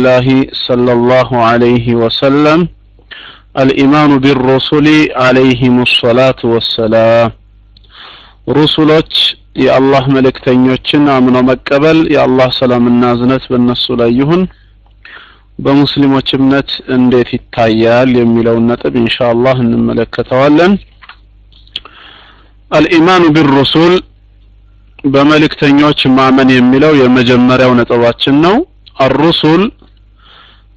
الله صلى الله عليه وسلم الإيمان بالرسل عليهم الصلاة والسلام رسلك يا الله ملك تنيوتشن من مقبل يا الله سلام النازنة بالنسول أيهن በሙስሊሞች እምነት እንዴት ይታያል የሚለውን ነጥብ ኢንሻአላህ እንመለከተዋለን አልኢማኑ ቢሩሱል በመልእክተኞች ማመን የሚለው የመጀመሪያው ነጥባችን ነው አሩሱል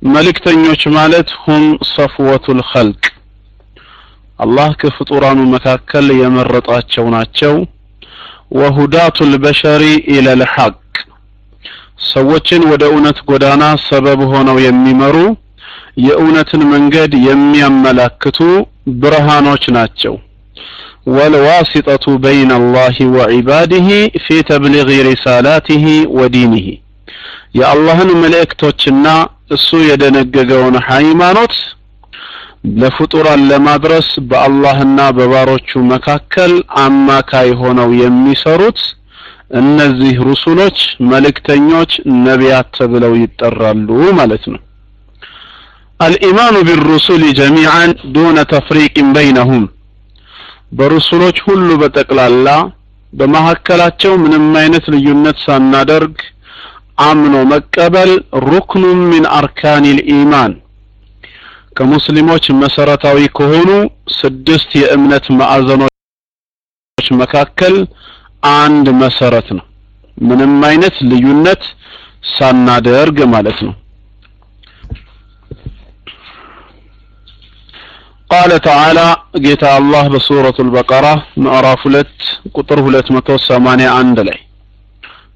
ملكتنيوش مالت هم صفوة الخلق الله كفطران مكاكل يمرط اتشونا اتشو وهداة البشر إلى الحق سوچن ودونت قدانا سبب هنا يميمرو يؤنة منقد يمي ملكتو برهانوشنا اتشو والواسطة بين الله وعباده في تبلغ رسالاته ودينه يا الله الملائكة ملكتوشنا እሱ የደነገገውን ሃይማኖት ለፍጡራን ለማድረስ በአላህና በባሮቹ መካከል አማካይ ሆነው የሚሰሩት እነዚህ ሩሱሎች መልእክተኞች ነቢያት ተብለው ይጠራሉ ማለት ነው። አልኢማኑ ቢሩሱል ጀሚዓን ዱነ ተፍሪቅን በይነሁም በሩሱሎች ሁሉ በጠቅላላ በመካከላቸው ምንም አይነት ልዩነት ሳናደርግ አምኖ መቀበል ሩክኑን ሚን አርካኒል ኢማን። ከሙስሊሞች መሰረታዊ ከሆኑ ስድስት የእምነት ማዕዘኖች መካከል አንድ መሰረት ነው። ምንም አይነት ልዩነት ሳናደርግ ማለት ነው። ቃለ ተዓላ ጌታ አላህ በሱረቱ ልበቀራ ምዕራፍ ሁለት ቁጥር ሁለት መቶ ሰማንያ አንድ ላይ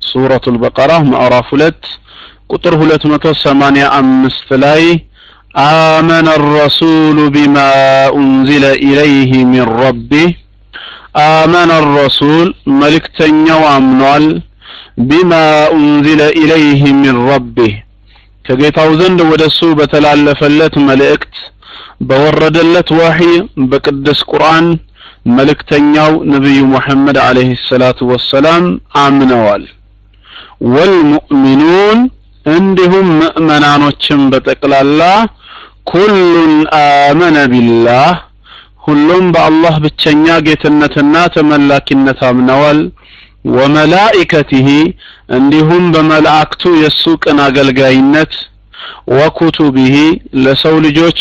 ሱረቱል በቀራ ምዕራፍ 2 ቁጥር 285 ላይ آمن الرسول بما أنزل إليه من ربه آمن الرسول ملكتنيو أمنوال بما أنزل إليه من ربه ከጌታው ዘንድ ወደሱ በተላለፈለት መልእክት በወረደለት ዋሂ በቅዱስ ቁርአን መልእክተኛው ነብዩ ሙሐመድ አለይሂ ሰላቱ ወሰላም አምነዋል ወልሙእሚኑን እንዲሁም ምእመናኖችም በጠቅላላ ኩሉን አመነ ቢላህ። ሁሉም በአላህ ብቸኛ ጌትነትና ተመላኪነት አምነዋል። ወመላኢከቲሂ እንዲሁም በመላእክቱ የእሱ ቅን አገልጋይነት። ወኩቱቢሂ ለሰው ልጆች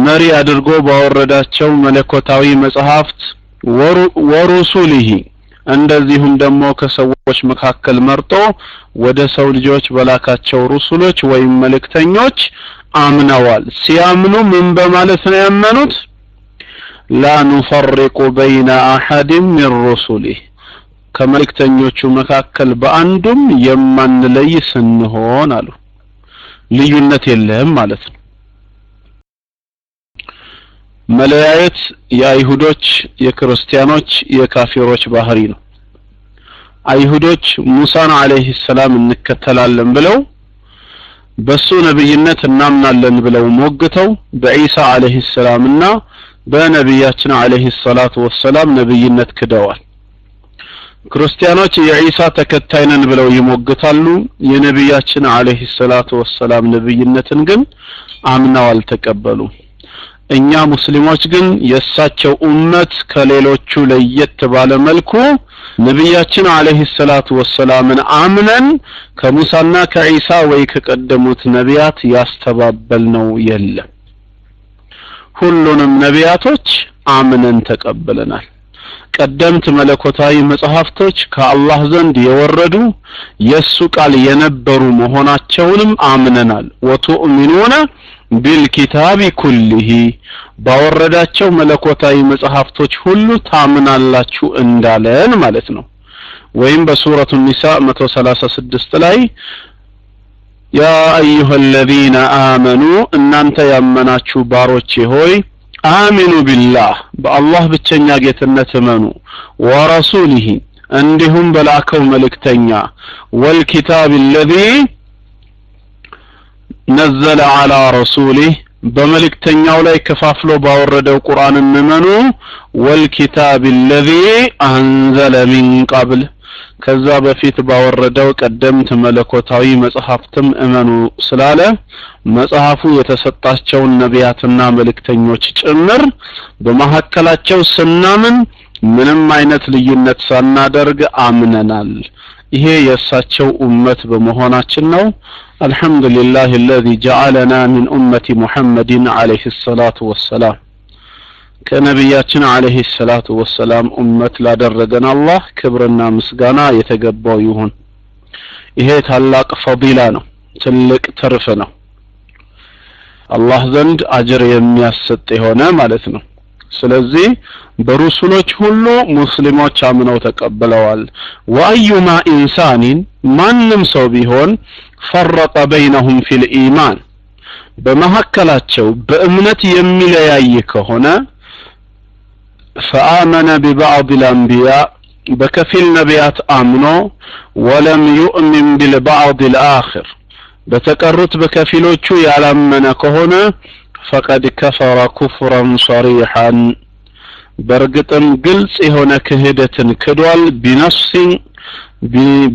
መሪ አድርጎ ባወረዳቸው መለኮታዊ መጽሐፍት። ወሩሱሊሂ እንደዚሁም ደግሞ ከሰዎች መካከል መርጦ ወደ ሰው ልጆች በላካቸው ሩሱሎች ወይም መልእክተኞች አምነዋል። ሲያምኑ ምን በማለት ነው ያመኑት? ላ ኑፈሪቁ በይነ አሐድም ሚን ሩሱሊህ። ከመልእክተኞቹ መካከል በአንዱም የማንለይ ስንሆን አሉ። ልዩነት የለም ማለት ነው መለያየት የአይሁዶች የክርስቲያኖች የካፊሮች ባህሪ ነው። አይሁዶች ሙሳን አለይሂ ሰላም እንከተላለን ብለው በሱ ነብይነት እናምናለን ብለው ሞግተው በኢሳ አለይሂ ሰላምና በነቢያችን አለይሂ ሰላቱ ወሰላም ነብይነት ክደዋል። ክርስቲያኖች የኢሳ ተከታይ ነን ብለው ይሞግታሉ። የነቢያችን አለይሂ ሰላቱ ወሰላም ነብይነትን ግን አምነው አልተቀበሉም እኛ ሙስሊሞች ግን የእሳቸው ኡመት ከሌሎቹ ለየት ባለ መልኩ ነቢያችን አለይሂ ሰላቱ ወሰላምን አምነን ከሙሳና ከኢሳ ወይ ከቀደሙት ነቢያት ያስተባበልነው የለም። ሁሉንም ነቢያቶች አምነን ተቀብለናል። ቀደምት መለኮታዊ መጽሐፍቶች ከአላህ ዘንድ የወረዱ የሱ ቃል የነበሩ መሆናቸውንም አምነናል። ወቱእሚኑነ ቢልኪታቢ ኩሊሂ ባወረዳቸው መለኮታዊ መጽሐፍቶች ሁሉ ታምናላችሁ እንዳለን ማለት ነው። ወይም በሱረቱ ኒሳ 136 ላይ ያ አዩሃ አለዚነ አመኑ እናንተ ያመናችሁ ባሮቼ ሆይ አሚኑ ቢላህ በአላህ ብቸኛ ጌትነት እመኑ። ወረሱሊሂ እንዲሁም በላከው መልእክተኛ። ወልኪታብ አለዚ ነዘለ አላ ረሱሊህ በመልእክተኛው ላይ ከፋፍሎ ባወረደው ቁርአንን እመኑ ወልኪታብ አለዚ አንዘለ ሚን ቀብል ከዛ በፊት ባወረደው ቀደምት መለኮታዊ መጽሐፍትም እመኑ ስላለ መጽሐፉ የተሰጣቸውን ነቢያትና መልእክተኞች ጭምር በመካከላቸው ስናምን ምንም አይነት ልዩነት ሳናደርግ አምነናል። ይሄ የእሳቸው ኡመት በመሆናችን ነው። አልሐምዱሊላህ الذي جعلنا من أمة محمد عليه الصلاة والسلام ከነቢያችን አለይሂ ሰላቱ ወሰላም ኡመት ላደረገን አላህ ክብርና ምስጋና የተገባው ይሁን። ይሄ ታላቅ ፈዲላ ነው፣ ትልቅ ትርፍ ነው። አላህ ዘንድ አጅር የሚያሰጥ የሆነ ማለት ነው። ስለዚህ በሩሱሎች ሁሉ ሙስሊሞች አምነው ተቀብለዋል። ወአዩማ ኢንሳኒን ማንም ሰው ቢሆን ፈረቀ በይነሁም ፊል ኢማን በመካከላቸው በእምነት የሚለያይ ከሆነ ፈአመነ ቢባዕድ ልአንቢያ በከፊል ነቢያት አምኖ ወለም ዩእሚን ቢልባዕድ ልአኽር በተቀሩት በከፊሎቹ ያላመነ ከሆነ ፈቀድ ከፈረ ኩፍረን ሰሪሐን በእርግጥም ግልጽ የሆነ ክህደትን ክዷል ቢነፍሲ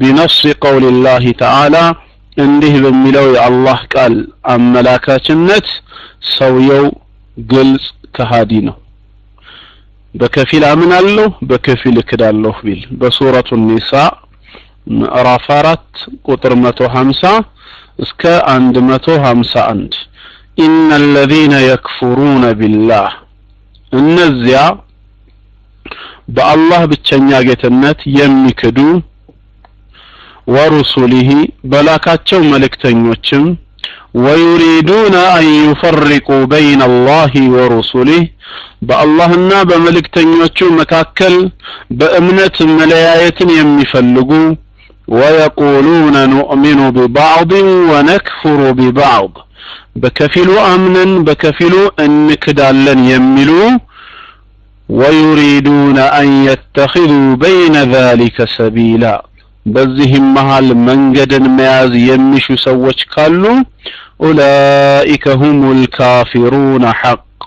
ቢነፍሲ ቀውሊላህ ተዓላ እንዲህ በሚለው የአላህ ቃል አመላካችነት ሰውየው ግልጽ ከሃዲ ነው። በከፊል አምናለሁ በከፊል እክዳለሁ ቢል። በሱረቱ ኒሳ ምዕራፍ አራት ቁጥር መቶ ሀምሳ እስከ አንድ መቶ ሀምሳ አንድ። ኢነ አለዚነ የክፉሩነ ቢላህ። እነዚያ በአላህ ብቸኛ ጌትነት የሚክዱ ወሩሱሊሂ በላካቸው መልእክተኞችም ወዩሪዱነ አን ዩፈሪቁ በይነ አላህ ወሩሱሊህ በአላህና በመልእክተኞቹ መካከል በእምነት መለያየትን የሚፈልጉ ወየቁሉነ ኑእሚኑ ቢባዕድ ወነክፍሩ ቢባዕድ በከፊሉ አምነን በከፊሉ እንክዳለን የሚሉ ወዩሪዱነ አን የተኺዙ በይነ ዛሊከ ሰቢላ በዚህም መሃል መንገድን መያዝ የሚሹ ሰዎች ካሉ ኡላኢከ ሁሙል ካፊሩነ ሐቃ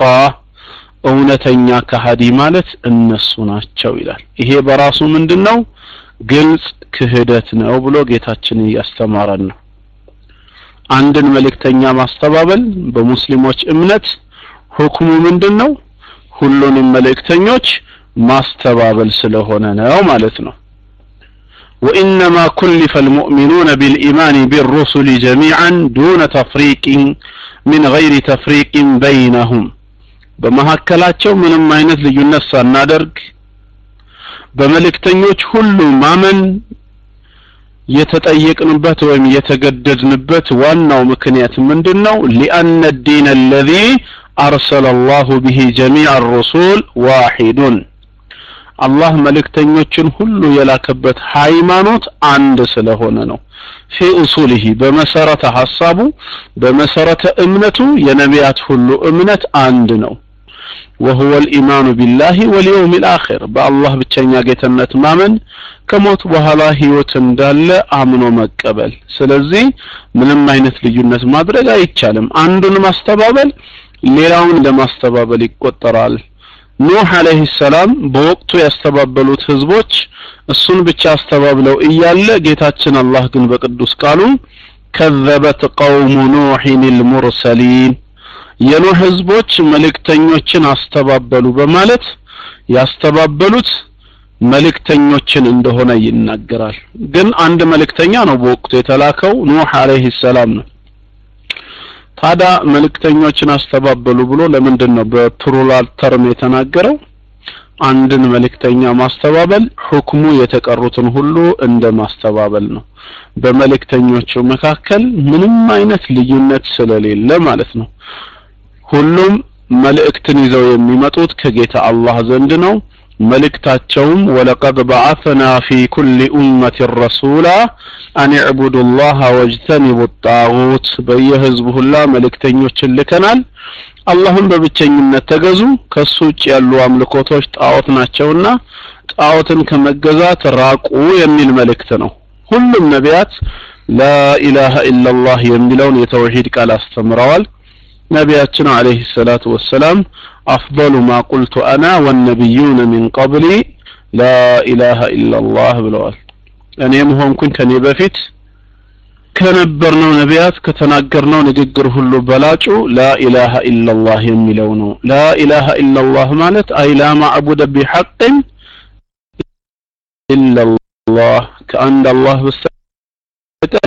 እውነተኛ ከሃዲ ማለት እነሱ ናቸው ይላል። ይሄ በራሱ ምንድን ነው? ግልጽ ክህደት ነው ብሎ ጌታችን እያስተማረን ነው። አንድን መልእክተኛ ማስተባበል በሙስሊሞች እምነት ሁክሙ ምንድን ነው? ሁሉንም መልእክተኞች ማስተባበል ስለሆነ ነው ማለት ነው። وإنما كلف المؤمنون بالإيمان بالرسل جميعا دون تفريق من غير تفريق بينهم በመካከላቸው ምንም አይነት ልዩነት ሳናደርግ በመልእክተኞች ሁሉ ማመን የተጠየቅንበት ወይም የተገደድንበት ዋናው ምክንያት ምንድን ነው? ሊአነ ዲን አለዚ አርሰለ አላሁ ቢሂ ጀሚዕ ሩሱል ዋሂዱን አላህ መልእክተኞችን ሁሉ የላከበት ሃይማኖት አንድ ስለሆነ ነው። ፊ ኡሱሊሂ በመሰረተ ሐሳቡ በመሰረተ እምነቱ የነቢያት ሁሉ እምነት አንድ ነው። ወሁወ ልኢማኑ ቢላሂ ወልየውም ልአኺር በአላህ ብቸኛ ጌትነት ማመን ከሞት በኋላ ህይወት እንዳለ አምኖ መቀበል። ስለዚህ ምንም አይነት ልዩነት ማድረግ አይቻልም። አንዱን ማስተባበል ሌላውን ለማስተባበል ይቆጠራል። ኑህ አለይሂ ሰላም በወቅቱ ያስተባበሉት ህዝቦች እሱን ብቻ አስተባብለው እያለ ጌታችን አላህ ግን በቅዱስ ቃሉ ከዘበት ቀውሙ ኑሕን ልሙርሰሊን የኑህ ህዝቦች መልእክተኞችን አስተባበሉ በማለት ያስተባበሉት መልእክተኞችን እንደሆነ ይናገራል። ግን አንድ መልእክተኛ ነው በወቅቱ የተላከው ኑህ አለይሂ ሰላም ነው። ታዲያ መልእክተኞችን አስተባበሉ ብሎ ለምንድን ነው በፕሉራል ተርም የተናገረው? አንድን መልእክተኛ ማስተባበል ሁክሙ የተቀሩትን ሁሉ እንደ ማስተባበል ነው። በመልእክተኞቹ መካከል ምንም አይነት ልዩነት ስለሌለ ማለት ነው። ሁሉም መልእክትን ይዘው የሚመጡት ከጌታ አላህ ዘንድ ነው። መልእክታቸውም ወለቀድ በዓثና ፊ ኩሊ ኡመትን ረሱላ አን ዕቡዱ ላህ ወጅተኒቡ ጣጉት በየህዝቡ ሁላ መልእክተኞችን ልከናል። አላህም በብቸኝነት ተገዙ፣ ከሱ ውጭ ያሉ አምልኮቶች ጣዖት ናቸውና ጣዖትን ከመገዛት ራቁ የሚል መልእክት ነው። ሁሉም ነቢያት ላኢላሃ ኢላላህ የሚለውን የተውሂድ ቃል አስተምረዋል። ነቢያችን አለይሂ ሰላቱ ወሰላም አፍضሉ ማ ቁልቱ አና ወነቢዩነ ሚን ቀብሊ ላኢላሃ ኢላላህ ብለዋል። እኔም ሆንኩኝ ከኔ በፊት ከነበርነው ነቢያት ከተናገርነው ንግግር ሁሉ በላጩ ላኢላሃ ኢላላህ የሚለው ነው ላኢላሃ ኢላላህ ማለት አይ ላ ማዕቡደ ቢሐቅን ኢላላህ ከአንድ አላህ በስተቀር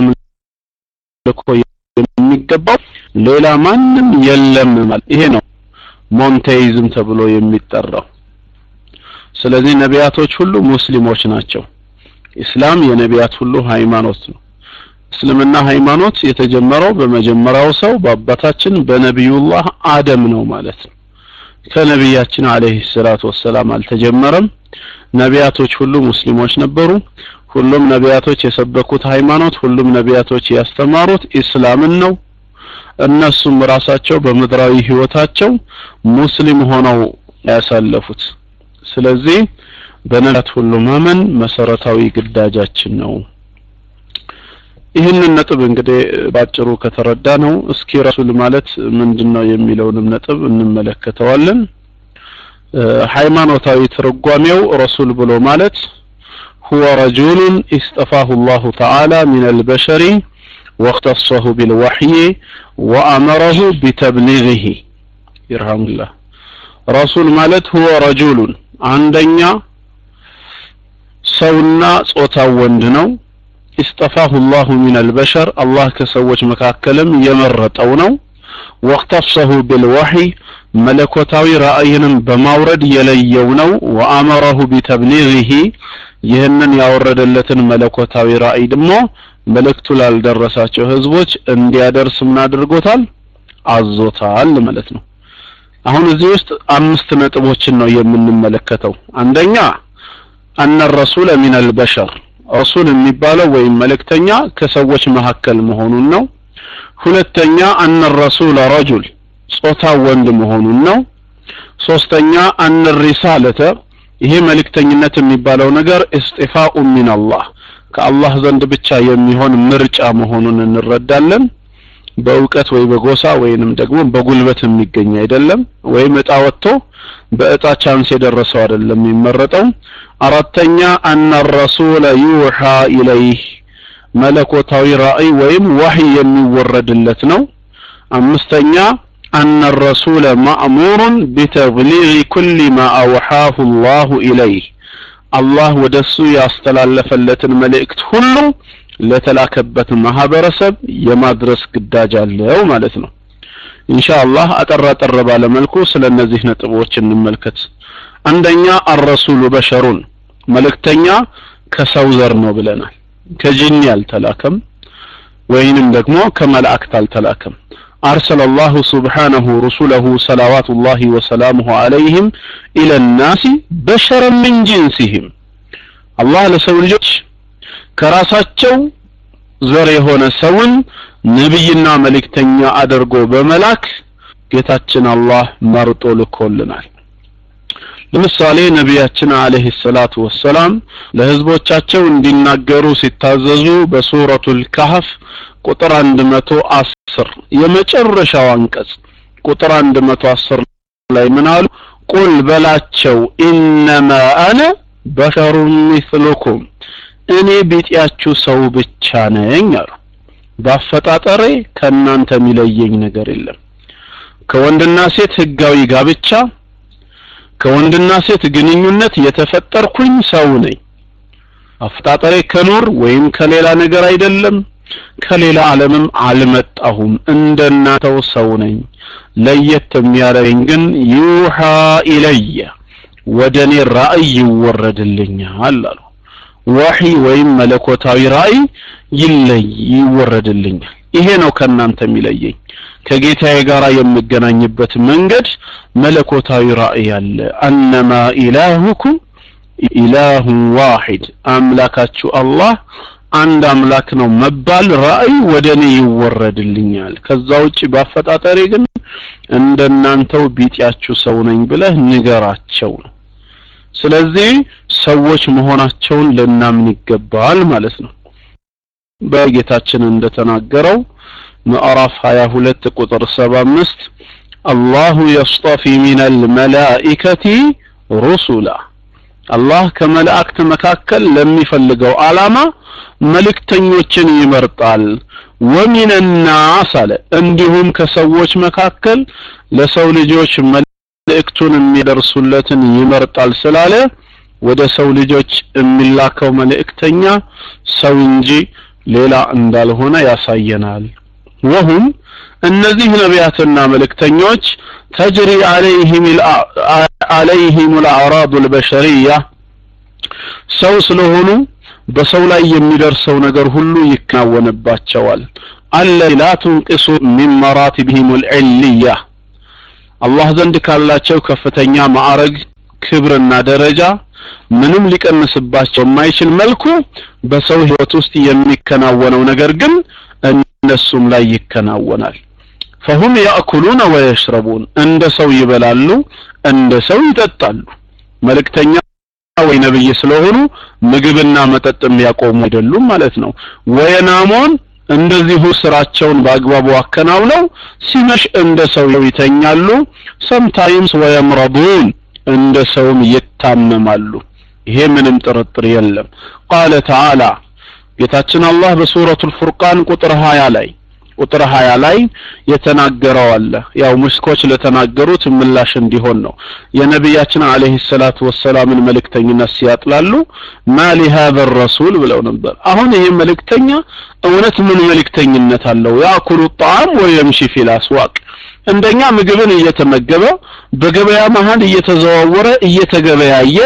ልኮ የሚገባው ሌላ ማንም የለም ማለት ይሄ ነው ሞንቴይዝም ተብሎ የሚጠራው። ስለዚህ ነቢያቶች ሁሉ ሙስሊሞች ናቸው። ኢስላም የነቢያት ሁሉ ሃይማኖት ነው። እስልምና ሃይማኖት የተጀመረው በመጀመሪያው ሰው በአባታችን በነቢዩላህ አደም ነው ማለት ነው። ከነቢያችን አለይሂ ሰላቱ ወሰላም አልተጀመረም። ነቢያቶች ሁሉ ሙስሊሞች ነበሩ። ሁሉም ነቢያቶች የሰበኩት ሃይማኖት ሁሉም ነቢያቶች ያስተማሩት ኢስላምን ነው እነሱም ራሳቸው በምድራዊ ህይወታቸው ሙስሊም ሆነው ያሳለፉት። ስለዚህ በነቢያት ሁሉ ማመን መሰረታዊ ግዳጃችን ነው። ይህንን ነጥብ እንግዲህ ባጭሩ ከተረዳ ነው እስኪ ረሱል ማለት ምንድነው የሚለውንም ነጥብ እንመለከተዋለን። ሃይማኖታዊ ትርጓሜው ረሱል ብሎ ማለት ሁወ ረጁሉን ኢስጠፋሁ ላሁ ተዓላ ሚን አልበሸሪ واختصه بالوحي وأمره بتبليغه يرحم الله رسول مالت هو رجل عندنا ሰውና ጾታው ወንድ ነው። ኢስጠፋሁ ላሁ ሚን አልበሸር አላህ ከሰዎች መካከልም የመረጠው ነው። ወቅተፍሰሁ ብልወሕይ መለኮታዊ ራእይንም በማውረድ የለየው ነው። ወአመረሁ ቢተብሊግህ ይህንን ያወረደለትን መለኮታዊ ራእይ ደግሞ መልእክቱ ላልደረሳቸው ህዝቦች እንዲያደርስ ምን አድርጎታል? አዞታል ማለት ነው። አሁን እዚህ ውስጥ አምስት ነጥቦችን ነው የምንመለከተው። አንደኛ አነ ረሱለ ሚን አልበሸር ረሱል የሚባለው ወይም መልእክተኛ ከሰዎች መካከል መሆኑን ነው። ሁለተኛ አነ ረሱለ ረጁል ጾታ ወንድ መሆኑን ነው። ሶስተኛ أن الرسالة ይሄ መልእክተኝነት የሚባለው ነገር اصطفاء من ከአላህ ዘንድ ብቻ የሚሆን ምርጫ መሆኑን እንረዳለን። በእውቀት ወይ በጎሳ ወይንም ደግሞ በጉልበት የሚገኝ አይደለም። ወይም እጣ ወጥቶ በእጣ chance የደረሰው አይደለም የሚመረጠው። አራተኛ أن الرسول يوحى إليه መለኮታዊ ራእይ ወይም ወህይ የሚወረድለት ነው። አምስተኛ አነ ረሱለ ማእሙሩን ቢተብሊغ ኩል ማ አውሓሁ ላሁ ኢለይህ አላህ ወደ እሱ ያስተላለፈለትን መልእክት ሁሉ ለተላከበት ማህበረሰብ የማድረስ ግዳጅ አለው ማለት ነው። ኢንሻአላህ አጠር አጠር ባለ መልኩ ስለ እነዚህ ነጥቦች እንመልከት። አንደኛ አረሱሉ በሸሩን መልእክተኛ ከሰው ዘር ነው ብለናል። ከጂኒ አልተላከም ወይንም ደግሞ ከመላእክት አልተላከም። አርሰለ ላሁ ስብሓነሁ ሩሱለሁ ሰላዋቱላሂ ወሰላሙሁ አለይህም ኢለናሲ በሸረን ምን ጅንሲህም አላህ ለሰው ልጆች ከራሳቸው ዘር የሆነ ሰውን ነቢይና መልእክተኛ አድርጎ በመላክ ጌታችን አላህ መርጦ ልኮልናል። ለምሳሌ ነቢያችን አለህ ሰላቱ ወሰላም ለህዝቦቻቸው እንዲናገሩ ሲታዘዙ በሱረቱል ካህፍ ቁጥር 110 የመጨረሻው አንቀጽ ቁጥር 110 ላይ ምን አሉ? ቁል በላቸው ኢነማ አነ በሸሩን ሚስሉኩም እኔ ቢጤያችሁ ሰው ብቻ ነኝ አሉ። በአፈጣጠሬ ከእናንተ የሚለየኝ ነገር የለም። ከወንድና ሴት ህጋዊ ጋብቻ ከወንድና ሴት ግንኙነት የተፈጠርኩኝ ሰው ነኝ። አፈጣጠሬ ከኑር ወይም ከሌላ ነገር አይደለም ከሌላ ዓለምም አልመጣሁም። እንደናንተው ሰው ነኝ። ለየት የሚያደርገኝ ግን ዩሃ ኢለየ ወደ እኔ ራእይ ይወረድልኛል አሉ። ወሒ ወይም መለኮታዊ ራእይ ይለይ ይወረድልኛል። ይሄ ነው ከእናንተ የሚለየኝ። ከጌታዬ ጋር የምገናኝበት መንገድ መለኮታዊ ራእይ አለ። አነማ ኢላሁኩም ኢላሁን ዋሂድ አምላካችሁ አላህ አንድ አምላክ ነው መባል ራእይ ወደ እኔ ይወረድልኛል። ከዛ ውጭ ባፈጣጠሬ ግን እንደናንተው ቢጤያችሁ ሰው ነኝ ብለህ ንገራቸው ነው። ስለዚህ ሰዎች መሆናቸውን ልናምን ይገባል ማለት ነው። በጌታችን እንደተናገረው ምዕራፍ 22 ቁጥር 75 አላሁ የስጠፊ ሚን አልመላኢከቲ ሩሱላ አላህ ከመላእክት መካከል ለሚፈልገው ዓላማ መልእክተኞችን ይመርጣል። ወሚን ናስ አለ። እንዲሁም ከሰዎች መካከል ለሰው ልጆች መልእክቱን የሚደርሱለትን ይመርጣል ስላለ ወደ ሰው ልጆች የሚላከው መልእክተኛ ሰው እንጂ ሌላ እንዳልሆነ ያሳየናል። ወሁም እነዚህ ነቢያትና መልእክተኞች ተጅሪ አለይህም ልአዕራዱ ልበሸሪያ ሰው ስለሆኑ በሰው ላይ የሚደርሰው ነገር ሁሉ ይከናወንባቸዋል። አለዚ ላ ትንቅሱ ሚን መራቲብህም ልዕልያ አላህ ዘንድ ካላቸው ከፍተኛ ማዕረግ ክብርና ደረጃ ምንም ሊቀንስባቸው የማይችል መልኩ በሰው ህይወት ውስጥ የሚከናወነው ነገር ግን እነሱም ላይ ይከናወናል። ፈሁም ያእኩሉነ ወየሽረቡን እንደ ሰው ይበላሉ እንደ ሰው ይጠጣሉ። መልእክተኛ ወይ ነብይ ስለሆኑ ምግብና መጠጥ የሚያቆሙ አይደሉም ማለት ነው። ወየናሞን እንደዚሁ ስራቸውን በአግባቡ አከናውነው ሲመሽ እንደ ሰው ይተኛሉ ሰምታይምስ ወየምረዱን እንደ ሰውም ይታመማሉ። ይሄ ምንም ጥርጥር የለም። ቃለ ተዓላ። ጌታችን አላህ በሱረቱል ፉርቃን ቁጥር 20 ላይ ቁጥር 20 ላይ የተናገረው አለ። ያው ሙሽኮች ለተናገሩት ምላሽ እንዲሆን ነው። የነቢያችን አለይሂ ሰላቱ ወሰላምን መልእክተኝነት ሲያጥላሉ ማሊ ሀዘ ረሱል ብለው ነበር። አሁን ይሄ መልእክተኛ እውነት ምን መልእክተኝነት አለው? ያኩሉ ጣዕም ወየምሺ ፊል አስዋቅ እንደኛ ምግብን እየተመገበ በገበያ መሀል እየተዘዋወረ እየተገበያየ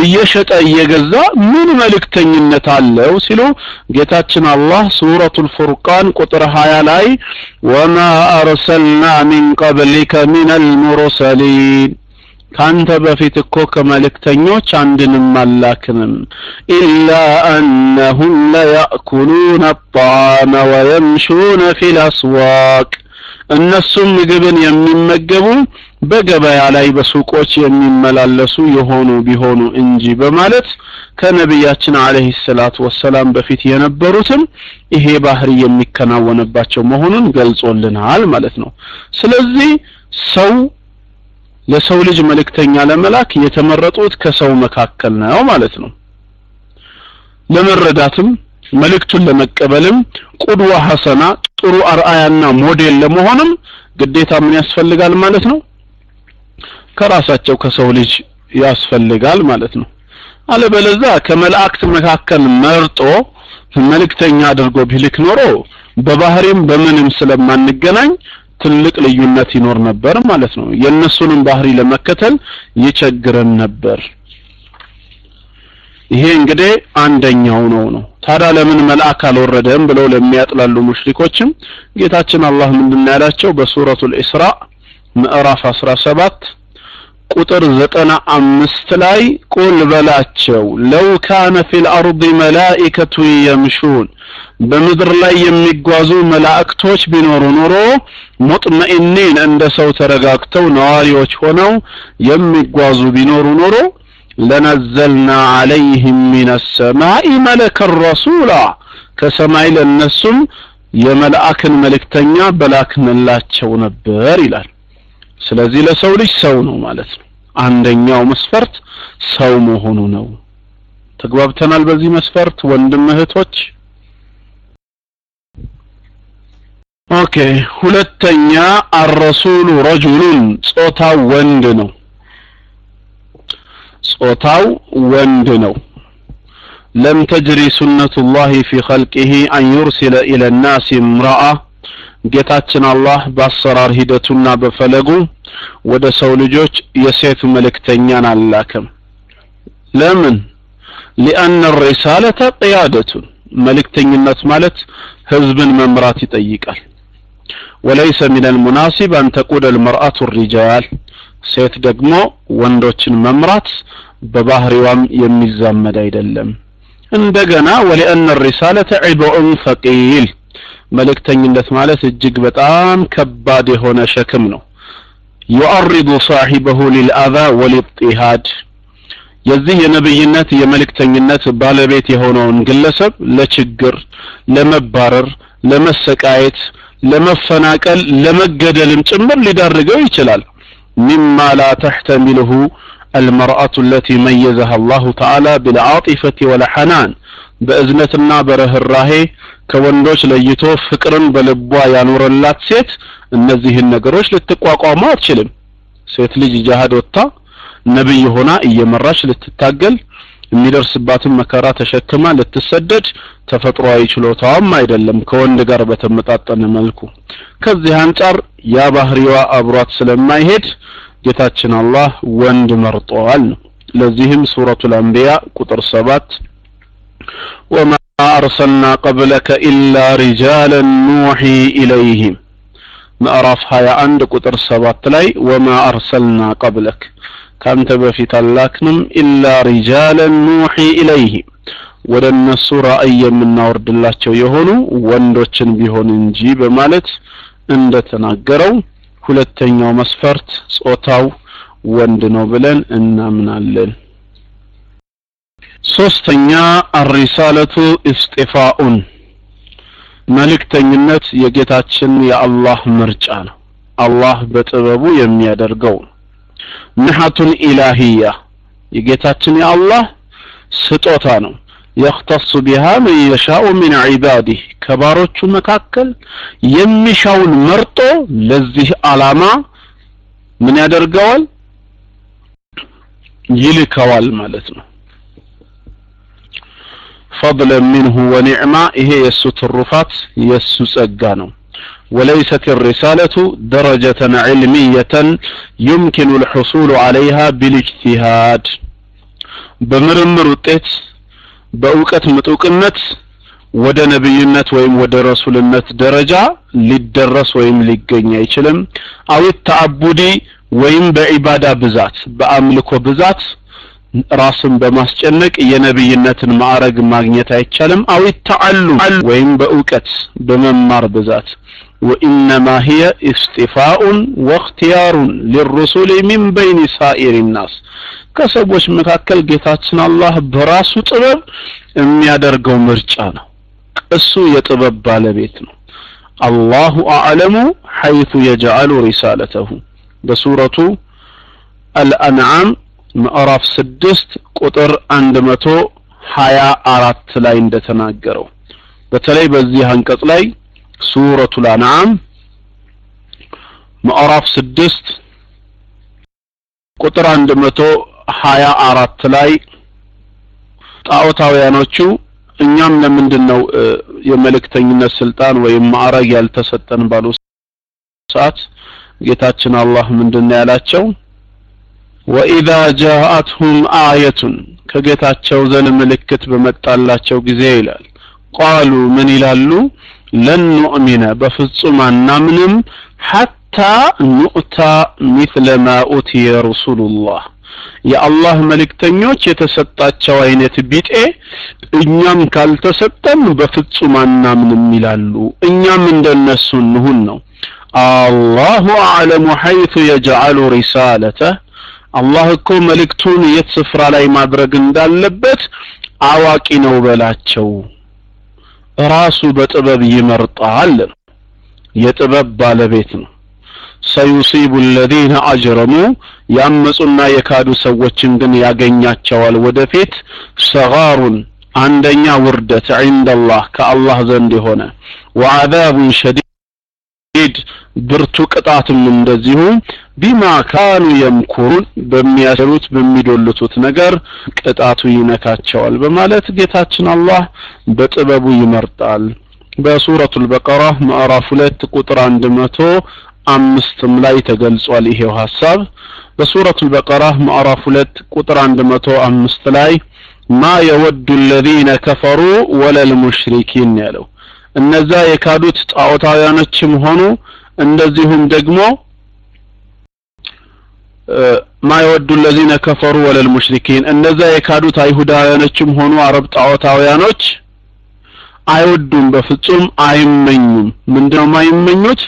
እየሸጠ እየገዛ ምን መልእክተኝነት አለው ሲሉ ጌታችን አላህ ሱረቱል ፉርቃን ቁጥር 20 ላይ ወማ አርሰልና ሚን ቀብሊከ ሚነል ሙርሰሊን። ካንተ በፊት እኮ ከመልእክተኞች አንድንም አላክንም ኢላ አነሁም ለያእኩሉነ አጣዓመ ወየምሹነ ፊል አስዋቅ እነሱም ምግብን የሚመገቡ በገበያ ላይ በሱቆች የሚመላለሱ የሆኑ ቢሆኑ እንጂ በማለት ከነቢያችን አለይሂ ሰላቱ ወሰላም በፊት የነበሩትም ይሄ ባህሪ የሚከናወንባቸው መሆኑን ገልጾልናል ማለት ነው። ስለዚህ ሰው ለሰው ልጅ መልእክተኛ ለመላክ የተመረጡት ከሰው መካከል ነው ማለት ነው። ለመረዳትም መልእክቱን ለመቀበልም ቁድዋ ሐሰና ጥሩ አርአያና ሞዴል ለመሆንም ግዴታ ምን ያስፈልጋል ማለት ነው? ከራሳቸው ከሰው ልጅ ያስፈልጋል ማለት ነው። አለበለዛ ከመላእክት መካከል መርጦ መልእክተኛ አድርጎ ቢልክ ኖሮ በባህሪም በምንም ስለማንገናኝ ትልቅ ልዩነት ይኖር ነበር ማለት ነው። የእነሱንም ባህሪ ለመከተል ይቸግረን ነበር ይሄ እንግዲህ አንደኛው ነው ነው። ታዲያ ለምን መልአክ አልወረደም ብለው ለሚያጥላሉ ሙሽሪኮችም ጌታችን አላህ ምንድን ያላቸው? በሱረቱል ኢስራ ምዕራፍ 17 ቁጥር ዘጠና አምስት ላይ ቁል በላቸው ለው ካነ ፊል አርድ መላኢከቱ የምሹን በምድር ላይ የሚጓዙ መላእክቶች ቢኖሩ ኖሮ ሙጥመኢኒን እንደ ሰው ተረጋግተው ነዋሪዎች ሆነው የሚጓዙ ቢኖሩ ኖሮ ለነዘልና አለይህም ሚነ ሰማይ መለከን ረሱላ ከሰማይ ለእነሱም የመልአክን መልእክተኛ በላክንላቸው ነበር ይላል። ስለዚህ ለሰው ልጅ ሰው ነው ማለት ነው። አንደኛው መስፈርት ሰው መሆኑ ነው። ተግባብተናል በዚህ መስፈርት ወንድም እህቶች? OK። ሁለተኛ الرسول رجل ጾታው ወንድ ነው ጾታው ወንድ ነው። لم تجر سنة الله في خلقه أن يرسل إلى الناس امرأة ጌታችን አላህ በአሰራር ሂደቱና በፈለጉ ወደ ሰው ልጆች የሴት መልእክተኛን አላከም። ለምን? لأن الرسالة قيادة መልእክተኝነት ማለት ህዝብን መምራት ይጠይቃል። وليس من المناسب أن تقود المرأة الرجال ሴት ደግሞ ወንዶችን መምራት በባህሪዋም የሚዛመድ አይደለም። እንደገና ولأن الرسالة عبء ثقيل። መልእክተኝነት ማለት እጅግ በጣም ከባድ የሆነ ሸክም ነው። يعرض صاحبه للأذى والاضطهاد የዚህ የነብይነት የመልእክተኝነት ባለቤት የሆነውን ግለሰብ ለችግር ለመባረር ለመሰቃየት ለመፈናቀል ለመገደልም ጭምር ሊዳርገው ይችላል ሚማ ላ ተሕተሚልሁ المرأة التي ميزها الله تعالى بالعاطفة والحنان በእዝነትና በርህራሄ ከወንዶች ለይቶ ፍቅርን በልቧ ያኖረላት ሴት እነዚህን ነገሮች ልትቋቋሙ አትችልም። ሴት ልጅ ጃሃድ ወጥታ ነብይ ሆና እየመራች ልትታገል የሚደርስባትን መከራ ተሸክማ ልትሰደድ ተፈጥሯዊ ችሎታዋም አይደለም ከወንድ ጋር በተመጣጠነ መልኩ። ከዚህ አንጻር ያ ባህሪዋ አብሯት ስለማይሄድ ጌታችን አላህ ወንድ መርጧል ነው። ለዚህም ሱረቱል አንቢያ ቁጥር ሰባት ወማ አርሰልና ቀብለከ ኢላ ሪጃለን ኑሒ ኢለይህም ምዕራፍ 21 ቁጥር ሰባት ላይ ወማ አርሰልና ቀብለክ ካንተ በፊት አላክንም ኢላ ሪጃለን ኑሒ ኢለይህም ወደ እነሱ ራእይ የምናወርድላቸው የሆኑ ወንዶችን ቢሆን እንጂ በማለት እንደተናገረው ሁለተኛው መስፈርት ጾታው ወንድ ነው ብለን እናምናለን። ሶስተኛ አሪሳለቱ እስጢፋኡን መልእክተኝነት የጌታችን የአላህ ምርጫ ነው። አላህ በጥበቡ የሚያደርገው ንሓቱን ኢላህያ የጌታችን የአላህ ስጦታ ነው። የክተሱ ቢሃ መን የሻኡ ምን ዒባዲህ ከባሮቹ መካከል የሚሻውን መርጦ ለዚህ አላማ ምን ያደርገዋል? ይልከዋል ማለት ነው። ፈضለን ሚንሁ ወኒዕማ ይሄ የእሱ ትሩፋት የእሱ ጸጋ ነው። وليست الرسالة درجة علمية يمكن الحصول عليها بالاجتهاد በምርምር ውጤት በእውቀት ምጡቅነት ወደ ነብይነት ወይም ወደ ረሱልነት ደረጃ ሊደረስ ወይም ሊገኝ አይችልም። አው ተአቡዲ ወይም በዒባዳ ብዛት በአምልኮ ብዛት ራስን በማስጨነቅ የነብይነትን ማዕረግ ማግኘት አይቻልም። አው ተዓሉ ወይም በእውቀት በመማር ብዛት ወኢነማ ሂየ እስጢፋኡን ወእክትያሩን ሊሩሱል ሚን በይን ሳኢሪ ናስ ከሰዎች መካከል ጌታችን አላህ በራሱ ጥበብ የሚያደርገው ምርጫ ነው። እሱ የጥበብ ባለቤት ነው። አላሁ አዕለሙ ሐይቱ የጀዐሉ ሪሳለተሁ በሱረቱ አልአንዓም ምዕራፍ ስድስት ቁጥር አንድ መቶ ሀያ አራት ላይ እንደተናገረው በተለይ በዚህ አንቀጽ ላይ ሱረቱል አንዓም ምዕራፍ ስድስት ቁጥር አንድ መቶ ሀያ አራት ላይ ጣዖታውያኖቹ እኛም ለምንድን ነው የመልእክተኝነት ስልጣን ወይም ማዕረግ ያልተሰጠን ባሉ ሰዓት ጌታችን አላህ ምንድን ነው ያላቸው? ወኢዛ ጃአትሁም አየቱን ከጌታቸው ዘንድ ምልክት በመጣላቸው ጊዜ ይላል ቃሉ ምን ይላሉ? ለን ኑእሚነ በፍጹም አናምንም ሐታ ኑእታ ሚስለ ማ ኡትየ ረሱሉላህ የአላህ መልእክተኞች የተሰጣቸው አይነት ቢጤ እኛም ካልተሰጠን በፍጹም አናምንም ይላሉ። እኛም እንደነሱ እንሁን ነው። አላሁ አዕለሙ ሐይቱ የጀዐሉ ሪሳለተህ አላህ እኮ መልእክቱን የት ስፍራ ላይ ማድረግ እንዳለበት አዋቂ ነው በላቸው። ራሱ በጥበብ ይመርጣል። የጥበብ ባለቤት ነው። ሰዩሲቡ አለዚነ አጅረሙ ያመፁና የካዱ ሰዎችን ግን ያገኛቸዋል ወደፊት ሰጋሩን አንደኛ ውርደት ዒንደላህ ከአላህ ዘንድ የሆነ ወዐዛቡን ሸዲድ ብርቱ ቅጣትም እንደዚሁ ቢማ ካኑ የምኩሩን በሚያሰሩት በሚዶልቱት ነገር ቅጣቱ ይነካቸዋል በማለት ጌታችን አላህ በጥበቡ ይመርጣል። በሱረቱል በቀራ ምዕራፍ ሁለት ቁጥር አንድ መቶ አምስትም ላይ ተገልጿል ይሄው ሐሳብ። በሱረቱል በቀራ ምዕራፍ ሁለት ቁጥር አንድ መቶ አምስት ላይ ማ የወዱ አለዚነ ከፈሩ ወለል ሙሽሪኪን ያለው እነዛ የካዱት ጣዖታውያኖችም ሆኑ እንደዚሁም ደግሞ ማ የወዱ አለዚነ ከፈሩ ወለል ሙሽሪኪን እነዛ የካዱት አይሁዳውያኖችም ሆኑ አረብ ጣዖታውያኖች አይወዱም፣ በፍጹም አይመኙም። ምንድነው የማይመኙት?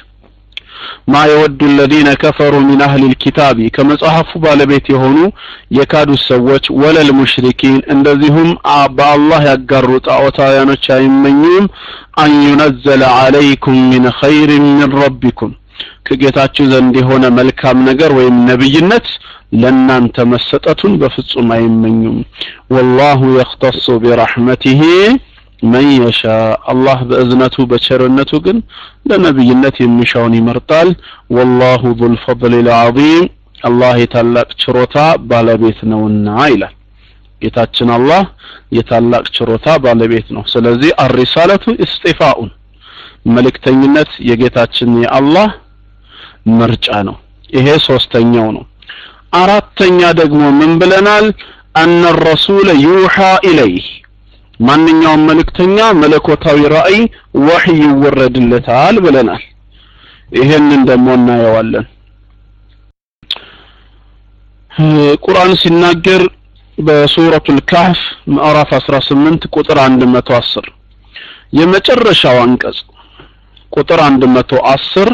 ما يود الذين كفروا من أهل الكتاب ከመጽሐፉ ባለቤት የሆኑ የካዱት ሰዎች ولا المشركين እንደዚሁም በአላህ ያጋሩ ጣዖታውያኖች አይመኙም። أن ينزل عليكم من خير من ربكم ከጌታችሁ ዘንድ የሆነ መልካም ነገር ወይም ነብይነት ለእናንተ መሰጠቱን በፍጹም አይመኙም ወላሁ የኽተሱ ቢረሕመቲሂ መን የሻ አላህ በእዝነቱ በቸርነቱ ግን ለነቢይነት የሚሻውን ይመርጣል። ወላሁ ዙል ፈድል ልዓዚም አላህ የታላቅ ችሮታ ባለቤት ነውና ይላል። ጌታችን አላህ የታላቅ ችሮታ ባለቤት ነው። ስለዚህ አሪሳለቱ እስጢፋኡን መልእክተኝነት የጌታችን የአላህ ምርጫ ነው። ይሄ ሶስተኛው ነው። አራተኛ ደግሞ ምን ብለናል? አነ ረሱለ ዩሓ ኢለይህ ማንኛውም መልእክተኛ መለኮታዊ ራእይ ወህይ ይወረድለታል ብለናል። ይሄንን ደግሞ እናየዋለን። ቁርአን ሲናገር በሱረቱል ካህፍ ምዕራፍ 18 ቁጥር 110 የመጨረሻው አንቀጽ ቁጥር 110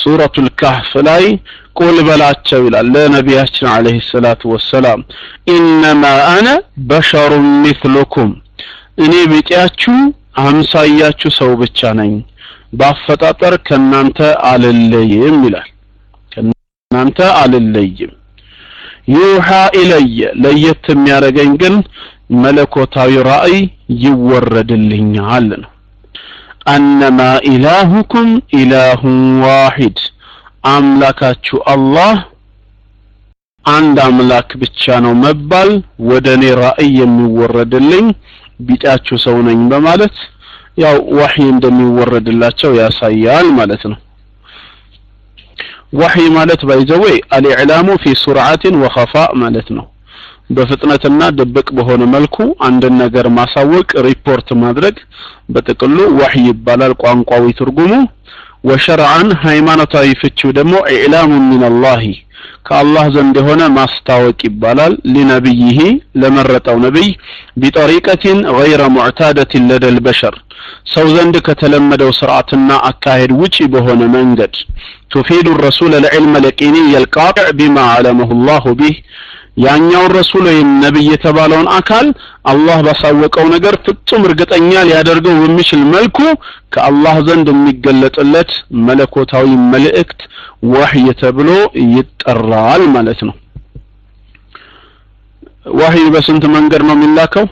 ሱረቱል ካህፍ ላይ ቁል በላቸው ይላል ለነቢያችን አለይሂ ሰላቱ ወሰላም ኢነማ አነ በሸሩን ሚስሉኩም እኔ ቢጤያችሁ አምሳያችሁ ሰው ብቻ ነኝ። በአፈጣጠር ከናንተ አልለይም ይላል። ከናንተ አልለይም። ዩሃ ኢለየ ለየት የሚያደርገኝ ግን መለኮታዊ ራእይ ይወረድልኛል ነው። አነማ ኢላሁኩም ኢላሁን ዋሂድ አምላካችሁ አላህ አንድ አምላክ ብቻ ነው መባል ወደ እኔ ራእይ የሚወረድልኝ ቢጤያችሁ ሰው ነኝ በማለት ያው ወህይ እንደሚወረድላቸው ያሳያል ማለት ነው። ወህይ ማለት ባይዘዌ አልኢዕላሙ ፊ ሱርዓትን ወኸፋእ ማለት ነው። በፍጥነትና ድብቅ በሆነ መልኩ አንድን ነገር ማሳወቅ ሪፖርት ማድረግ በጥቅሉ ወህይ ይባላል ቋንቋዊ ትርጉሙ። وشرعا ሃይማኖታዊ ፍቺው ደግሞ إعلام من الله ከአላህ ዘንድ የሆነ ማስታወቅ ይባላል። لنبيه ለመረጠው ነቢይ بطريقة غير معتادة لدى البشر ሰው ዘንድ ከተለመደው ስርዓትና አካሄድ ውጪ በሆነ መንገድ تفيد الرسول العلم اليقيني القاطع بما أعلمه الله به ያኛውን ረሱል ወይም ነብይ የተባለውን አካል አላህ ባሳወቀው ነገር ፍጹም እርግጠኛ ሊያደርገው በሚችል መልኩ ከአላህ ዘንድ የሚገለጥለት መለኮታዊ መልእክት ወህይ ተብሎ ይጠራል ማለት ነው። ወህይ በስንት መንገድ ነው የሚላከው?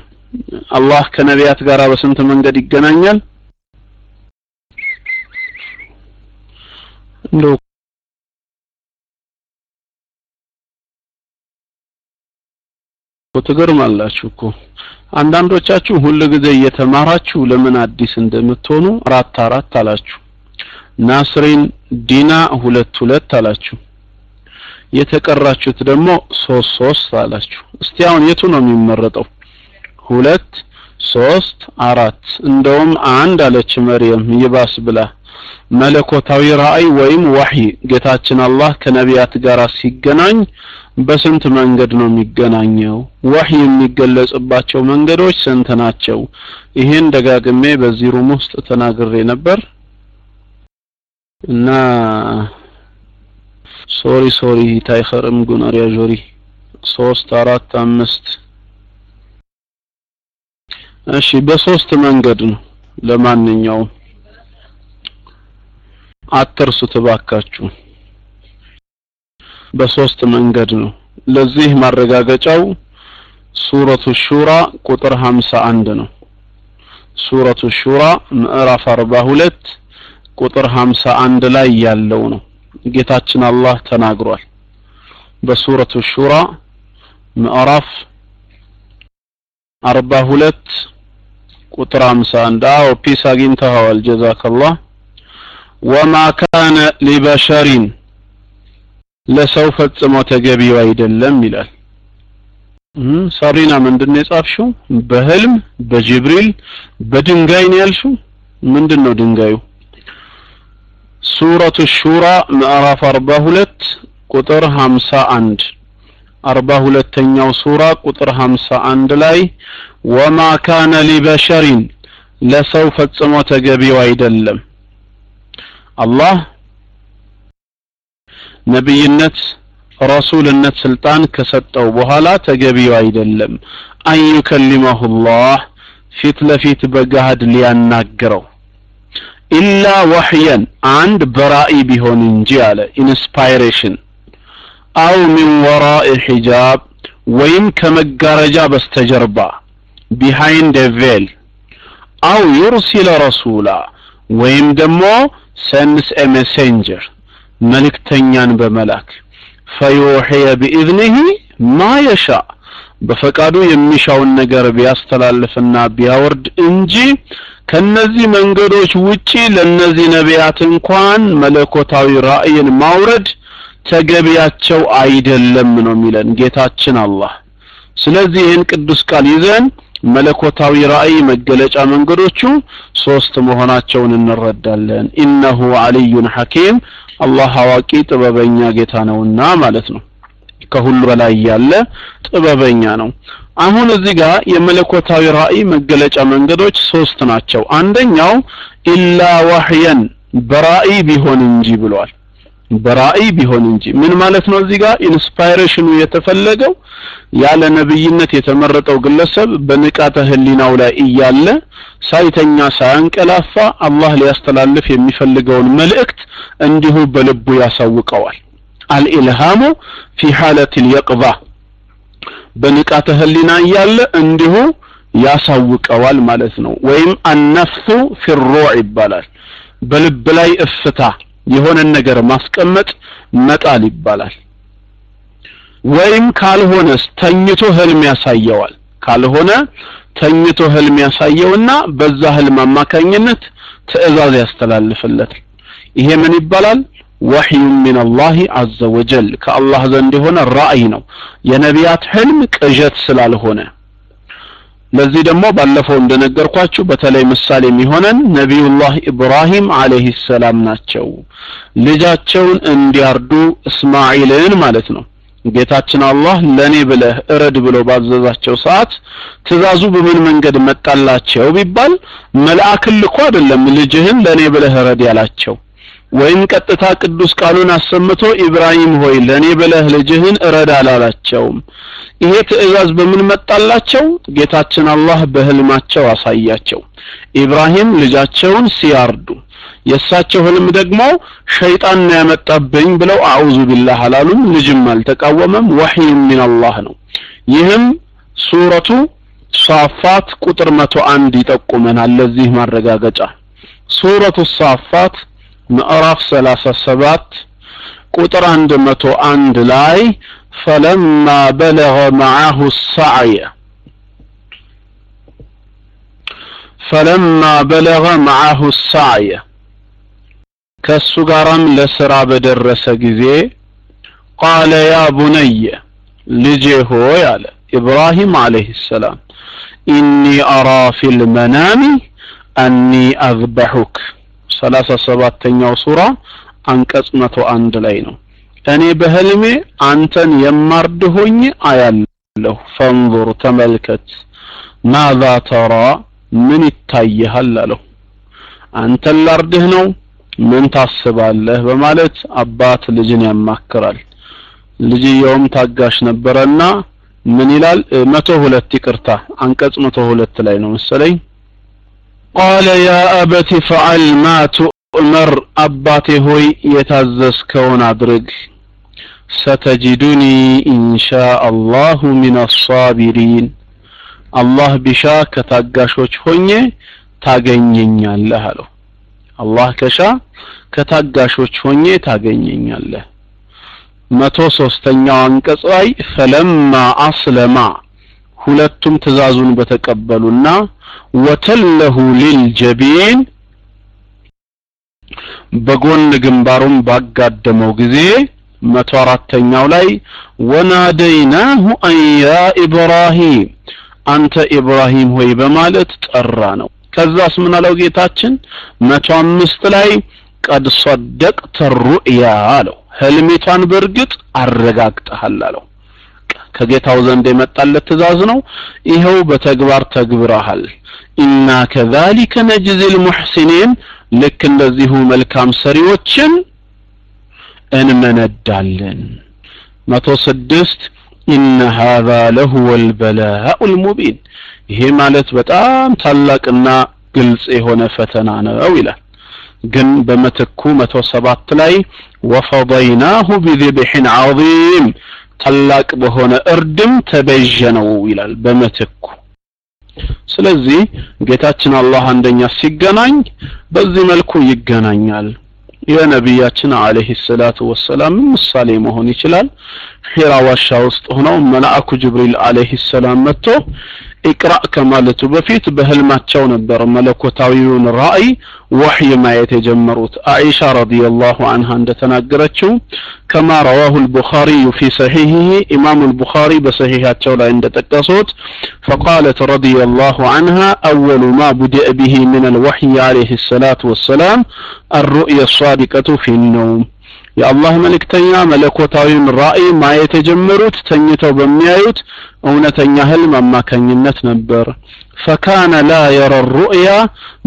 አላህ ከነቢያት ጋር በስንት መንገድ ይገናኛል? እንደው ትገርማላችሁ እኮ። አንዳንዶቻችሁ ሁል ጊዜ እየተማራችሁ ለምን አዲስ እንደምትሆኑ አራት አራት አላችሁ። ናስሪን ዲና ሁለት ሁለት አላችሁ። የተቀራችሁት ደግሞ ሶስት ሶስት አላችሁ። እስቲ አሁን የቱ ነው የሚመረጠው? ሁለት ሶስት አራት። እንደውም አንድ አለች መርየም ይባስ ብላ መለኮታዊ ራእይ ወይም ወህይ ጌታችን አላህ ከነቢያት ጋር ሲገናኝ በስንት መንገድ ነው የሚገናኘው? ወህይ የሚገለጽባቸው መንገዶች ስንት ናቸው? ይሄን ደጋግሜ በዚህ ሩም ውስጥ ተናግሬ ነበር። እና ሶሪ ሶሪ ታይኸርም ጉነሪያ ጆሪ ሶስት አራት አምስት እሺ በሶስት መንገድ ነው ለማንኛውም አትርሱት እባካችሁ። በሶስት መንገድ ነው። ለዚህ ማረጋገጫው ሱረቱ ሹራ ቁጥር 51 ነው። ሱረቱ ሹራ ምዕራፍ 42 ቁጥር 51 ላይ ያለው ነው። ጌታችን አላህ ተናግሯል። በሱረቱ ሹራ ምዕራፍ 42 ቁጥር 51 አዎ ፒስ አግኝተኸዋል። ጀዛከላህ ወማ ካነ ሊበሸሪን ለሰው ፈጽሞ ተገቢው አይደለም ይላል። ሳሪና ምንድን ነው የጻፍሽው? በህልም በጅብሪል በድንጋይ ነው ያልሽው? ምንድን ነው ድንጋዩ? ሱረቱ ሹራ ምዕራፍ 42 ቁጥር 51 አርባ ሁለተኛው ሱራ ቁጥር 51 ላይ ወማ ካነ ሊበሸሪን ለሰው ፈጽሞ ተገቢው አይደለም አላህ ነብይነት ረሱልነት ስልጣን ከሰጠው በኋላ ተገቢው አይደለም። አን ዩከሊመሁ ላህ ፊት ለፊት በገሃድ ሊያናግረው። إلا وحيا አንድ በራእይ ቢሆን እንጂ አለ inspiration። أو من وراء حجاب ወይም ከመጋረጃ በስተጀርባ behind veil። أو يرسل رسولا ወይም ደግሞ sends a messenger መልእክተኛን በመላክ فيوحي بإذنه ما يشاء በፈቃዱ የሚሻውን ነገር ቢያስተላልፍና ቢያወርድ እንጂ ከነዚህ መንገዶች ውጪ ለነዚህ ነቢያት እንኳን መለኮታዊ ራእይን ማውረድ ተገቢያቸው አይደለም ነው የሚለን ጌታችን አላህ። ስለዚህ ይህን ቅዱስ ቃል ይዘን መለኮታዊ ራእይ መገለጫ መንገዶቹ ሶስት መሆናቸውን እንረዳለን። ኢነሁ አልዩን ሐኪም አላህ አዋቂ ጥበበኛ ጌታ ነውና ማለት ነው። ከሁሉ በላይ ያለ ጥበበኛ ነው። አሁን እዚህ ጋር የመለኮታዊ ራእይ መገለጫ መንገዶች ሶስት ናቸው። አንደኛው إلا وحيا በራእይ ቢሆን እንጂ ብሏል። በራእይ ቢሆን እንጂ ምን ማለት ነው? እዚህ ጋር inspiration ኡ የተፈለገው ያለ ነብይነት የተመረጠው ግለሰብ በንቃተ ህሊናው ላይ እያለ ሳይተኛ ሳያንቀላፋ አላህ ሊያስተላልፍ የሚፈልገውን መልእክት እንዲሁ በልቡ ያሳውቀዋል። አልኢልሃሙ ፊ ሐለት ልየቅዛ በንቃተ ህሊና እያለ እንዲሁ ያሳውቀዋል ማለት ነው። ወይም አነፍሱ ፊ ሩዕ ይባላል። በልብ ላይ እፍታ የሆነን ነገር ማስቀመጥ መጣል ይባላል። ወይም ካልሆነስ ተኝቶ ህልም ያሳየዋል። ካልሆነ ተኝቶ ህልም ያሳየውና በዛ ህልም አማካኝነት ትዕዛዝ ያስተላልፍለታል። ይሄ ምን ይባላል? ወህዩ ሚን አላህ አዘ ወጀል ከአላህ ዘንድ የሆነ ራእይ ነው። የነቢያት ህልም ቅዠት ስላልሆነ ለዚህ ደግሞ ባለፈው እንደነገርኳችሁ በተለይ ምሳሌ የሚሆነን ነቢዩላህ ኢብራሂም አለይሂ ሰላም ናቸው። ልጃቸውን እንዲያርዱ እስማኤልን ማለት ነው። ጌታችን አላህ ለኔ ብለህ እረድ ብሎ ባዘዛቸው ሰዓት ትእዛዙ በምን መንገድ መጣላቸው ቢባል መልአክን ልኮ አይደለም ልጅህን ለኔ ብለህ እረድ ያላቸው ወይም ቀጥታ ቅዱስ ቃሉን አሰምቶ ኢብራሂም ሆይ ለኔ ብለህ ልጅህን እረድ አላላቸውም። ይሄ ትእዛዝ በምን መጣላቸው? ጌታችን አላህ በህልማቸው አሳያቸው። ኢብራሂም ልጃቸውን ሲያርዱ የእሳቸው ህልም ደግሞ ሸይጣን ነው ያመጣብኝ ብለው አዑዙ ቢላህ አላሉም። ልጅም አልተቃወመም። ወህይ ሚን አላህ ነው። ይህም ሱረቱ ሳፋት ቁጥር መቶ አንድ ይጠቁመናል። ለዚህ ማረጋገጫ ሱረቱ ሳፋት ምዕራፍ 37 ቁጥር 101 ላይ ፈለማ በለገ መዓሁ ሰዓየ ፈለማ በለገ መዓሁ ሰዓየ ከሱ ጋራም ለስራ በደረሰ ጊዜ قال يا بني ልጄ ሆይ አለ ኢብራሂም عليه السلام إني أرى في المنام أني أذبحك ሰላሳ ሰባተኛው ሱራ አንቀጽ መቶ አንድ ላይ ነው። እኔ በህልሜ አንተን የማርድ ሆኜ አያለሁ። فانظر ተመልከት፣ ماذا ترى ምን ይታይሃል አለው። አንተን ላርድህ ነው ምን ታስባለህ? በማለት አባት ልጅን ያማክራል። ልጅየውም ታጋሽ ነበረና ምን ይላል? መቶ ሁለት ይቅርታ፣ አንቀጽ መቶ ሁለት ላይ ነው መሰለኝ ቃለ ያ አበቲ ፈዐል ማ ቱእመር፣ አባቴ ሆይ የታዘዝከውን አድርግ። ሰተጂዱኒ ኢንሻ አላሁ ሚን አሳቢሪን፣ አላህ ቢሻ ከታጋሾች ሆኜ ታገኘኛለህ አለው። አላህ ከሻ ከታጋሾች ሆኜ ታገኘኛለህ። መቶ ሶስተኛው አንቀጽ ላይ ፈለማ አስለማ ሁለቱም ትእዛዙን በተቀበሉና ወተለሁ ሊልጀቢን በጎን ግንባሩን ባጋደመው ጊዜ መቶ አራተኛው ላይ ወናደይናሁ አን ያ ኢብራሂም አንተ ኢብራሂም ሆይ በማለት ጠራ ነው። ከዛስ ምን ጌታችን? መቶ አምስት ላይ ቀድ ሰደቅተ ሩእያ አለው። ህልሚቷን በእርግጥ አረጋግጠሃል አለው። ከጌታው ዘንድ የመጣለት ትእዛዝ ነው። ይኸው በተግባር ተግብረሃል። ኢና ከዛሊከ ነጅዚ ልሙሕሲኒን ልክ እንደዚሁ መልካም ሰሪዎችን እንመነዳለን። መቶ ስድስት ኢነ ሃዛ ለሁወ ልበላኡ ልሙቢን። ይሄ ማለት በጣም ታላቅና ግልጽ የሆነ ፈተና ነው ይላል። ግን በመትኩ መቶ ሰባት ላይ ወፈደይናሁ ቢذብሕን ዐظም ታላቅ በሆነ እርድም ተቤዠነው ይላል በምትኩ። ስለዚህ ጌታችን አላህ አንደኛ ሲገናኝ በዚህ መልኩ ይገናኛል። የነቢያችን አለይሂ ሰላቱ ወሰላም ምሳሌ መሆን ይችላል። ሒራ ዋሻ ውስጥ ሆነው መልአኩ ጅብሪል አለይሂ ሰላም መጥቶ اقرأ كما لتبفيت بهل ما شون الدر ملكو تاويون رأي وحي ما يتجمروت عائشة رضي الله عنها عند تناقرتشو كما رواه البخاري في صحيحه إمام البخاري بصحيحات شولا عند تكسوت فقالت رضي الله عنها أول ما بدأ به من الوحي عليه الصلاة والسلام الرؤية الصادقة في النوم. يا الله ملك تيام ملكو تاويون رأي ما يتجمروت تنيتو بمياوت እውነተኛ ህልም አማካኝነት ነበር ፈካነ ላ የረ ሩእያ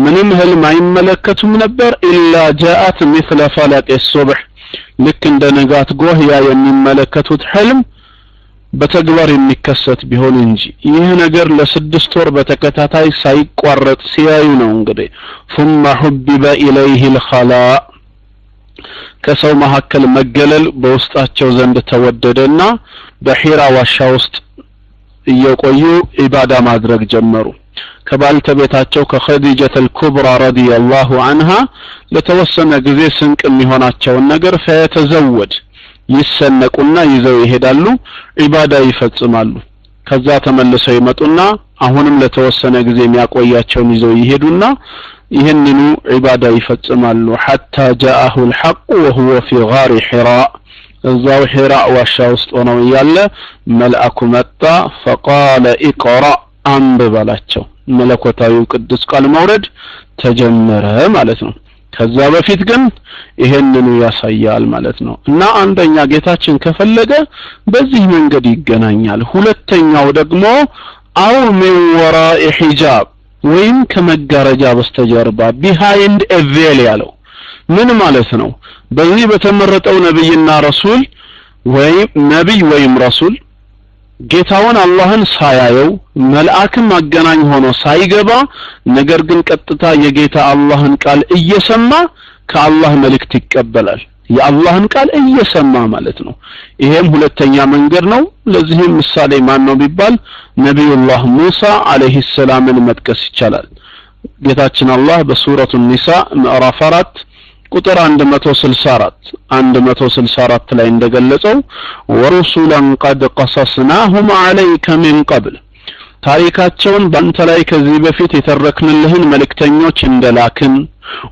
ምንም ህልም አይመለከቱም ነበር ኢላ ጃአት ሚስለ ፈለቅ ሱብሕ ልክ እንደ ንጋት ጎህ ያ የሚመለከቱት ህልም በተግባር የሚከሰት ቢሆን እንጂ ይህ ነገር ለስድስት ወር በተከታታይ ሳይቋረጥ ሲያዩ ነው እንግዲህ ثم حبب إليه الخلاء ከሰው መካከል መገለል በውስጣቸው ዘንድ ተወደደና በሒራ ዋሻ ውስጥ እየቆዩ ኢባዳ ማድረግ ጀመሩ። ከባልተቤታቸው ከኸዲጀት አልኩብራ ረዲየላሁ አንሃ ለተወሰነ ጊዜ ስንቅ የሚሆናቸውን ነገር ፈየተዘወድ ይሰነቁና ይዘው ይሄዳሉ ኢባዳ ይፈጽማሉ። ከዛ ተመልሰው ይመጡና አሁንም ለተወሰነ ጊዜ የሚያቆያቸውን ይዘው ይሄዱና ይህንኑ ዒባዳ ይፈጽማሉ። ሐታ ጃአሁ ልሐቁ ወሁወ ፊ ጋሪ ሒራ እዛው ሒራ ዋሻ ውስጥ ሆነው እያለ መልአኩ መጣ ፈቃለ ኢቅራ አንብብ አላቸው መለኮታዊው ቅዱስ ቃል መውረድ ተጀመረ ማለት ነው። ከዛ በፊት ግን ይሄንኑ ያሳያል ማለት ነው። እና አንደኛ ጌታችን ከፈለገ በዚህ መንገድ ይገናኛል። ሁለተኛው ደግሞ أو من وراء حجاب ወይም ከመጋረጃ በስተጀርባ behind a veil ያለው ምን ማለት ነው? በዚህ በተመረጠው ነብይና ረሱል ወይም ነብይ ወይም ረሱል ጌታውን አላህን ሳያየው መልአክም አገናኝ ሆኖ ሳይገባ ነገር ግን ቀጥታ የጌታ አላህን ቃል እየሰማ ከአላህ መልእክት ይቀበላል። የአላህን ቃል እየሰማ ማለት ነው። ይሄም ሁለተኛ መንገድ ነው። ለዚህም ምሳሌ ማን ነው ቢባል ነቢዩላህ ሙሳ አለይሂ ሰላምን መጥቀስ ይቻላል። ጌታችን አላህ በሱረቱ ኒሳ ምዕራፍ 4 ቁጥር 164 164 ላይ እንደገለጸው ወሩሱላን ቀድ ቀሰስናሁም አለይከ ሚን ቀብል ታሪካቸውን በአንተ ላይ ከዚህ በፊት የተረክንልህን መልእክተኞች እንደላክን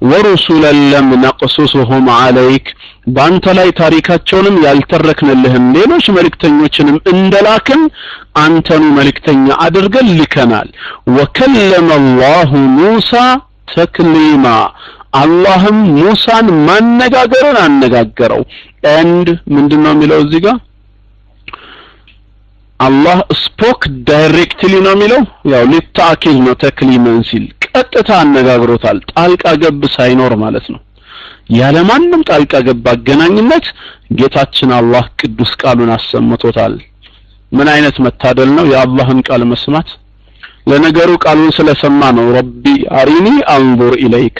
ወሩሱለን ለም ነቅሱስሁም አለይክ በአንተ ላይ ታሪካቸውንም ያልተረክንልህን ሌሎች መልእክተኞችንም እንደላክን አንተኑ መልእክተኛ አድርገን ልከናል። ወከለመ አላሁ ሙሳ ተክሊማ አላህም ሙሳን ማነጋገርን አነጋገረው። and ምንድነው የሚለው እዚህ ጋር? አላህ spoke directly ነው የሚለው። ያው ሊታኪል ነው تكليما ሲል ቀጥታ አነጋግሮታል። ጣልቃ ገብ ሳይኖር ማለት ነው። ያለ ማንም ጣልቃ ገብ አገናኝነት ጌታችን አላህ ቅዱስ ቃሉን አሰምቶታል። ምን አይነት መታደል ነው? የአላህን ቃል መስማት። ለነገሩ ቃሉን ስለሰማ ነው رب أرني أنظر إليك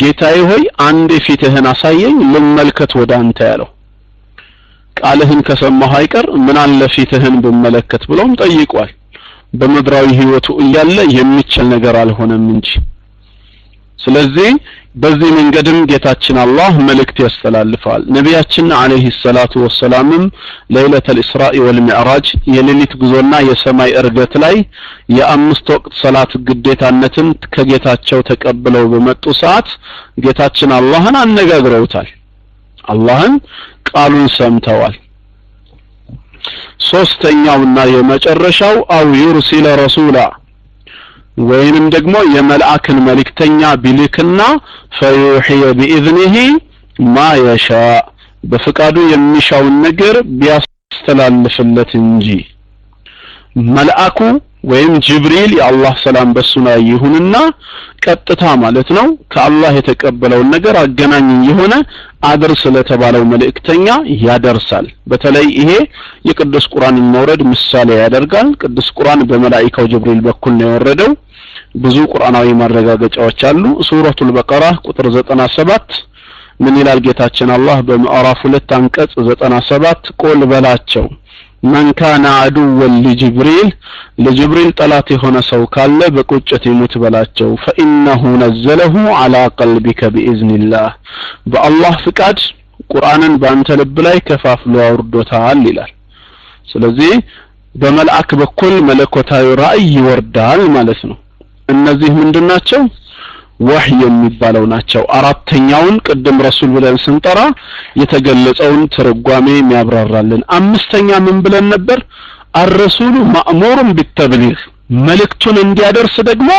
ጌታዬ ሆይ አንድ ፊትህን አሳየኝ ልመልከት ወደ አንተ ያለው። ቃልህን ከሰማሁ አይቀር ምን አለ ፊትህን ብመለከት ብሎም ጠይቋል። በምድራዊ ህይወቱ እያለ የሚችል ነገር አልሆነም እንጂ። ስለዚህ በዚህ መንገድም ጌታችን አላህ መልእክት ያስተላልፋል። ነቢያችን አለይሂ ሰላቱ ወሰላምም ለይለተል ኢስራኢ ወልሚዕራጅ የሌሊት ጉዞና የሰማይ እርገት ላይ የአምስት ወቅት ሰላት ግዴታነትን ከጌታቸው ተቀብለው በመጡ ሰዓት ጌታችን አላህን አነጋግረውታል። አላህን ቃሉን ሰምተዋል። ሶስተኛውና የመጨረሻው አው ዩርሲለ ረሱላ ወይንም ደግሞ የመልአክን መልእክተኛ ቢልክና ፈዩሕየ ቢኢዝኒሂ ማ የሻ በፍቃዱ የሚሻውን ነገር ቢያስተላልፍለት እንጂ። መልአኩ ወይም ጅብሪል የአላህ ሰላም በሱ ላይ ይሁንና ቀጥታ ማለት ነው ከአላህ የተቀበለውን ነገር አገናኝ የሆነ አድርስ ስለተባለው መልእክተኛ ያደርሳል። በተለይ ይሄ የቅዱስ ቁርአንን መውረድ ምሳሌ ያደርጋል። ቅዱስ ቁርአን በመላኢካው ጅብሪል በኩል ነው የወረደው ብዙ ቁርአናዊ ማረጋገጫዎች አሉ። ሱረቱል በቀራ ቁጥር 97 ምን ይላል ጌታችን አላህ በምዕራፍ ሁለት አንቀጽ 97 ቁል በላቸው መን ካነ አዱወን ሊጅብሪል ለጅብሪል ጠላት የሆነ ሰው ካለ በቁጭት ይሙት በላቸው። ፈኢነሁ ነዘለሁ አላ ቀልቢከ ቢኢዝኒላህ በአላህ ፍቃድ ቁርአንን በአንተ ልብ ላይ ከፋፍሎ አውርዶታል ይላል። ስለዚህ በመልአክ በኩል መለኮታዊ ራእይ ይወርዳል ማለት ነው እነዚህ ምንድናቸው? ወህይ የሚባለው ናቸው። አራተኛውን ቅድም ረሱል ብለን ስንጠራ የተገለጸውን ትርጓሜ የሚያብራራልን። አምስተኛ ምን ብለን ነበር? አረሱሉ ማእሙሩን ቢተብሊግ መልእክቱን እንዲያደርስ ደግሞ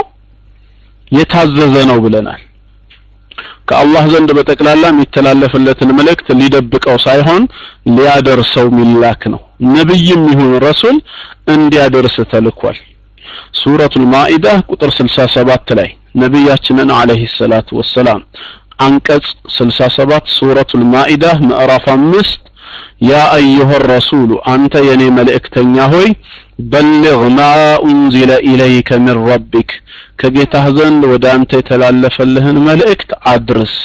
የታዘዘ ነው ብለናል። ከአላህ ዘንድ በጠቅላላ የሚተላለፍለትን መልእክት ሊደብቀው ሳይሆን ሊያደርሰው ሚላክ ነው። ነብይም ይሁን ረሱል እንዲያደርስ ተልኳል ሱረቱል ማኢዳ ቁጥር 67 ላይ ነቢያችንን አለይሂ ሰላቱ ወሰላም አንቀጽ 67 ሱረቱል ማኢዳ ምዕራፍ 5 ያ አዩሀ ረሱሉ አንተ የኔ መልእክተኛ ሆይ በልግ ማ ኡንዚለ ኢለይከ ሚን ረቢክ ከጌታህ ዘንድ ወደ አንተ የተላለፈልህን መልእክት አድርስ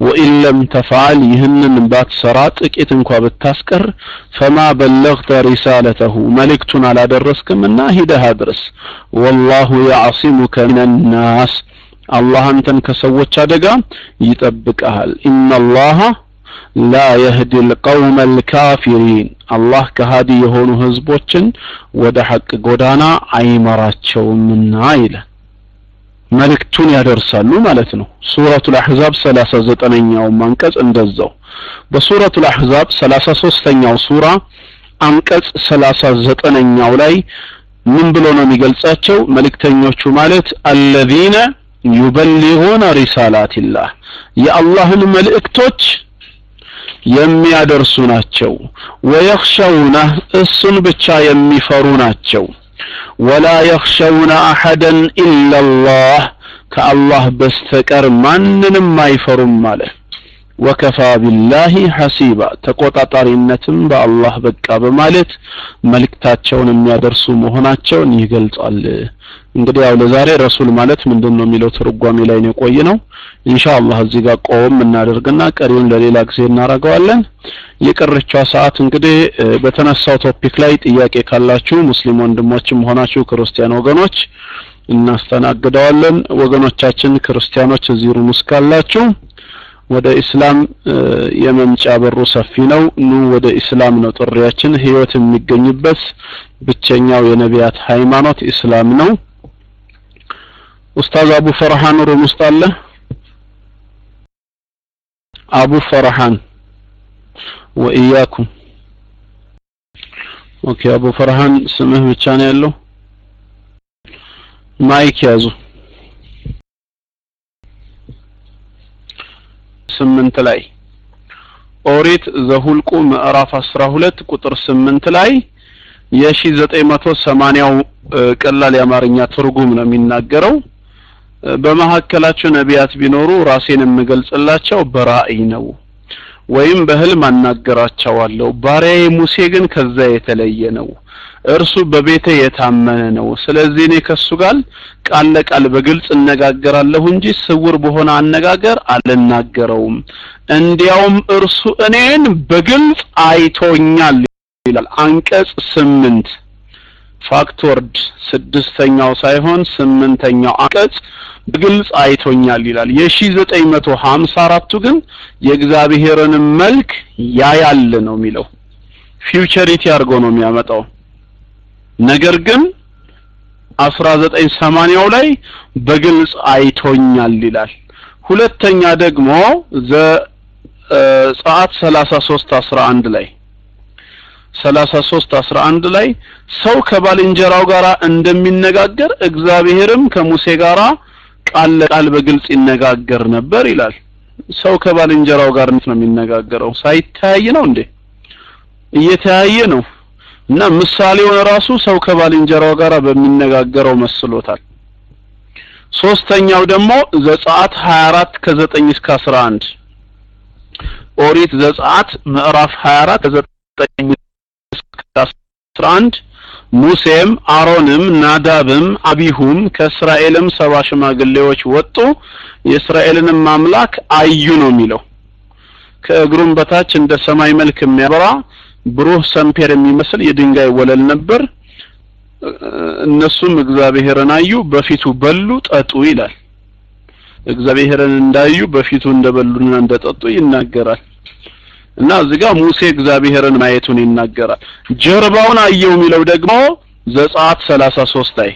ወኢን ለም ተፍዓል ይህንን ባትሰራ ጥቂት እንኳ ብታስቀር ፈማ በለግተ ሪሳለተሁ መልእክቱን አላደረስክምና ሂደህ አድርስ ወላሁ ያዕሲሙከ ሚነናስ አላህ አንተን ከሰዎች አደጋ ይጠብቀሃል። ኢነላሃ ላ የህዲ ልቀውመ ልካፊሪን አላህ ከሃዲ የሆኑ ህዝቦችን ወደ ሐቅ ጎዳና አይመራቸውምና ይላል መልእክቱን ያደርሳሉ ማለት ነው። ሱረቱል አሕዛብ 39ኛው አንቀጽ እንደዛው። በሱረቱል አሕዛብ 33ኛው ሱራ አንቀጽ 39ኛው ላይ ምን ብሎ ነው የሚገልጻቸው? መልእክተኞቹ ማለት አለዚነ ዩበሊጉነ ሪሳላቲላህ የአላህን መልእክቶች የሚያደርሱ ናቸው። ወየኽሸውነ እሱን ብቻ የሚፈሩ ናቸው ወላ የኽሸውነ አሐደን ኢላላህ ከአላህ በስተቀር ማንንም አይፈሩም ማለት ወከፋ ቢላሂ ሐሲባ ተቆጣጣሪነትም በአላህ በቃ በማለት መልእክታቸውን የሚያደርሱ መሆናቸውን ይገልጻል እንግዲህ ያው ለዛሬ ረሱል ማለት ምንድን ነው የሚለው ትርጓሜ ላይ ነው የቆየ ነው ኢንሻአላህ እዚህ ጋር ቆም እናደርግና ቀሪውን ለሌላ ጊዜ እናደርገዋለን። የቀረችዋ ሰዓት እንግዲህ በተነሳው topic ላይ ጥያቄ ካላችሁ ሙስሊም ወንድሞችም ሆናችሁ ክርስቲያን ወገኖች እናስተናግደዋለን። ወገኖቻችን ክርስቲያኖች እዚህ room ውስጥ ካላችሁ ወደ ኢስላም የመምጫ በሩ ሰፊ ነው። ኑ ወደ ኢስላም ነው ጥሪያችን። ህይወት የሚገኝበት ብቸኛው የነቢያት ሃይማኖት ኢስላም ነው። ኡስታዝ አቡ ፈርሃን room ውስጥ አለ አቡ ፈርሃን وإياكم። Okay አቡ ፈርሃን ስምህ ብቻ ነው ያለው። mic ያዙ። ስምንት ላይ ኦሪት ዘሁልቁ ምዕራፍ 12 ቁጥር 8 ላይ የሺ 980ው ቀላል የአማርኛ ትርጉም ነው የሚናገረው በመካከላቸው ነቢያት ቢኖሩ ራሴን የምገልጽላቸው በራእይ ነው ወይም በህልም አናገራቸዋለሁ። ባሪያዬ ሙሴ ግን ከዛ የተለየ ነው። እርሱ በቤተ የታመነ ነው። ስለዚህ እኔ ከሱ ጋር ቃል ለቃል በግልጽ እነጋገራለሁ እንጂ ስውር በሆነ አነጋገር አልናገረውም። እንዲያውም እርሱ እኔን በግልጽ አይቶኛል ይላል። አንቀጽ ስምንት ፋክቶርድ ስድስተኛው ሳይሆን ስምንተኛው አንቀጽ በግልጽ አይቶኛል ይላል። የሺ ዘጠኝ መቶ ሀምሳ አራቱ ግን የእግዚአብሔርን መልክ ያያል ነው የሚለው። futurity አድርጎ ነው የሚያመጣው። ነገር ግን 1980ው ላይ በግልጽ አይቶኛል ይላል። ሁለተኛ ደግሞ ዘጸአት 33 11 ላይ 33 11 ላይ ሰው ከባልንጀራው ጋር እንደሚነጋገር እግዚአብሔርም ከሙሴ ጋራ ቃል ለቃል በግልጽ ይነጋገር ነበር ይላል። ሰው ከባልንጀራው ጋር ነው የሚነጋገረው? ሳይተያይ ነው እንዴ? እየተያየ ነው። እና ምሳሌውን ራሱ ሰው ከባልንጀራው ጋር በሚነጋገረው መስሎታል። ሶስተኛው ደግሞ ዘጸአት 24 ከ9 እስከ 11 ኦሪት ዘጸአት ምዕራፍ 24 ከ9 እስከ 11 ሙሴም አሮንም ናዳብም አቢሁም ከእስራኤልም ሰባ ሽማግሌዎች ወጡ። የእስራኤልንም አምላክ አዩ ነው የሚለው። ከእግሩም በታች እንደ ሰማይ መልክ የሚያበራ ብሩህ ሰምፔር የሚመስል የድንጋይ ወለል ነበር። እነሱም እግዚአብሔርን አዩ በፊቱ በሉ ጠጡ ይላል። እግዚአብሔርን እንዳዩ በፊቱ እንደበሉና እንደጠጡ ይናገራል እና እዚህ ጋር ሙሴ እግዚአብሔርን ማየቱን ይናገራል። ጀርባውን አየው የሚለው ደግሞ ዘጸአት 33 ላይ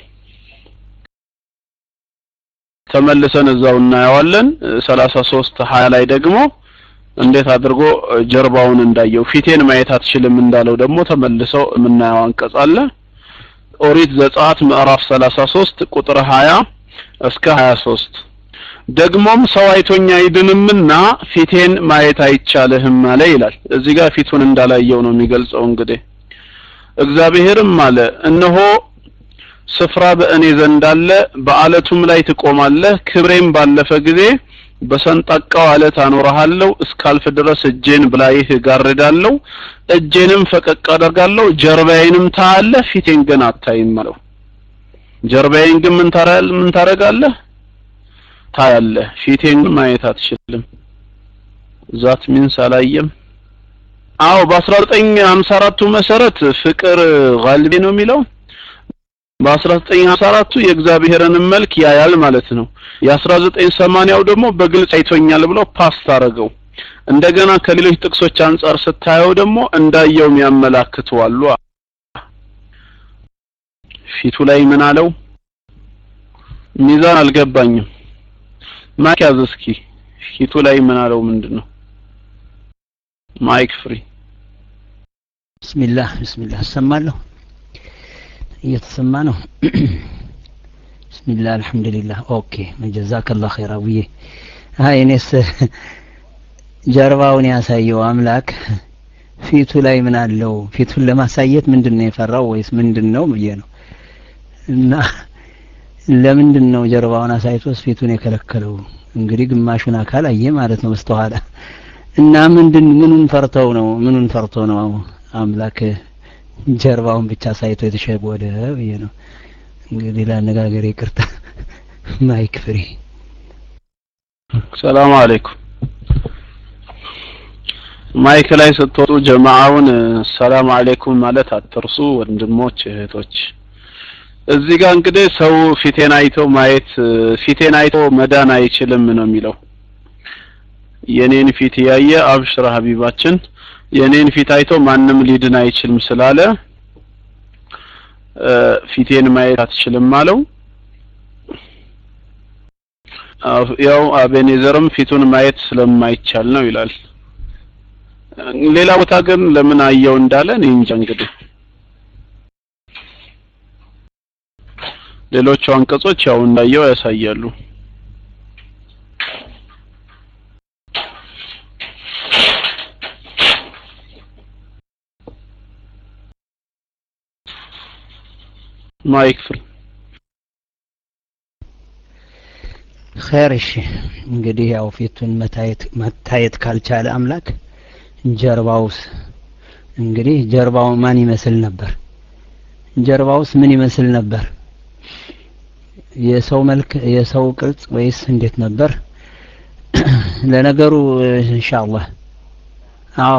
ተመልሰን እዛው እናየዋለን። 33 20 ላይ ደግሞ እንዴት አድርጎ ጀርባውን እንዳየው ፊቴን ማየት አትችልም እንዳለው ደግሞ ተመልሰው የምናየው አንቀጽ አለ። ኦሪት ዘጸአት ምዕራፍ 33 ቁጥር 20 እስከ 23 ደግሞም ሰው አይቶኛ አይድንምና ፊቴን ማየት አይቻልህም አለ ይላል። እዚህ ጋር ፊቱን እንዳላየው ነው የሚገልጸው እንግዲህ። እግዚአብሔርም አለ እነሆ ስፍራ በእኔ ዘንድ አለ በአለቱም ላይ ትቆማለህ ክብሬም ባለፈ ጊዜ በሰንጣቃው አለት አኖርሃለሁ እስካልፍ ድረስ እጄን በላይህ እጋርዳለሁ እጄንም ፈቀቅ አደርጋለሁ ጀርባዬንም ታያለህ ፊቴን ግን አታይም አለው። ጀርባዬን ግን ምን ታረጋለህ ታያለህ። ፊቴን ግን ማየት አትችልም። That means አላየም አዎ በ1954ቱ መሰረት future will be ነው የሚለው። በ1954ቱ የእግዚአብሔርን መልክ ያያል ማለት ነው። የ1980ው ደግሞ በግልጽ አይቶኛል ብሎ past አረገው። እንደገና ከሌሎች ጥቅሶች አንጻር ስታየው ደግሞ እንዳየው የሚያመላክቱ አሉ። ፊቱ ላይ ምን አለው? ሚዛን አልገባኝም mic ያዝ እስኪ ፊቱ ላይ ምን አለው? ምንድነው? Mic free። بسم الله بسم الله። እሰማለሁ? እየተሰማ ነው? بسم الله الحمد لله። Okay جزاك الله خير አቡዬ። አይ እኔስ ጀርባውን ያሳየው አምላክ ፊቱ ላይ ምን አለው? ፊቱን ለማሳየት ምንድን ነው የፈራው ወይስ ምንድን ነው ብዬ ነው። እና ለምንድን ነው ጀርባውን አሳይቶስ ፊቱን የከለከለው? እንግዲህ ግማሹን አካል አየ ማለት ነው በስተኋላ። እና ምንድን ምኑን ፈርተው ነው? ምኑን ፈርቶ ነው አምላክ ጀርባውን ብቻ አሳይቶ የተሸወደ ብዬ ነው? እንግዲህ ለአነጋገር ይቅርታ። Mic free። سلام عليكم። Mic ላይ ስትወጡ ጀማዓውን سلام عليكم ማለት አትርሱ ወንድሞች እህቶች እዚህ ጋር እንግዲህ ሰው ፊቴን አይቶ ማየት ፊቴን አይቶ መዳን አይችልም ነው የሚለው። የኔን ፊት ያየ አብሽር ሀቢባችን የኔን ፊት አይቶ ማንም ሊድን አይችልም ስላለ ፊቴን ማየት አትችልም አለው። ያው አቤኔዘርም ፊቱን ማየት ስለማይቻል ነው ይላል። ሌላ ቦታ ግን ለምን አየው እንዳለ እኔ እንጃ እንግዲህ ሌሎቹ አንቀጾች ያው እንዳየው ያሳያሉ። ማይክ ኸይር እሺ። እንግዲህ ያው ፊቱን መታየት መታየት ካልቻለ አምላክ ጀርባውስ እንግዲህ ጀርባው ማን ይመስል ነበር? ጀርባውስ ምን ይመስል ነበር የሰው መልክ የሰው ቅርጽ ወይስ እንዴት ነበር? ለነገሩ ኢንሻአላህ። አዎ።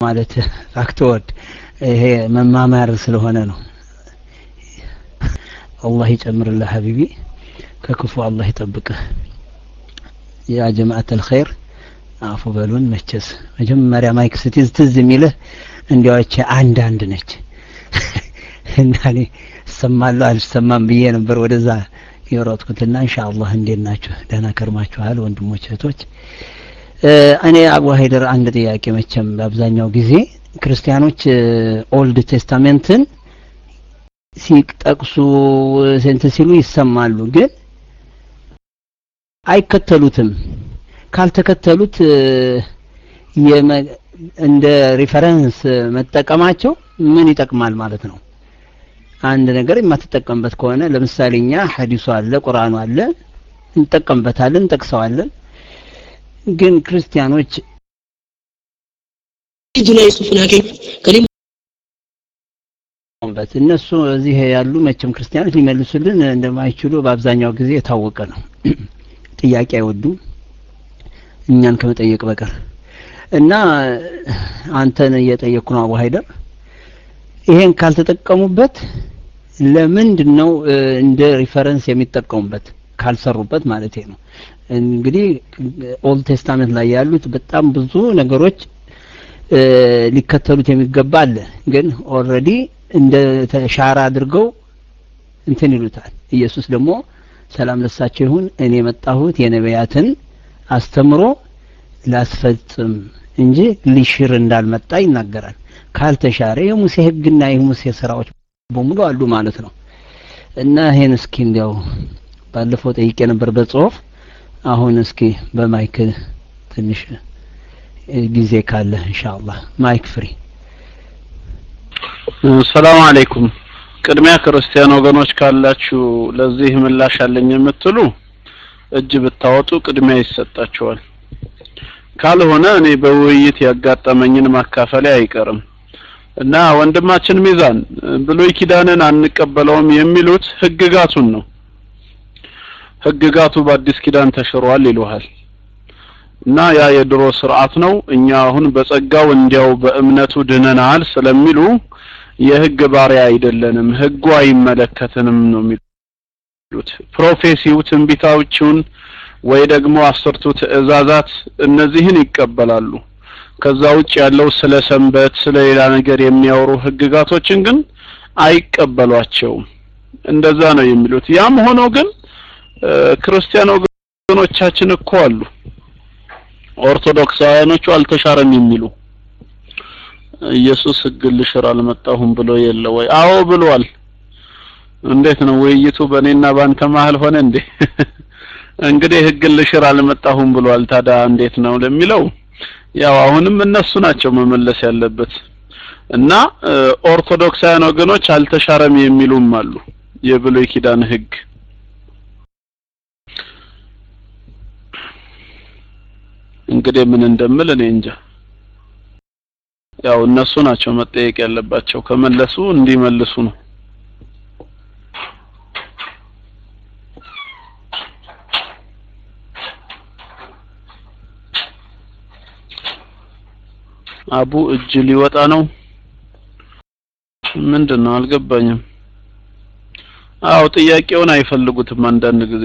ማለት አክተወድ ይሄ መማማር ስለሆነ ነው። አላህ ይጨምርልህ ሀቢቢ ከክፉ አላህ ይጠብቅህ። يا جماعة الخير አፉ በሉን መቸስ። መጀመሪያ mic ስትይዝ ትዝ የሚልህ እንዲያዎች አንድ አንድ ነች። እና እኔ እሰማለሁ አልሰማም ብዬ ነበር ወደዛ የሮጥኩትና إن شاء الله እንዴት ናችሁ? ደህና ከርማችኋል ወንድሞች እህቶች። እኔ አቡ ሀይደር አንድ ጥያቄ መቼም በአብዛኛው ጊዜ ክርስቲያኖች Old Testament ን ሲጠቅሱ ስንት ሲሉ ይሰማሉ ግን አይከተሉትም ካልተከተሉት እንደ ሪፈረንስ መጠቀማቸው ምን ይጠቅማል ማለት ነው? አንድ ነገር የማትጠቀምበት ከሆነ ለምሳሌ እኛ ሐዲሱ አለ ቁርአኑ አለ እንጠቀምበታለን እንጠቅሰዋለን። ግን ክርስቲያኖች ላይ ሱፍን እነሱ እዚህ ያሉ መቼም ክርስቲያኖች ሊመልሱልን እንደማይችሉ በአብዛኛው ጊዜ የታወቀ ነው። ጥያቄ አይወዱም እኛን ከመጠየቅ በቀር። እና አንተን እየጠየቅኩ ነው አቡ ሀይደር። ይሄን ካልተጠቀሙበት ለምንድን ነው እንደ reference የሚጠቀሙበት? ካልሰሩበት ማለት ነው። እንግዲህ Old Testament ላይ ያሉት በጣም ብዙ ነገሮች ሊከተሉት የሚገባ አለ። ግን already እንደተሻረ አድርገው እንትን ይሉታል። ኢየሱስ ደግሞ ሰላም ለሳቸው ይሁን እኔ የመጣሁት የነቢያትን አስተምሮ ላስፈጽም እንጂ ሊሽር እንዳልመጣ ይናገራል። ካልተሻረ የሙሴ ህግና የሙሴ ስራዎች በሙሉ አሉ ማለት ነው። እና ይሄን እስኪ እንዲያው ባለፈው ጠይቄ ነበር በጽሁፍ። አሁን እስኪ በ mic ትንሽ ጊዜ ካለ إن شاء الله። Mic free። سلام عليكم። ቅድሚያ ክርስቲያን ወገኖች ካላችሁ ለዚህ ምላሽ አለኝ የምትሉ እጅ ብታወጡ ቅድሚያ ይሰጣቸዋል ካልሆነ እኔ በውይይት ያጋጠመኝን ማካፈሌ አይቀርም። እና ወንድማችን ሚዛን ብሉይ ኪዳንን አንቀበለውም የሚሉት ህግጋቱን ነው። ህግጋቱ በአዲስ ኪዳን ተሽሯል ይሉሃል። እና ያ የድሮ ስርዓት ነው። እኛ አሁን በጸጋው እንዲያው በእምነቱ ድነናል ስለሚሉ የህግ ባሪያ አይደለንም ህጉ አይመለከትንም ነው የሚሉት ፕሮፌሲው ትንቢታዎቹን ወይ ደግሞ አስርቱ ትእዛዛት እነዚህን ይቀበላሉ። ከዛ ውጭ ያለው ስለ ሰንበት ስለ ሌላ ነገር የሚያወሩ ህግጋቶችን ግን አይቀበሏቸውም። እንደዛ ነው የሚሉት። ያም ሆኖ ግን ክርስቲያን ወገኖቻችን እኮ አሉ። ኦርቶዶክሳውያኖቹ አልተሻረም የሚሉ። ኢየሱስ ህግ ልሽር አልመጣሁም ብሎ የለ ወይ? አዎ ብሏል እንዴት ነው ውይይቱ? በእኔና ባንተ መሀል ሆነ እንዴ? እንግዲህ ህግ ልሽር አልመጣሁም ብሏል። ታዲያ እንዴት ነው ለሚለው ያው አሁንም እነሱ ናቸው መመለስ ያለበት። እና ኦርቶዶክሳውያን ወገኖች አልተሻረም የሚሉም አሉ የብሉይ ኪዳን ህግ። እንግዲህ ምን እንደምል እኔ እንጃ። ያው እነሱ ናቸው መጠየቅ ያለባቸው። ከመለሱ እንዲመልሱ ነው አቡ እጅ ሊወጣ ነው? ምንድን ነው አልገባኝም። አው ጥያቄውን አይፈልጉትም አንዳንድ ጊዜ።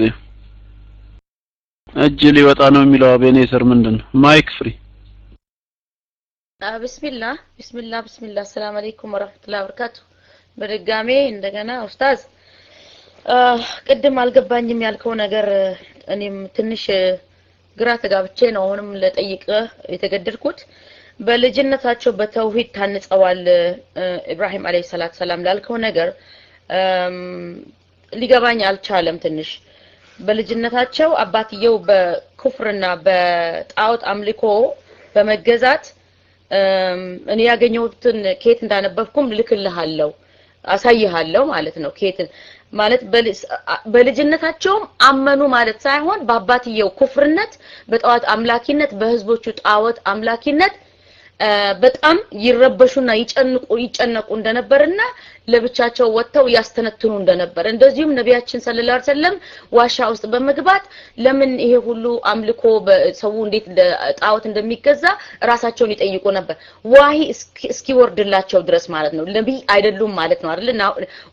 እጅ ሊወጣ ነው የሚለው አቤኔዘር ምንድን ነው mic free። ብስሚላ ብስሚላ ብስሚላ አሰላም አለይኩም ወራህመቱላሂ ወበረካቱ። በድጋሜ እንደገና ኡስታዝ ቅድም አልገባኝም ያልከው ነገር እኔም ትንሽ ግራ ተጋብቼ ነው አሁንም ለጠይቅ የተገደድኩት በልጅነታቸው በተውሂድ ታንጸዋል ኢብራሂም አለይሂ ሰላት ሰላም ላልከው ነገር ሊገባኝ አልቻለም ትንሽ። በልጅነታቸው አባትየው በኩፍርና በጣዖት አምልኮ በመገዛት እኔ ያገኘሁትን ኬት እንዳነበብኩም ልክልሃለሁ አሳይሃለሁ ማለት ነው ኬትን። ማለት በልጅነታቸውም አመኑ ማለት ሳይሆን በአባትየው ኩፍርነት በጣዖት አምላኪነት በህዝቦቹ ጣዖት አምላኪነት በጣም ይረበሹና ይጨንቁ ይጨነቁ እንደነበርና ለብቻቸው ወጥተው ያስተነትኑ እንደነበር። እንደዚሁም ነቢያችን ሰለላሁ ዐለይሂ ወሰለም ዋሻ ውስጥ በመግባት ለምን ይሄ ሁሉ አምልኮ ሰው እንዴት ጣዖት እንደሚገዛ ራሳቸውን ይጠይቁ ነበር። ዋሂ እስኪወርድላቸው ድረስ ማለት ነው። ነቢይ አይደሉም ማለት ነው አይደል?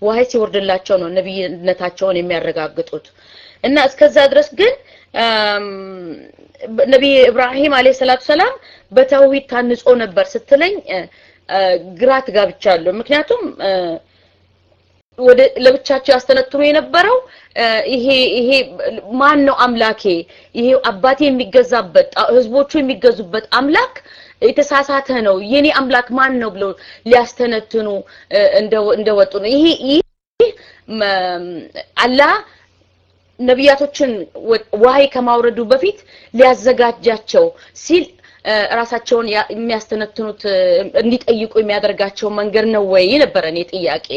ዋሂ ሲወርድላቸው ነው ነቢይነታቸውን የሚያረጋግጡት። እና እስከዛ ድረስ ግን ነቢይ ኢብራሂም አለይሂ ሰላቱ ሰላም በተውሂድ ታንጾ ነበር ስትለኝ ግራ ትጋብቻለሁ። ምክንያቱም ወደ ለብቻቸው ያስተነትኑ የነበረው ይሄ ይሄ ማን ነው አምላኬ? ይሄ አባቴ የሚገዛበት ህዝቦቹ የሚገዙበት አምላክ የተሳሳተ ነው። የኔ አምላክ ማን ነው ብለው ሊያስተነትኑ እንደወጡ ነው። ይሄ ይህ አላህ ነቢያቶችን ዋህይ ከማውረዱ በፊት ሊያዘጋጃቸው ሲል ራሳቸውን የሚያስተነትኑት እንዲጠይቁ የሚያደርጋቸው መንገድ ነው ወይ ነበረ እኔ ጥያቄ።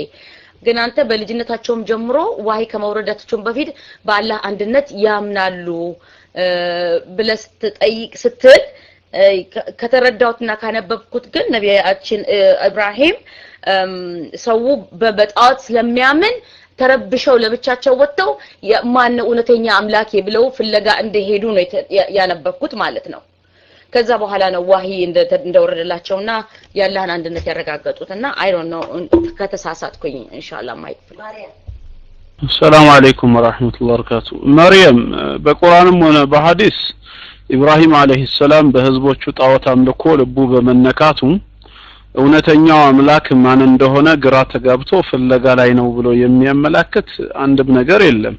ግን አንተ በልጅነታቸውም ጀምሮ ዋሂ ከመውረዳቸውም በፊት በአላህ አንድነት ያምናሉ ብለህ ስትጠይቅ ስትል ከተረዳሁትና ካነበብኩት ግን ነቢያችን ኢብራሂም ሰው በጣዖት ስለሚያምን ተረብሸው ለብቻቸው ወጥተው ማን እውነተኛ አምላኬ ብለው ፍለጋ እንደሄዱ ነው ያነበብኩት ማለት ነው። ከዛ በኋላ ነው ዋሂ እንደወረደላቸውና የአላህን አንድነት ያረጋገጡት እና I don't know ከተሳሳትኩኝ ኢንሻአላህ mic ሰላም አለይኩም ወራህመቱላሂ ወበረካቱ። መርየም በቁርአንም ሆነ በሐዲስ ኢብራሂም አለይሂ ሰላም በህዝቦቹ ጣዖት አምልኮ ልቡ በመነካቱ እውነተኛው አምላክ ማን እንደሆነ ግራ ተጋብቶ ፍለጋ ላይ ነው ብሎ የሚያመላክት አንድም ነገር የለም።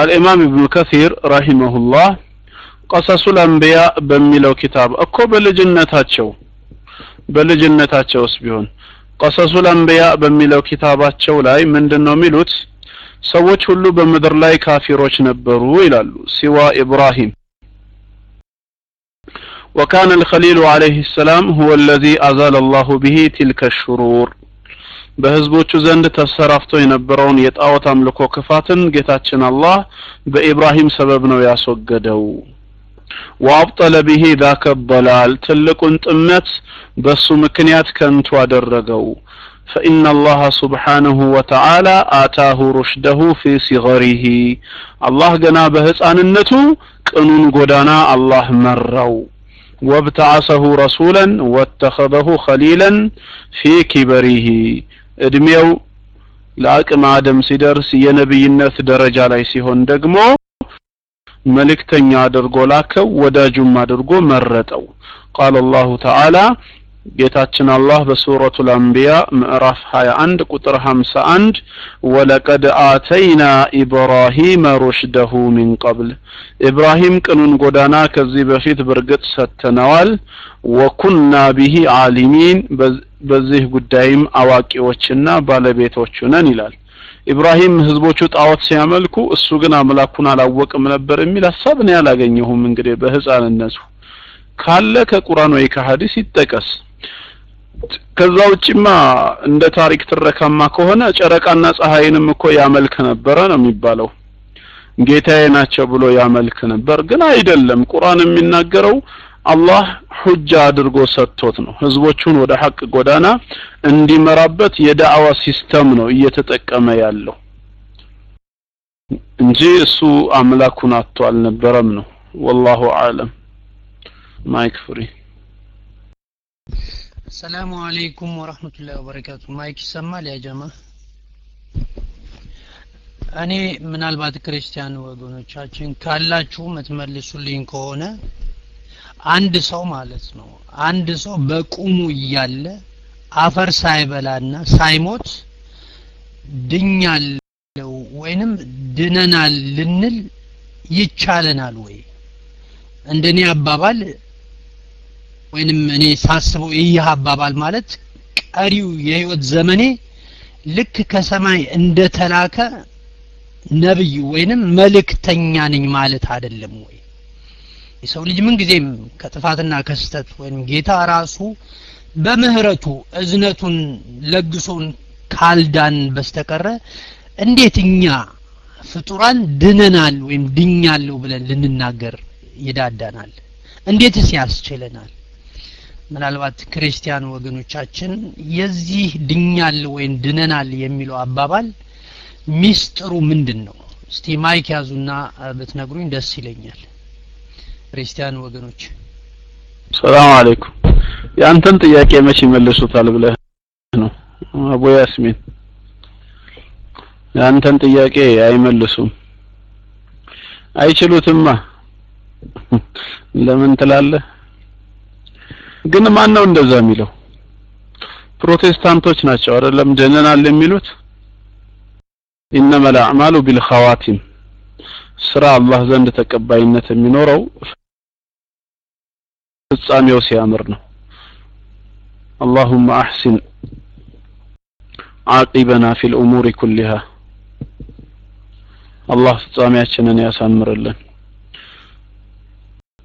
አልኢማም ኢብኑ ከሲር ረሂመሁላህ ቀሰሱል አንቢያ በሚለው ኪታብ እኮ በልጅነታቸው በልጅነታቸውስ ቢሆን ቀሰሱል አንቢያ በሚለው ኪታባቸው ላይ ምንድን ነው የሚሉት? ሰዎች ሁሉ በምድር ላይ ካፊሮች ነበሩ ይላሉ ሲዋ ኢብራሂም وكان الخليل عليه السلام هو الذي أزال الله به تلك الشرور በህዝቦቹ ዘንድ ተሰራፍቶ የነበረውን የጣዖት አምልኮ ክፋትን ጌታችን አላህ በኢብራሂም ሰበብ ነው ያስወገደው። ወአብጠለ ቢሂ ዛከ በላል ትልቁን ጥመት በሱ ምክንያት ከንቱ አደረገው። فإن الله سبحانه وتعالى آتاه رشده في صغره الله ገና በህፃንነቱ ቅኑን ጎዳና አላህ መራው። وابتعثه رسولا واتخذه خليلا في كبره እድሜው ለአቅመ አደም ሲደርስ የነብይነት ደረጃ ላይ ሲሆን ደግሞ መልእክተኛ አድርጎ ላከው ወዳጁም አድርጎ መረጠው ቃል አላሁ ተዓላ ጌታችን አላህ በሱረቱል አንቢያ ምዕራፍ 21 ቁጥር 51 ወለቀድ አተይና ኢብራሂመ ሩሽደሁ ሚን ቀብል። ኢብራሂም ቅኑን ጎዳና ከዚህ በፊት በእርግጥ ሰጥተነዋል። ወኩና ቢሂ አሊሚን በዚህ ጉዳይም አዋቂዎችና ባለቤቶች ነን ይላል። ኢብራሂም ህዝቦቹ ጣዖት ሲያመልኩ እሱ ግን አምላኩን አላወቅም ነበር የሚል ሀሳብ እኔ አላገኘሁም እንግዲህ በህፃንነቱ ካለ ከቁርአን ወይ ከሐዲስ ይጠቀስ ከዛ ውጭማ እንደ ታሪክ ትረካማ ከሆነ ጨረቃና ፀሐይንም እኮ ያመልክ ነበረ ነው የሚባለው። ጌታዬ ናቸው ብሎ ያመልክ ነበር። ግን አይደለም። ቁርአን የሚናገረው አላህ ሁጃ አድርጎ ሰጥቶት ነው። ህዝቦቹን ወደ ሐቅ ጎዳና እንዲመራበት የዳዕዋ system ነው እየተጠቀመ ያለው እንጂ እሱ አምላኩን አጥቶ አልነበረም ነው። ወላሁ አለም mic free ሰላሙ አለይኩም ወራህመቱላሂ ወበረካቱ mic ይሰማል? ያ ጀማ? እኔ ምናልባት ክርስቲያን ወገኖቻችን ካላችሁ የምትመልሱልኝ ከሆነ አንድ ሰው ማለት ነው አንድ ሰው በቁሙ እያለ አፈር ሳይበላና ሳይሞት ድኛለው ወይንም ድነናል ልንል ይቻለናል ወይ? እንደኔ አባባል ወይንም እኔ ሳስበው ይህ አባባል ማለት ቀሪው የህይወት ዘመኔ ልክ ከሰማይ እንደተላከ ነብይ ወይንም መልእክተኛ ነኝ ማለት አይደለም ወይ? የሰው ልጅ ምን ጊዜም ከጥፋትና ከስተት ወይም ጌታ ራሱ በምህረቱ እዝነቱን ለግሶን ካልዳን በስተቀረ እንዴት እኛ ፍጡራን ድነናል ወይም ድኛለሁ ብለን ልንናገር ይዳዳናል? እንዴትስ ያስችለናል ምናልባት ክርስቲያን ወገኖቻችን የዚህ ድኛለሁ ወይም ድነናል የሚለው አባባል ሚስጥሩ ምንድን ነው እስቲ ማይክ ያዙና ብትነግሩኝ ደስ ይለኛል። ክርስቲያን ወገኖች። ሰላም አለይኩም። የአንተን ጥያቄ መቼ ይመልሱታል ብለህ ነው? አቡ ያስሚን። የአንተን ጥያቄ አይመልሱም። አይችሉትማ። ለምን ትላለህ ግን ማን ነው እንደዛ የሚለው ፕሮቴስታንቶች ናቸው አይደለም ድነናል የሚሉት ኢነማ الأعمال بالخواتم ስራ አላህ ዘንድ ተቀባይነት የሚኖረው ፍጻሜው ሲያምር ነው اللهم احسن عاقبنا في الامور كلها አላህ ፍጻሜያችንን ያሳምርልን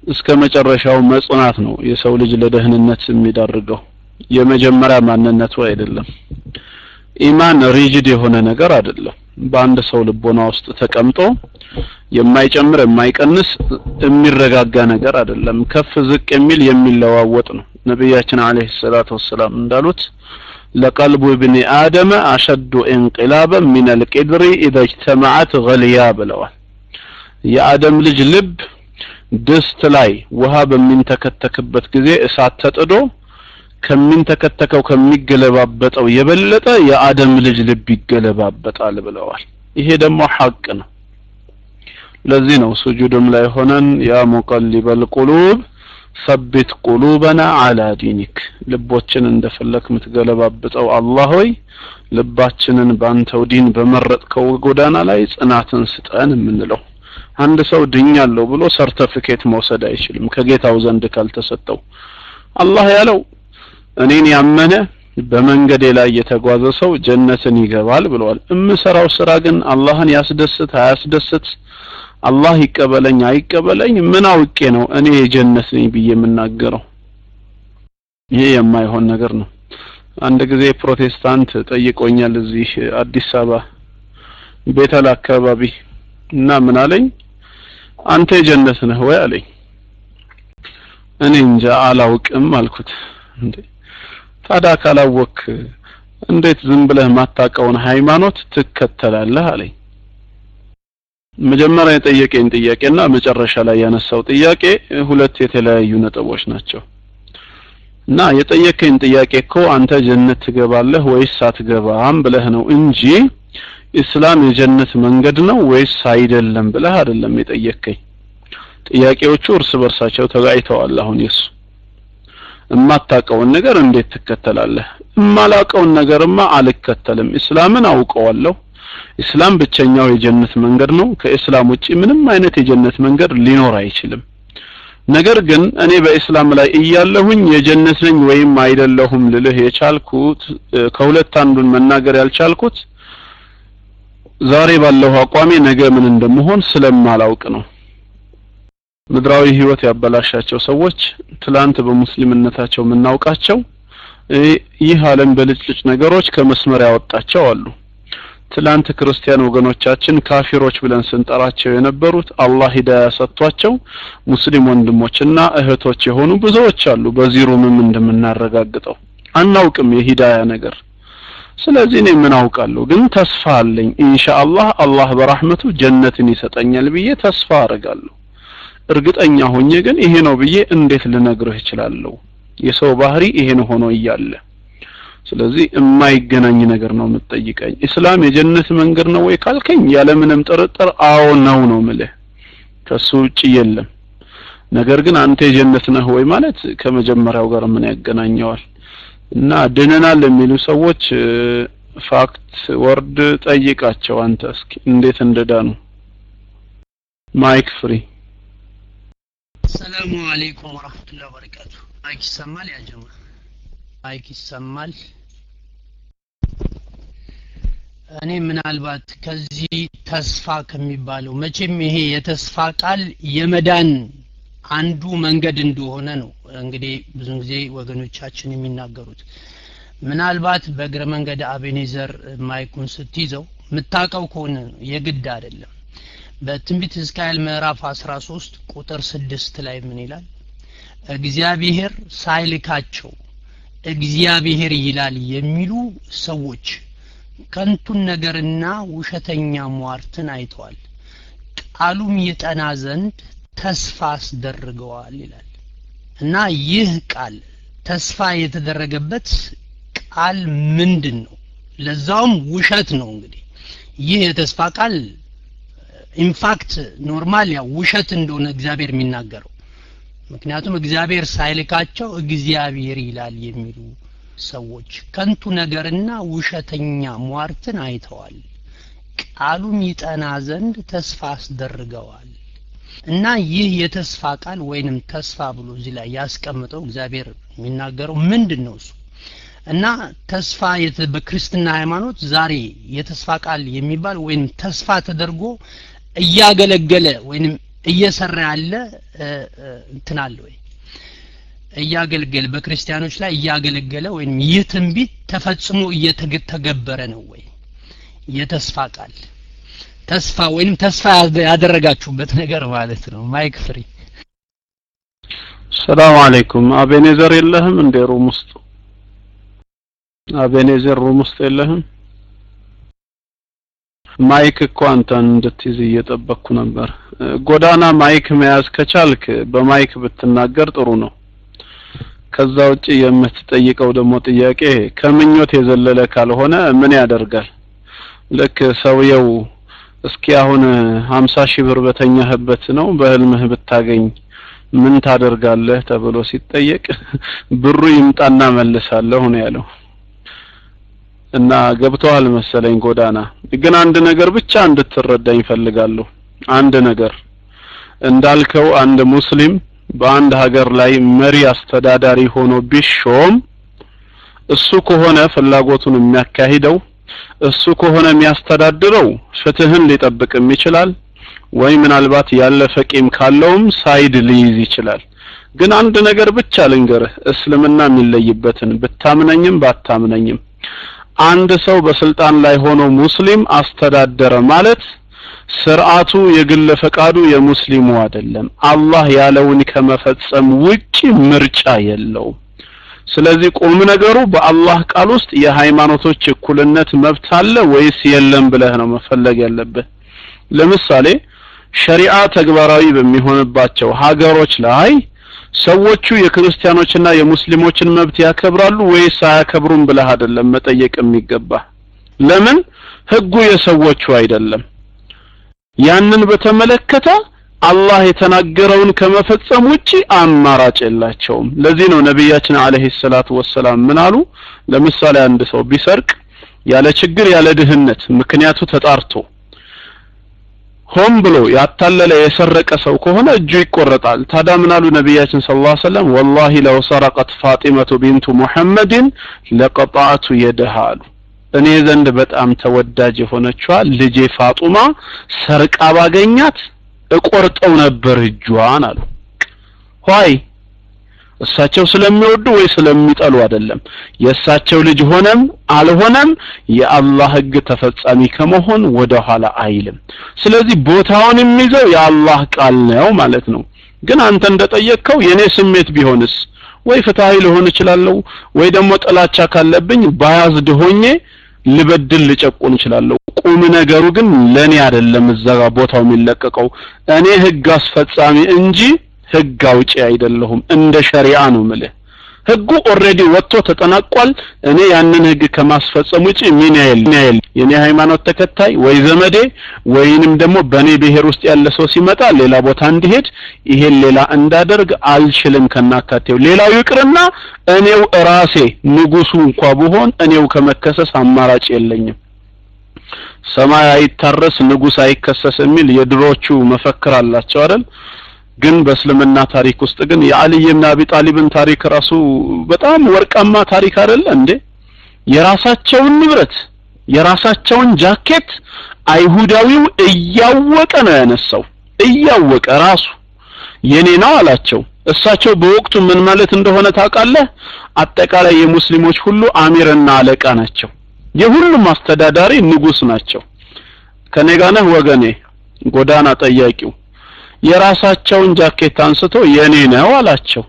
እስከ መጨረሻው መጽናት ነው የሰው ልጅ ለደህንነት የሚዳርገው። የመጀመሪያ ማንነቱ አይደለም። ኢማን ሪጅድ የሆነ ነገር አይደለም። በአንድ ሰው ልቦና ውስጥ ተቀምጦ የማይጨምር የማይቀንስ የሚረጋጋ ነገር አይደለም። ከፍ ዝቅ የሚል የሚለዋወጥ ነው። ነቢያችን አለይሂ ሰላቱ ወሰላም እንዳሉት ለቀልቡ ብኒ አደመ አሸዱ እንቅላበን ሚን አልቅድሪ ኢዘ እጅተመዐት ገሊያ ብለዋል። የአደም ልጅ ልብ ድስት ላይ ውሃ በሚንተከተክበት ጊዜ እሳት ተጥዶ ከሚንተከተከው ከሚገለባበጠው የበለጠ የአደም ልጅ ልብ ይገለባበጣል ብለዋል። ይሄ ደግሞ ሐቅ ነው። ለዚህ ነው ሱጁድም ላይ ሆነን ያ ሙቀሊበል ቁሉብ ሰቢት ቁሉበና አላ ዲኒክ ልቦችን እንደፈለክ የምትገለባብጠው አላህ ሆይ ልባችንን ባንተው ዲን በመረጥከው ጎዳና ላይ ጽናትን ስጠን የምንለው አንድ ሰው ድኛለሁ ብሎ ሰርተፊኬት መውሰድ አይችልም ከጌታው ዘንድ ካልተሰጠው። አላህ ያለው እኔን ያመነ በመንገዴ ላይ የተጓዘ ሰው ጀነትን ይገባል ብለዋል። እምሰራው ስራ ግን አላህን ያስደስት አያስደስት? አላህ ይቀበለኝ አይቀበለኝ? ምን አውቄ ነው እኔ የጀነት ነኝ ብዬ የምናገረው? ይሄ የማይሆን ነገር ነው። አንድ ጊዜ ፕሮቴስታንት ጠይቆኛል እዚህ አዲስ አበባ ቤተል አካባቢ እና ምን አለኝ አንተ የጀነት ነህ ወይ አለኝ። እኔ እንጃ አላውቅም አልኩት። እንዴ ታዲያ ካላወክ እንዴት ዝም ብለህ ማታቀውን ሃይማኖት ትከተላለህ አለኝ። መጀመሪያ የጠየቀኝ ጥያቄና መጨረሻ ላይ ያነሳው ጥያቄ ሁለት የተለያዩ ነጥቦች ናቸው። እና የጠየቀኝ ጥያቄ እኮ አንተ ጀነት ትገባለህ ወይስ አትገባም ብለህ ነው እንጂ ኢስላም የጀነት መንገድ ነው ወይስ አይደለም ብለህ አይደለም የጠየቀኝ ጥያቄዎቹ እርስ በርሳቸው ተጋጭተዋል አሁን የሱ። እማታቀውን ነገር እንዴት ትከተላለህ? እማላቀውን ነገርማ አልከተልም። እስላምን አውቀዋለሁ። ኢስላም ብቸኛው የጀነት መንገድ ነው። ከኢስላም ውጪ ምንም አይነት የጀነት መንገድ ሊኖር አይችልም። ነገር ግን እኔ በኢስላም ላይ እያለሁኝ የጀነት ነኝ ወይም አይደለሁም ልልህ የቻልኩት ከሁለት አንዱን መናገር ያልቻልኩት ዛሬ ባለው አቋሜ ነገ ምን እንደምሆን ስለማላውቅ ነው። ምድራዊ ህይወት ያበላሻቸው ሰዎች ትላንት በሙስሊምነታቸው የምናውቃቸው ይህ ዓለም በልጭልጭ ነገሮች ከመስመር ያወጣቸው አሉ። ትላንት ክርስቲያን ወገኖቻችን ካፊሮች ብለን ስንጠራቸው የነበሩት አላህ ሂዳያ ሰጥቷቸው ሙስሊም ወንድሞችና እህቶች የሆኑ ብዙዎች አሉ በዚህ ሩምም እንደምናረጋግጠው። አናውቅም የሂዳያ ነገር ስለዚህ እኔ ምን አውቃለሁ? ግን ተስፋ አለኝ። ኢንሻአላህ አላህ በራህመቱ ጀነትን ይሰጠኛል ብዬ ተስፋ አደርጋለሁ። እርግጠኛ ሆኜ ግን ይሄ ነው ብዬ እንዴት ልነግርህ እችላለሁ? የሰው ባህሪ ይሄን ሆኖ እያለ። ስለዚህ የማይገናኝ ነገር ነው የምትጠይቀኝ። እስላም የጀነት መንገድ ነው ወይ ካልከኝ ያለምንም ጥርጥር አዎ ነው ነው ምልህ ከሱ ውጭ የለም። ነገር ግን አንተ የጀነት ነህ ወይ ማለት ከመጀመሪያው ጋር ምን ያገናኘዋል እና ድነናል የሚሉ ሰዎች fact word ጠይቃቸው አንተ እስኪ እንዴት እንደዳኑ። mic free። ሰላሙ አለይኩም ወራህመቱላሂ ወበረካቱ mic ይሰማል? ያ ጀማ። mic ይሰማል? እኔ ምናልባት ከዚህ ተስፋ ከሚባለው መቼም ይሄ የተስፋ ቃል የመዳን አንዱ መንገድ እንደሆነ ነው እንግዲህ ብዙ ጊዜ ወገኖቻችን የሚናገሩት ምናልባት በእግረ መንገድ አቤኔዘር ማይኩን ስትይዘው የምታውቀው ከሆነ የግድ አይደለም። በትንቢት ሕዝቅኤል ምዕራፍ 13 ቁጥር 6 ላይ ምን ይላል? እግዚአብሔር ሳይልካቸው እግዚአብሔር ይላል የሚሉ ሰዎች ከንቱን ነገርና ውሸተኛ ሟርትን አይተዋል። ቃሉም ይጠና ዘንድ ተስፋ አስደርገዋል ይላል እና ይህ ቃል ተስፋ የተደረገበት ቃል ምንድን ነው ለዛውም ውሸት ነው እንግዲህ። ይህ የተስፋ ቃል in fact normal ያው ውሸት እንደሆነ እግዚአብሔር የሚናገረው። ምክንያቱም እግዚአብሔር ሳይልካቸው እግዚአብሔር ይላል የሚሉ ሰዎች ከንቱ ነገርና ውሸተኛ ሟርትን አይተዋል። ቃሉም ይጠና ዘንድ ተስፋ አስደርገዋል እና ይህ የተስፋ ቃል ወይንም ተስፋ ብሎ እዚህ ላይ ያስቀምጠው እግዚአብሔር የሚናገረው ምንድን ነው እሱ? እና ተስፋ በክርስትና ሃይማኖት ዛሬ የተስፋ ቃል የሚባል ወይም ተስፋ ተደርጎ እያገለገለ ወይንም እየሰራ ያለ እንትን አለ ወይ? እያገለገለ በክርስቲያኖች ላይ እያገለገለ ወይም ይህ ትንቢት ተፈጽሞ እየተገበረ ነው ወይ? የተስፋ ቃል ተስፋ ወይንም ተስፋ ያደረጋችሁበት ነገር ማለት ነው። mic free። ሰላም አለይኩም። አቤኔዘር የለህም እንዴ room ውስጥ አቤኔዘር room ውስጥ የለህም? mic እኮ አንተን እንድትይዝ እየጠበቅኩ ነበር። ጎዳና mic መያዝ ከቻልክ በ mic ብትናገር ጥሩ ነው። ከዛ ውጪ የምትጠይቀው ደግሞ ጥያቄ ከምኞት የዘለለ ካልሆነ ምን ያደርጋል? ልክ ሰውየው እስኪ አሁን ሀምሳ ሺህ ብር በተኛህበት ነው በህልምህ ብታገኝ ምን ታደርጋለህ ተብሎ ሲጠየቅ ብሩ ይምጣና መልሳለሁ ነው ያለው። እና ገብተዋል መሰለኝ ጎዳና። ግን አንድ ነገር ብቻ እንድትረዳኝ ፈልጋለሁ አንድ ነገር እንዳልከው አንድ ሙስሊም በአንድ ሀገር ላይ መሪ አስተዳዳሪ ሆኖ ቢሾም እሱ ከሆነ ፍላጎቱን የሚያካሂደው እሱ ከሆነ የሚያስተዳድረው ፍትህን ሊጠብቅም ይችላል ወይ ምናልባት ያለፈ ቂም ካለውም side ሊይዝ ይችላል። ግን አንድ ነገር ብቻ ልንገርህ እስልምና የሚለይበትን ብታምነኝም ባታምነኝም አንድ ሰው በስልጣን ላይ ሆኖ ሙስሊም አስተዳደረ ማለት ስርዓቱ የግል ፈቃዱ የሙስሊሙ አይደለም። አላህ ያለውን ከመፈጸም ውጪ ምርጫ የለውም ስለዚህ ቁም ነገሩ በአላህ ቃል ውስጥ የሃይማኖቶች እኩልነት መብት አለ ወይስ የለም ብለህ ነው መፈለግ ያለብህ? ለምሳሌ ሸሪዓ ተግባራዊ በሚሆንባቸው ሀገሮች ላይ ሰዎቹ የክርስቲያኖችና የሙስሊሞችን መብት ያከብራሉ ወይስ አያከብሩም ብለህ አይደለም መጠየቅ የሚገባ ለምን? ህጉ የሰዎቹ አይደለም። ያንን በተመለከተ አላህ የተናገረውን ከመፈጸም ውጪ አማራጭ የላቸውም። ለዚህ ነው ነቢያችን አለይሂ ሰላቱ ወሰላም ምን አሉ? ለምሳሌ አንድ ሰው ቢሰርቅ ያለ ችግር ያለ ድህነት ምክንያቱ ተጣርቶ ሆን ብሎ ያታለለ የሰረቀ ሰው ከሆነ እጁ ይቆረጣል። ታዲያ ምን አሉ ነቢያችን ሰለላሁ ዐለይሂ ወሰለም? ወላሂ ለው ሰረቀት ፋጢመቱ ቢንቱ ሙሐመድን ለቀጣዕቱ የደሃ አሉ። እኔ ዘንድ በጣም ተወዳጅ የሆነችዋ ልጄ ፋጡማ ሰርቃ ባገኛት እቆርጠው ነበር እጇን አሉ። ሆይ እሳቸው ስለሚወዱ ወይ ስለሚጠሉ አይደለም። የእሳቸው ልጅ ሆነም አልሆነም የአላህ ህግ ተፈጻሚ ከመሆን ወደ ኋላ አይልም። ስለዚህ ቦታውን የሚይዘው የአላህ ቃል ነው ማለት ነው። ግን አንተ እንደጠየቅከው የኔ ስሜት ቢሆንስ? ወይ ፍትሃዊ ልሆን እችላለሁ? ወይ ደግሞ ጥላቻ ካለብኝ ባያዝድ ሆኜ ልበድል ልጨቁን እችላለሁ። ቁም ነገሩ ግን ለኔ አይደለም እዛ ቦታው የሚለቀቀው። እኔ ህግ አስፈጻሚ እንጂ ህግ አውጪ አይደለሁም። እንደ ሸሪዓ ነው ምልህ ህጉ already ወጥቶ ተጠናቋል። እኔ ያንን ህግ ከማስፈጸም ውጪ ያህል ያህል የኔ ሃይማኖት ተከታይ ወይ ዘመዴ ወይንም ደግሞ በኔ ብሔር ውስጥ ያለ ሰው ሲመጣ ሌላ ቦታ እንዲሄድ ይሄን ሌላ እንዳደርግ አልችልም ከናካቴው። ሌላው ይቅርና እኔው ራሴ ንጉሱ እንኳ ብሆን እኔው ከመከሰስ አማራጭ የለኝም። ሰማይ አይታረስ ንጉስ አይከሰስ የሚል የድሮቹ መፈክር አላቸው አይደል ግን በእስልምና ታሪክ ውስጥ ግን የአልይ ብን አቢ ጣሊብን ታሪክ ራሱ በጣም ወርቃማ ታሪክ አይደለ እንዴ? የራሳቸውን ንብረት የራሳቸውን ጃኬት አይሁዳዊው እያወቀ ነው ያነሳው። እያወቀ ራሱ የኔ ነው አላቸው። እሳቸው በወቅቱ ምን ማለት እንደሆነ ታውቃለህ? አጠቃላይ የሙስሊሞች ሁሉ አሚርና አለቃ ናቸው። የሁሉም አስተዳዳሪ ንጉስ ናቸው። ከኔ ጋር ነህ ወገኔ። ጎዳና ጠያቂው የራሳቸውን ጃኬት አንስቶ የኔ ነው አላቸው።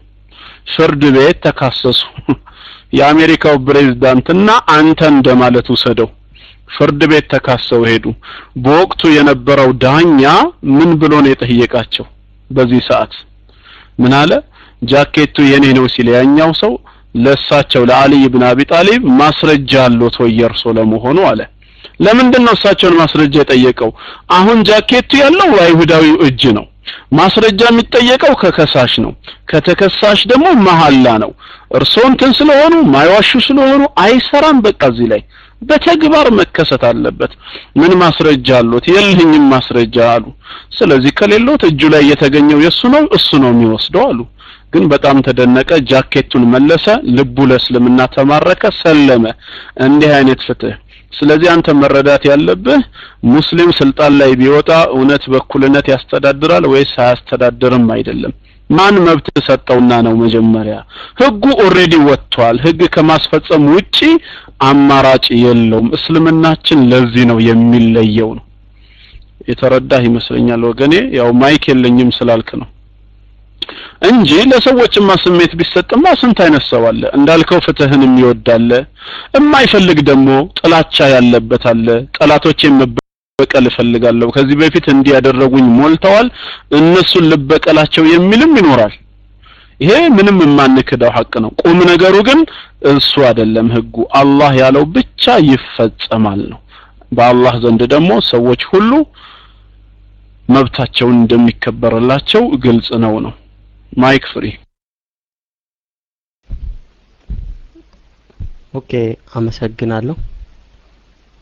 ፍርድ ቤት ተካሰሱ። የአሜሪካው ፕሬዝዳንትና አንተ እንደማለት ውሰደው። ፍርድ ቤት ተካሰው ሄዱ። በወቅቱ የነበረው ዳኛ ምን ብሎ ነው የጠየቃቸው? በዚህ ሰዓት ምን አለ? ጃኬቱ የኔ ነው ሲል ያኛው ሰው ለእሳቸው ለአልይ ብን አቢ ጣሊብ ማስረጃ አሎት ወይ የርሶ ለመሆኑ አለ። ለምንድን ነው እሳቸውን ማስረጃ የጠየቀው? አሁን ጃኬቱ ያለው አይሁዳዊው እጅ ነው ማስረጃ የሚጠየቀው ከከሳሽ ነው። ከተከሳሽ ደግሞ መሐላ ነው። እርስዎ እንትን ስለሆኑ ማይዋሹ ስለሆኑ አይሰራም። በቃ እዚህ ላይ በተግባር መከሰት አለበት። ምን ማስረጃ አሉት? የለኝም ማስረጃ አሉ። ስለዚህ ከሌሎት እጁ ላይ የተገኘው የሱ ነው እሱ ነው የሚወስደው አሉ። ግን በጣም ተደነቀ። ጃኬቱን መለሰ ልቡ ለእስልምና ተማረከ ሰለመ። እንዲህ አይነት ፍትህ ስለዚህ አንተ መረዳት ያለብህ ሙስሊም ስልጣን ላይ ቢወጣ እውነት በኩልነት ያስተዳድራል ወይስ አያስተዳድርም አይደለም? ማን መብት ሰጠውና ነው መጀመሪያ? ህጉ already ወጥቷል። ህግ ከማስፈጸም ውጪ አማራጭ የለውም። እስልምናችን ለዚህ ነው የሚለየው ነው። የተረዳህ ይመስለኛል ወገኔ። ያው mic የለኝም ስላልክ ነው እንጂ ለሰዎችማ ስሜት ቢሰጥማ ስንት አይነት ሰው አለ? እንዳልከው ፍትህን የሚወድ አለ የማይፈልግ ደግሞ ጥላቻ ያለበት አለ ጠላቶቼን መበቀል እፈልጋለሁ ከዚህ በፊት እንዲህ ያደረጉኝ ሞልተዋል እነሱን ልበቀላቸው የሚልም ይኖራል። ይሄ ምንም የማንክደው ሀቅ ነው። ቁም ነገሩ ግን እሱ አይደለም ህጉ። አላህ ያለው ብቻ ይፈጸማል ነው። በአላህ ዘንድ ደግሞ ሰዎች ሁሉ መብታቸውን እንደሚከበርላቸው ግልጽ ነው ነው mic free okay አመሰግናለሁ።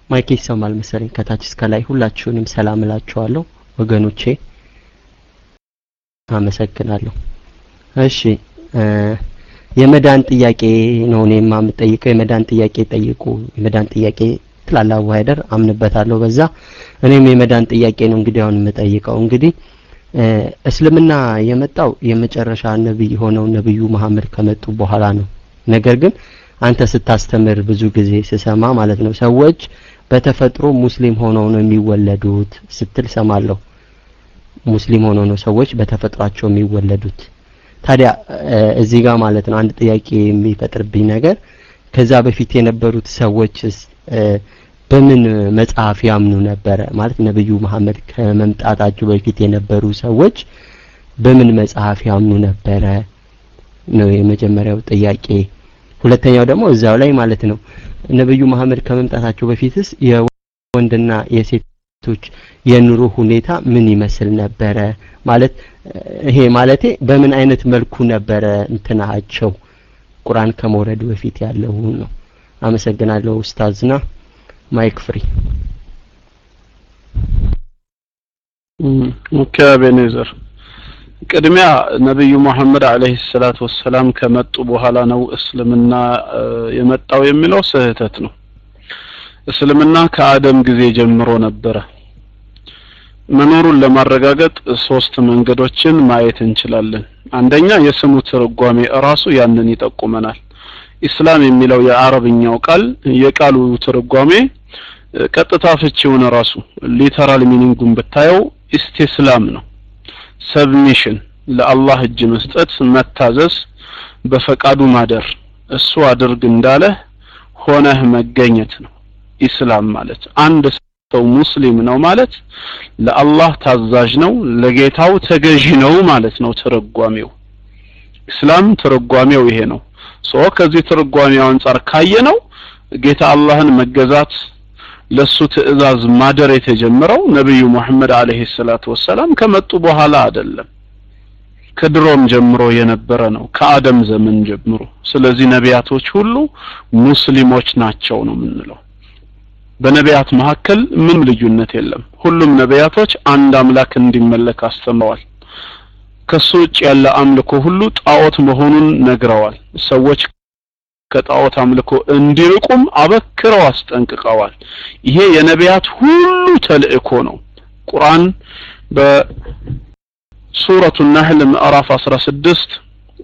mic ይሰማል መሰለኝ ከታች እስከ ላይ ሁላችሁንም ሰላም እላችኋለሁ ወገኖቼ። አመሰግናለሁ። እሺ የመዳን ጥያቄ ነው እኔ የምጠይቀው የመዳን ጥያቄ ጠይቁ። የመዳን ጥያቄ ትላላ አዋይደር አምንበታለሁ በዛ። እኔም የመዳን ጥያቄ ነው እንግዲህ አሁን የምጠይቀው። እንግዲህ እስልምና የመጣው የመጨረሻ ነብይ ሆነው ነብዩ መሐመድ ከመጡ በኋላ ነው። ነገር ግን አንተ ስታስተምር ብዙ ጊዜ ስሰማ ማለት ነው ሰዎች በተፈጥሮ ሙስሊም ሆነው ነው የሚወለዱት ስትል ሰማለሁ ሙስሊም ሆነው ነው ሰዎች በተፈጥሯቸው የሚወለዱት። ታዲያ እዚህ ጋር ማለት ነው አንድ ጥያቄ የሚፈጥርብኝ ነገር ከዛ በፊት የነበሩት ሰዎችስ በምን መጽሐፍ ያምኑ ነበረ? ማለት ነብዩ መሐመድ ከመምጣታቸው በፊት የነበሩ ሰዎች በምን መጽሐፍ ያምኑ ነበረ ነው የመጀመሪያው ጥያቄ። ሁለተኛው ደግሞ እዛው ላይ ማለት ነው። ነብዩ መሐመድ ከመምጣታቸው በፊትስ የወንድና የሴቶች የኑሮ ሁኔታ ምን ይመስል ነበረ? ማለት ይሄ ማለቴ በምን አይነት መልኩ ነበረ እንትናቸው? ቁርአን ከመውረዱ በፊት ያለው ነው። አመሰግናለሁ ኡስታዝና mic free okay አቤኔዘር። ቅድሚያ ነብዩ መሐመድ አለይሂ ሰላቱ ወሰላም ከመጡ በኋላ ነው እስልምና የመጣው የሚለው ስህተት ነው። እስልምና ከአደም ጊዜ ጀምሮ ነበረ። መኖሩን ለማረጋገጥ ሶስት መንገዶችን ማየት እንችላለን። አንደኛ የስሙ ትርጓሜ እራሱ ያንን ይጠቁመናል ኢስላም የሚለው የአረብኛው ቃል የቃሉ ትርጓሜ ቀጥታ ፍቺውን ራሱ literal meaning ኡን ብታየው استسلام ነው። submission ለአላህ እጅ መስጠት መታዘዝ በፈቃዱ ማደር እሱ አድርግ እንዳለህ ሆነህ መገኘት ነው ኢስላም ማለት። አንድ ሰው ሙስሊም ነው ማለት ለአላህ ታዛዥ ነው ለጌታው ተገዢ ነው ማለት ነው ትርጓሜው። ኢስላም ትርጓሜው ይሄ ነው so ከዚህ ትርጓሜው አንጻር ካየነው ጌታ አላህን መገዛት ለሱ ትእዛዝ ማደር የተጀመረው ነብዩ መሐመድ አለይሂ ሰላቱ ወሰላም ከመጡ በኋላ አይደለም። ከድሮም ጀምሮ የነበረ ነው። ከአደም ዘመን ጀምሮ። ስለዚህ ነቢያቶች ሁሉ ሙስሊሞች ናቸው ነው የምንለው። በነቢያት መካከል ምንም ልዩነት የለም። ሁሉም ነቢያቶች አንድ አምላክ እንዲመለክ አስተምረዋል ከሱ ውጭ ያለ አምልኮ ሁሉ ጣዖት መሆኑን ነግረዋል። ሰዎች ከጣዖት አምልኮ እንዲርቁም አበክረው አስጠንቅቀዋል። ይሄ የነቢያት ሁሉ ተልእኮ ነው። ቁርአን በሱረቱ ነህል ምዕራፍ 16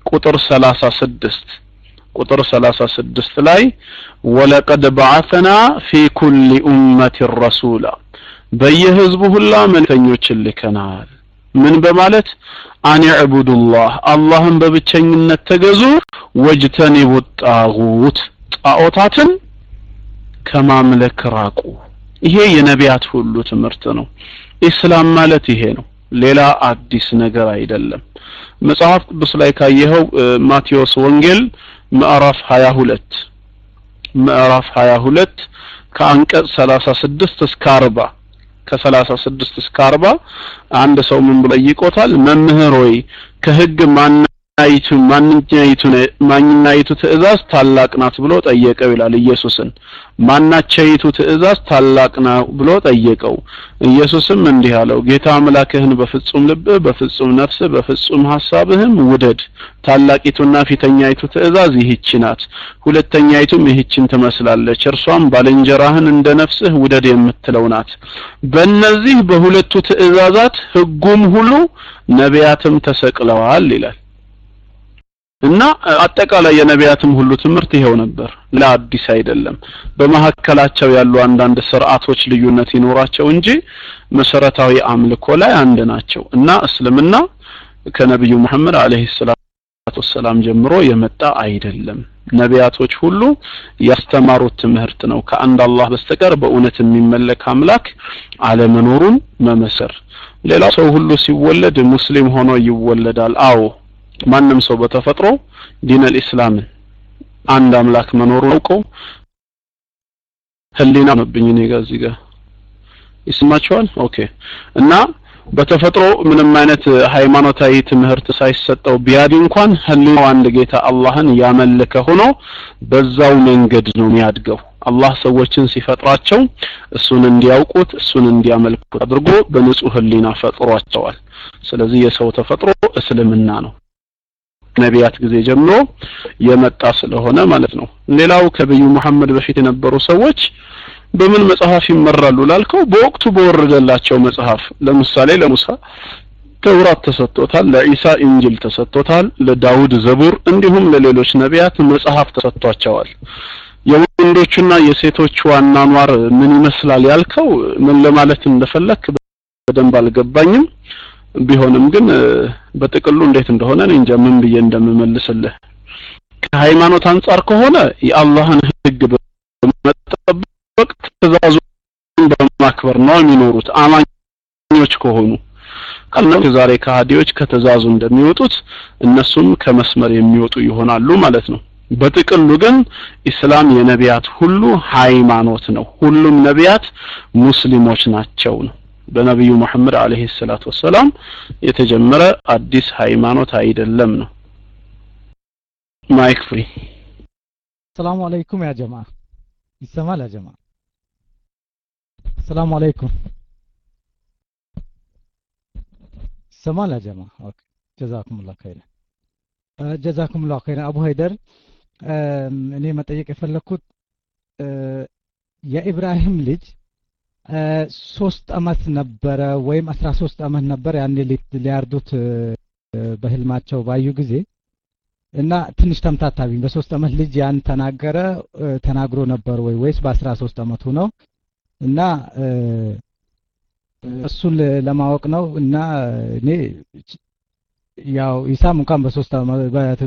ቁጥር 36 ቁጥር 36 ላይ ወለቀድ በዓተና ፊ ኩል ኡመት ረሱላ በየህዝቡ ሁላ መልእክተኞችን ልከናል ምን በማለት? አን ዕቡዱላህ አላህን በብቸኝነት ተገዙ። ወጅተኒቡ ጣጉት ጣዖታትን ከማምለክ ራቁ። ይሄ የነቢያት ሁሉ ትምህርት ነው። ኢስላም ማለት ይሄ ነው። ሌላ አዲስ ነገር አይደለም። መጽሐፍ ቅዱስ ላይ ካየኸው ማቴዎስ ወንጌል ምዕራፍ 22 ምዕራፍ 22 ከአንቀጽ 36 እስከ 40 ከ36 እስከ 40 አንድ ሰው ምን ብሎ ይቆታል መምህር ሆይ ከህግ ማን ማንኛይቱ ማንኛይቱ ማንኛይቱ ትእዛዝ ታላቅ ናት ብሎ ጠየቀው ይላል ኢየሱስን። ማናቸይቱ ትእዛዝ ታላቅ ነው ብሎ ጠየቀው። ኢየሱስም እንዲህ አለው ጌታ አምላክህን በፍጹም ልብህ በፍጹም ነፍስህ በፍጹም ሐሳብህም ውደድ። ታላቂቱና ፊተኛይቱ ትእዛዝ ይህች ናት። ሁለተኛይቱም ይህችን ትመስላለች። እርሷም ባልንጀራህን እንደ ነፍስህ ውደድ የምትለው ናት። በእነዚህ በሁለቱ ትእዛዛት ህጉም ሁሉ ነቢያትም ተሰቅለዋል ይላል እና አጠቃላይ የነቢያትም ሁሉ ትምህርት ይሄው ነበር። ለአዲስ አይደለም። በመካከላቸው ያሉ አንዳንድ ስርዓቶች ልዩነት ይኖራቸው እንጂ መሰረታዊ አምልኮ ላይ አንድ ናቸው እና እስልምና ከነብዩ መሐመድ አለይሂ ሰላቱ ወሰላም ጀምሮ የመጣ አይደለም። ነቢያቶች ሁሉ ያስተማሩት ትምህርት ነው። ከአንድ አላህ በስተቀር በእውነት የሚመለክ አምላክ አለመኖሩን መመስከር። ሌላው ሰው ሁሉ ሲወለድ ሙስሊም ሆኖ ይወለዳል። አዎ ማንም ሰው በተፈጥሮ دين الإسلام ን አንድ አምላክ መኖሩን አውቀው ህሊና ነብኝ እኔ ጋር እዚህ ጋር። ይሰማችኋል okay። እና በተፈጥሮ ምንም አይነት ሃይማኖታዊ ትምህርት ሳይሰጠው ቢያድግ እንኳን ህሊናው አንድ ጌታ አላህን ያመለከ ሆኖ በዛው መንገድ ነው የሚያድገው። አላህ ሰዎችን ሲፈጥራቸው እሱን እንዲያውቁት እሱን እንዲያመልኩት አድርጎ በንጹህ ህሊና ፈጥሯቸዋል። ስለዚህ የሰው ተፈጥሮ እስልምና ነው ነቢያት ጊዜ ጀምሮ የመጣ ስለሆነ ማለት ነው። ሌላው ከነብዩ መሐመድ በፊት የነበሩ ሰዎች በምን መጽሐፍ ይመራሉ ላልከው በወቅቱ በወረደላቸው መጽሐፍ። ለምሳሌ ለሙሳ ተውራት ተሰጥቶታል ለኢሳ ኢንጅል ተሰጥቶታል ለዳውድ ዘቡር እንዲሁም ለሌሎች ነቢያት መጽሐፍ ተሰጥቷቸዋል። የወንዶቹና የሴቶቹ አኗኗር ምን ይመስላል ያልከው ምን ለማለት እንደፈለክ በደንብ አልገባኝም ቢሆንም ግን በጥቅሉ እንዴት እንደሆነ እኔ እንጃ ምን ብዬ እንደምመልስልህ። ከሃይማኖት አንጻር ከሆነ የአላህን ህግ በመጠበቅ ትእዛዙን በማክበር ነው የሚኖሩት። አማኞች ከሆኑ ካልነው ዛሬ ከሃዲዎች ከትእዛዙ እንደሚወጡት እነሱም ከመስመር የሚወጡ ይሆናሉ ማለት ነው። በጥቅሉ ግን ኢስላም የነቢያት ሁሉ ሃይማኖት ነው። ሁሉም ነቢያት ሙስሊሞች ናቸው ነው በነቢዩ መሐመድ عليه الصلاة والسلام የተጀመረ አዲስ ሃይማኖት አይደለም ነው። mic free። السلام عليكم يا جماعة ይሰማል يا جماعة السلام عليكم። ይሰማል يا جماعة okay جزاكم الله خيرا። جزاكم الله خيرا። አቡ ሀይደር እኔ መጠየቅ የፈለኩት የኢብራሂም ልጅ ሶስት አመት ነበረ ወይም አስራ ሶስት አመት ነበር ያኔ ሊያርዱት በህልማቸው ባዩ ጊዜ። እና ትንሽ ተምታታብኝ በሶስት አመት ልጅ ያን ተናገረ ተናግሮ ነበር ወይ ወይስ በአስራ ሶስት አመቱ ነው? እና እሱን ለማወቅ ነው። እና እኔ ያው ኢሳም እንኳን በሶስት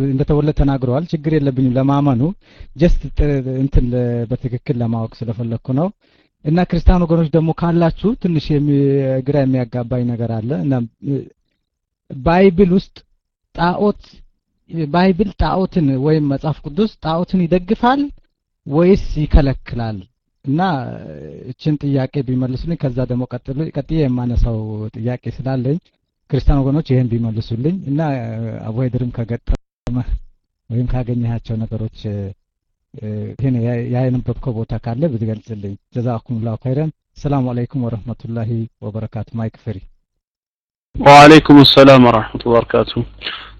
እንደተወለደ ተናግረዋል። ችግር የለብኝም ለማመኑ። just እንትን በትክክል ለማወቅ ስለፈለግኩ ነው እና ክርስቲያን ወገኖች ደግሞ ካላችሁ ትንሽ ግራ የሚያጋባኝ ነገር አለ። እና Bible ውስጥ ጣዖት Bible ጣዖትን ወይም መጽሐፍ ቅዱስ ጣዖትን ይደግፋል ወይስ ይከለክላል? እና እችን ጥያቄ ቢመልሱልኝ ከዛ ደግሞ ቀጥዬ የማነሳው ጥያቄ ስላለኝ ክርስቲያን ወገኖች ይህን ቢመልሱልኝ እና አቡ ሀይደርም ከገጠመ ወይም ካገኘሃቸው ነገሮች ያነበብከው ቦታ ካለ ብትገልጽልኝ። جزاكم الله خيرا። السلام عليكم ورحمة الله وبركاته mic free። وعليكم السلام ورحمة الله وبركاته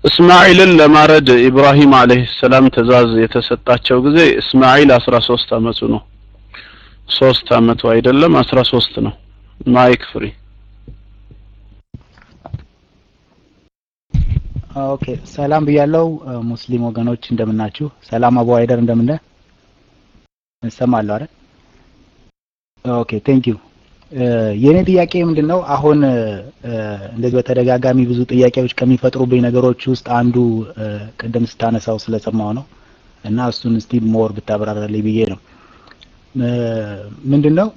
እስማኤልን ለማረድ ኢብራሂም عليه السلام ትእዛዝ የተሰጣቸው ጊዜ እስማኤል 13 አመቱ ነው። ሶስት አመቱ አይደለም 13 ነው። mic free okay። ሰላም ብያለው ሙስሊም ወገኖች እንደምናችሁ። ሰላም አቡ ሀይደር እንደምነህ እንሰማለሁ አይደል? okay thank you። የኔ ጥያቄ ምንድነው? አሁን እንደዚህ በተደጋጋሚ ብዙ ጥያቄዎች ከሚፈጥሩብኝ ነገሮች ውስጥ አንዱ ቅድም ስታነሳው ስለሰማው ነው። እና እሱን እስቲ more ብታብራራልኝ ብዬ ነው። ምንድነው?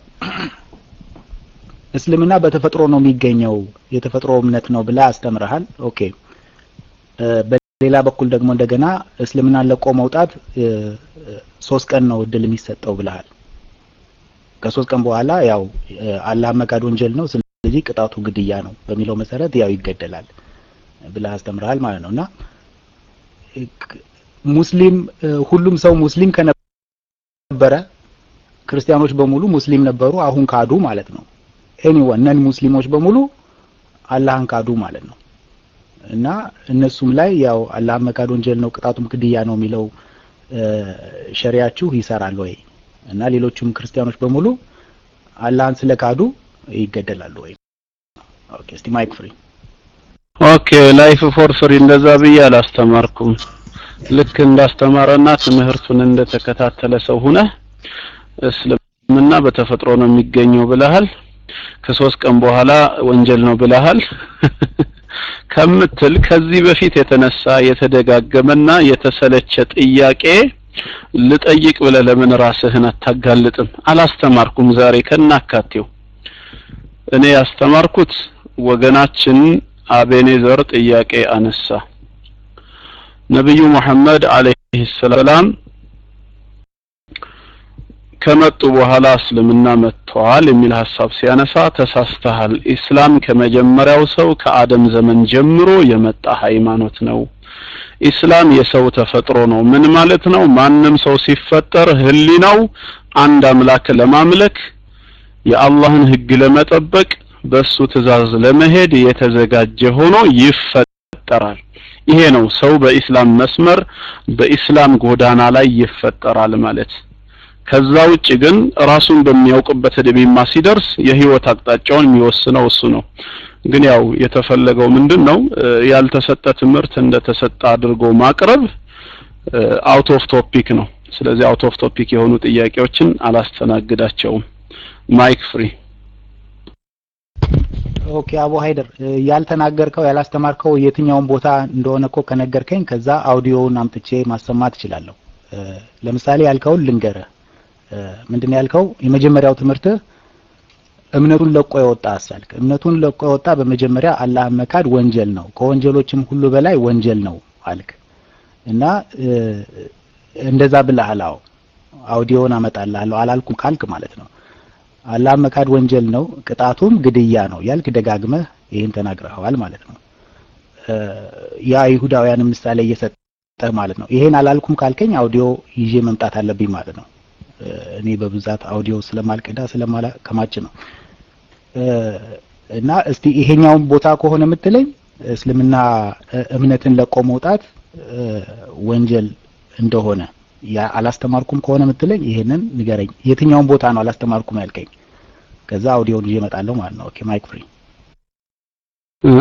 እስልምና በተፈጥሮ ነው የሚገኘው የተፈጥሮ እምነት ነው ብለህ አስተምረሃል? okay በሌላ በኩል ደግሞ እንደገና እስልምናን ለቆ መውጣት ሶስት ቀን ነው እድል የሚሰጠው ብለሃል ከሶስት ቀን በኋላ ያው አላህ መካድ ወንጀል ነው ስለዚህ ቅጣቱ ግድያ ነው በሚለው መሰረት ያው ይገደላል ብለህ አስተምረሃል ማለት ነው እና ሙስሊም ሁሉም ሰው ሙስሊም ከነበረ ክርስቲያኖች በሙሉ ሙስሊም ነበሩ፣ አሁን ካዱ ማለት ነው። ኤኒወን ነን ሙስሊሞች በሙሉ አላህን ካዱ ማለት ነው። እና እነሱም ላይ ያው መካድ ወንጀል ነው፣ ቅጣቱም ግድያ ነው የሚለው ሸሪያችሁ ይሰራል ወይ? እና ሌሎቹም ክርስቲያኖች በሙሉ አላህን ስለካዱ ይገደላሉ ወይ? okay፣ እስቲ mic free። okay Life for Free እንደዛ ብዬ አላስተማርኩም። ልክ እንዳስተማረና ትምህርቱን እንደተከታተለ ሰው ሁነህ እስልምና በተፈጥሮ ነው የሚገኘው ብለሃል። ከሶስት ቀን በኋላ ወንጀል ነው ብለሃል ከምትል ከዚህ በፊት የተነሳ የተደጋገመና የተሰለቸ ጥያቄ ልጠይቅ ብለህ ለምን ራስህን አታጋልጥም? አላስተማርኩም። ዛሬ ከናካቴው እኔ ያስተማርኩት ወገናችን አቤኔዘር ጥያቄ አነሳ። ነብዩ መሐመድ አለይሂ ሰላም ከመጡ በኋላ እስልምና መጥተዋል የሚል ሀሳብ ሲያነሳ ተሳስተሃል። ኢስላም ከመጀመሪያው ሰው ከአደም ዘመን ጀምሮ የመጣ ሃይማኖት ነው። ኢስላም የሰው ተፈጥሮ ነው። ምን ማለት ነው? ማንም ሰው ሲፈጠር ህሊናው አንድ አምላክ ለማምለክ የአላህን ህግ ለመጠበቅ በሱ ትእዛዝ ለመሄድ የተዘጋጀ ሆኖ ይፈጠራል። ይሄ ነው ሰው በኢስላም መስመር በኢስላም ጎዳና ላይ ይፈጠራል ማለት። ከዛ ውጭ ግን ራሱን በሚያውቅበት እድሜማ ሲደርስ የህይወት አቅጣጫውን የሚወስነው እሱ ነው። ግን ያው የተፈለገው ምንድን ነው ያልተሰጠ ትምህርት እንደተሰጠ አድርጎ ማቅረብ out of topic ነው። ስለዚህ out of topic የሆኑ ጥያቄዎችን አላስተናግዳቸውም። mic free። okay አቡ ሀይደር ያልተናገርከው ያላስተማርከው የትኛውን ቦታ እንደሆነ እኮ ከነገርከኝ ከዛ አውዲዮውን አምጥቼ ማሰማት እችላለሁ። ለምሳሌ ያልከውን ልንገርህ። ምንድን ያልከው? የመጀመሪያው ትምህርት እምነቱን ለቆ የወጣ አሳልክ። እምነቱን ለቆ የወጣ በመጀመሪያ አላህ መካድ ወንጀል ነው፣ ከወንጀሎችም ሁሉ በላይ ወንጀል ነው አልክ እና እንደዛ ብለሃል። አዎ አውዲዮውን አመጣልሃለሁ አላልኩም ካልክ ማለት ነው። አላህ መካድ ወንጀል ነው፣ ቅጣቱም ግድያ ነው ያልክ ደጋግመህ ይህን ተናግረኸዋል ማለት ነው። ያ ይሁዳውያን ምሳሌ እየሰጠህ ማለት ነው። ይሄን አላልኩም ካልከኝ አውዲዮ ይዤ መምጣት አለብኝ ማለት ነው። እኔ በብዛት አውዲዮ ስለማልቀዳ ስለማከማች ነው። እና እስቲ ይሄኛውን ቦታ ከሆነ የምትለኝ እስልምና እምነትን ለቆ መውጣት ወንጀል እንደሆነ አላስተማርኩም ከሆነ የምትለኝ ይሄንን ንገረኝ። የትኛውን ቦታ ነው አላስተማርኩም ያልከኝ? ከዛ አውዲዮን ይዤ እመጣለሁ ማለት ነው። okay mic free።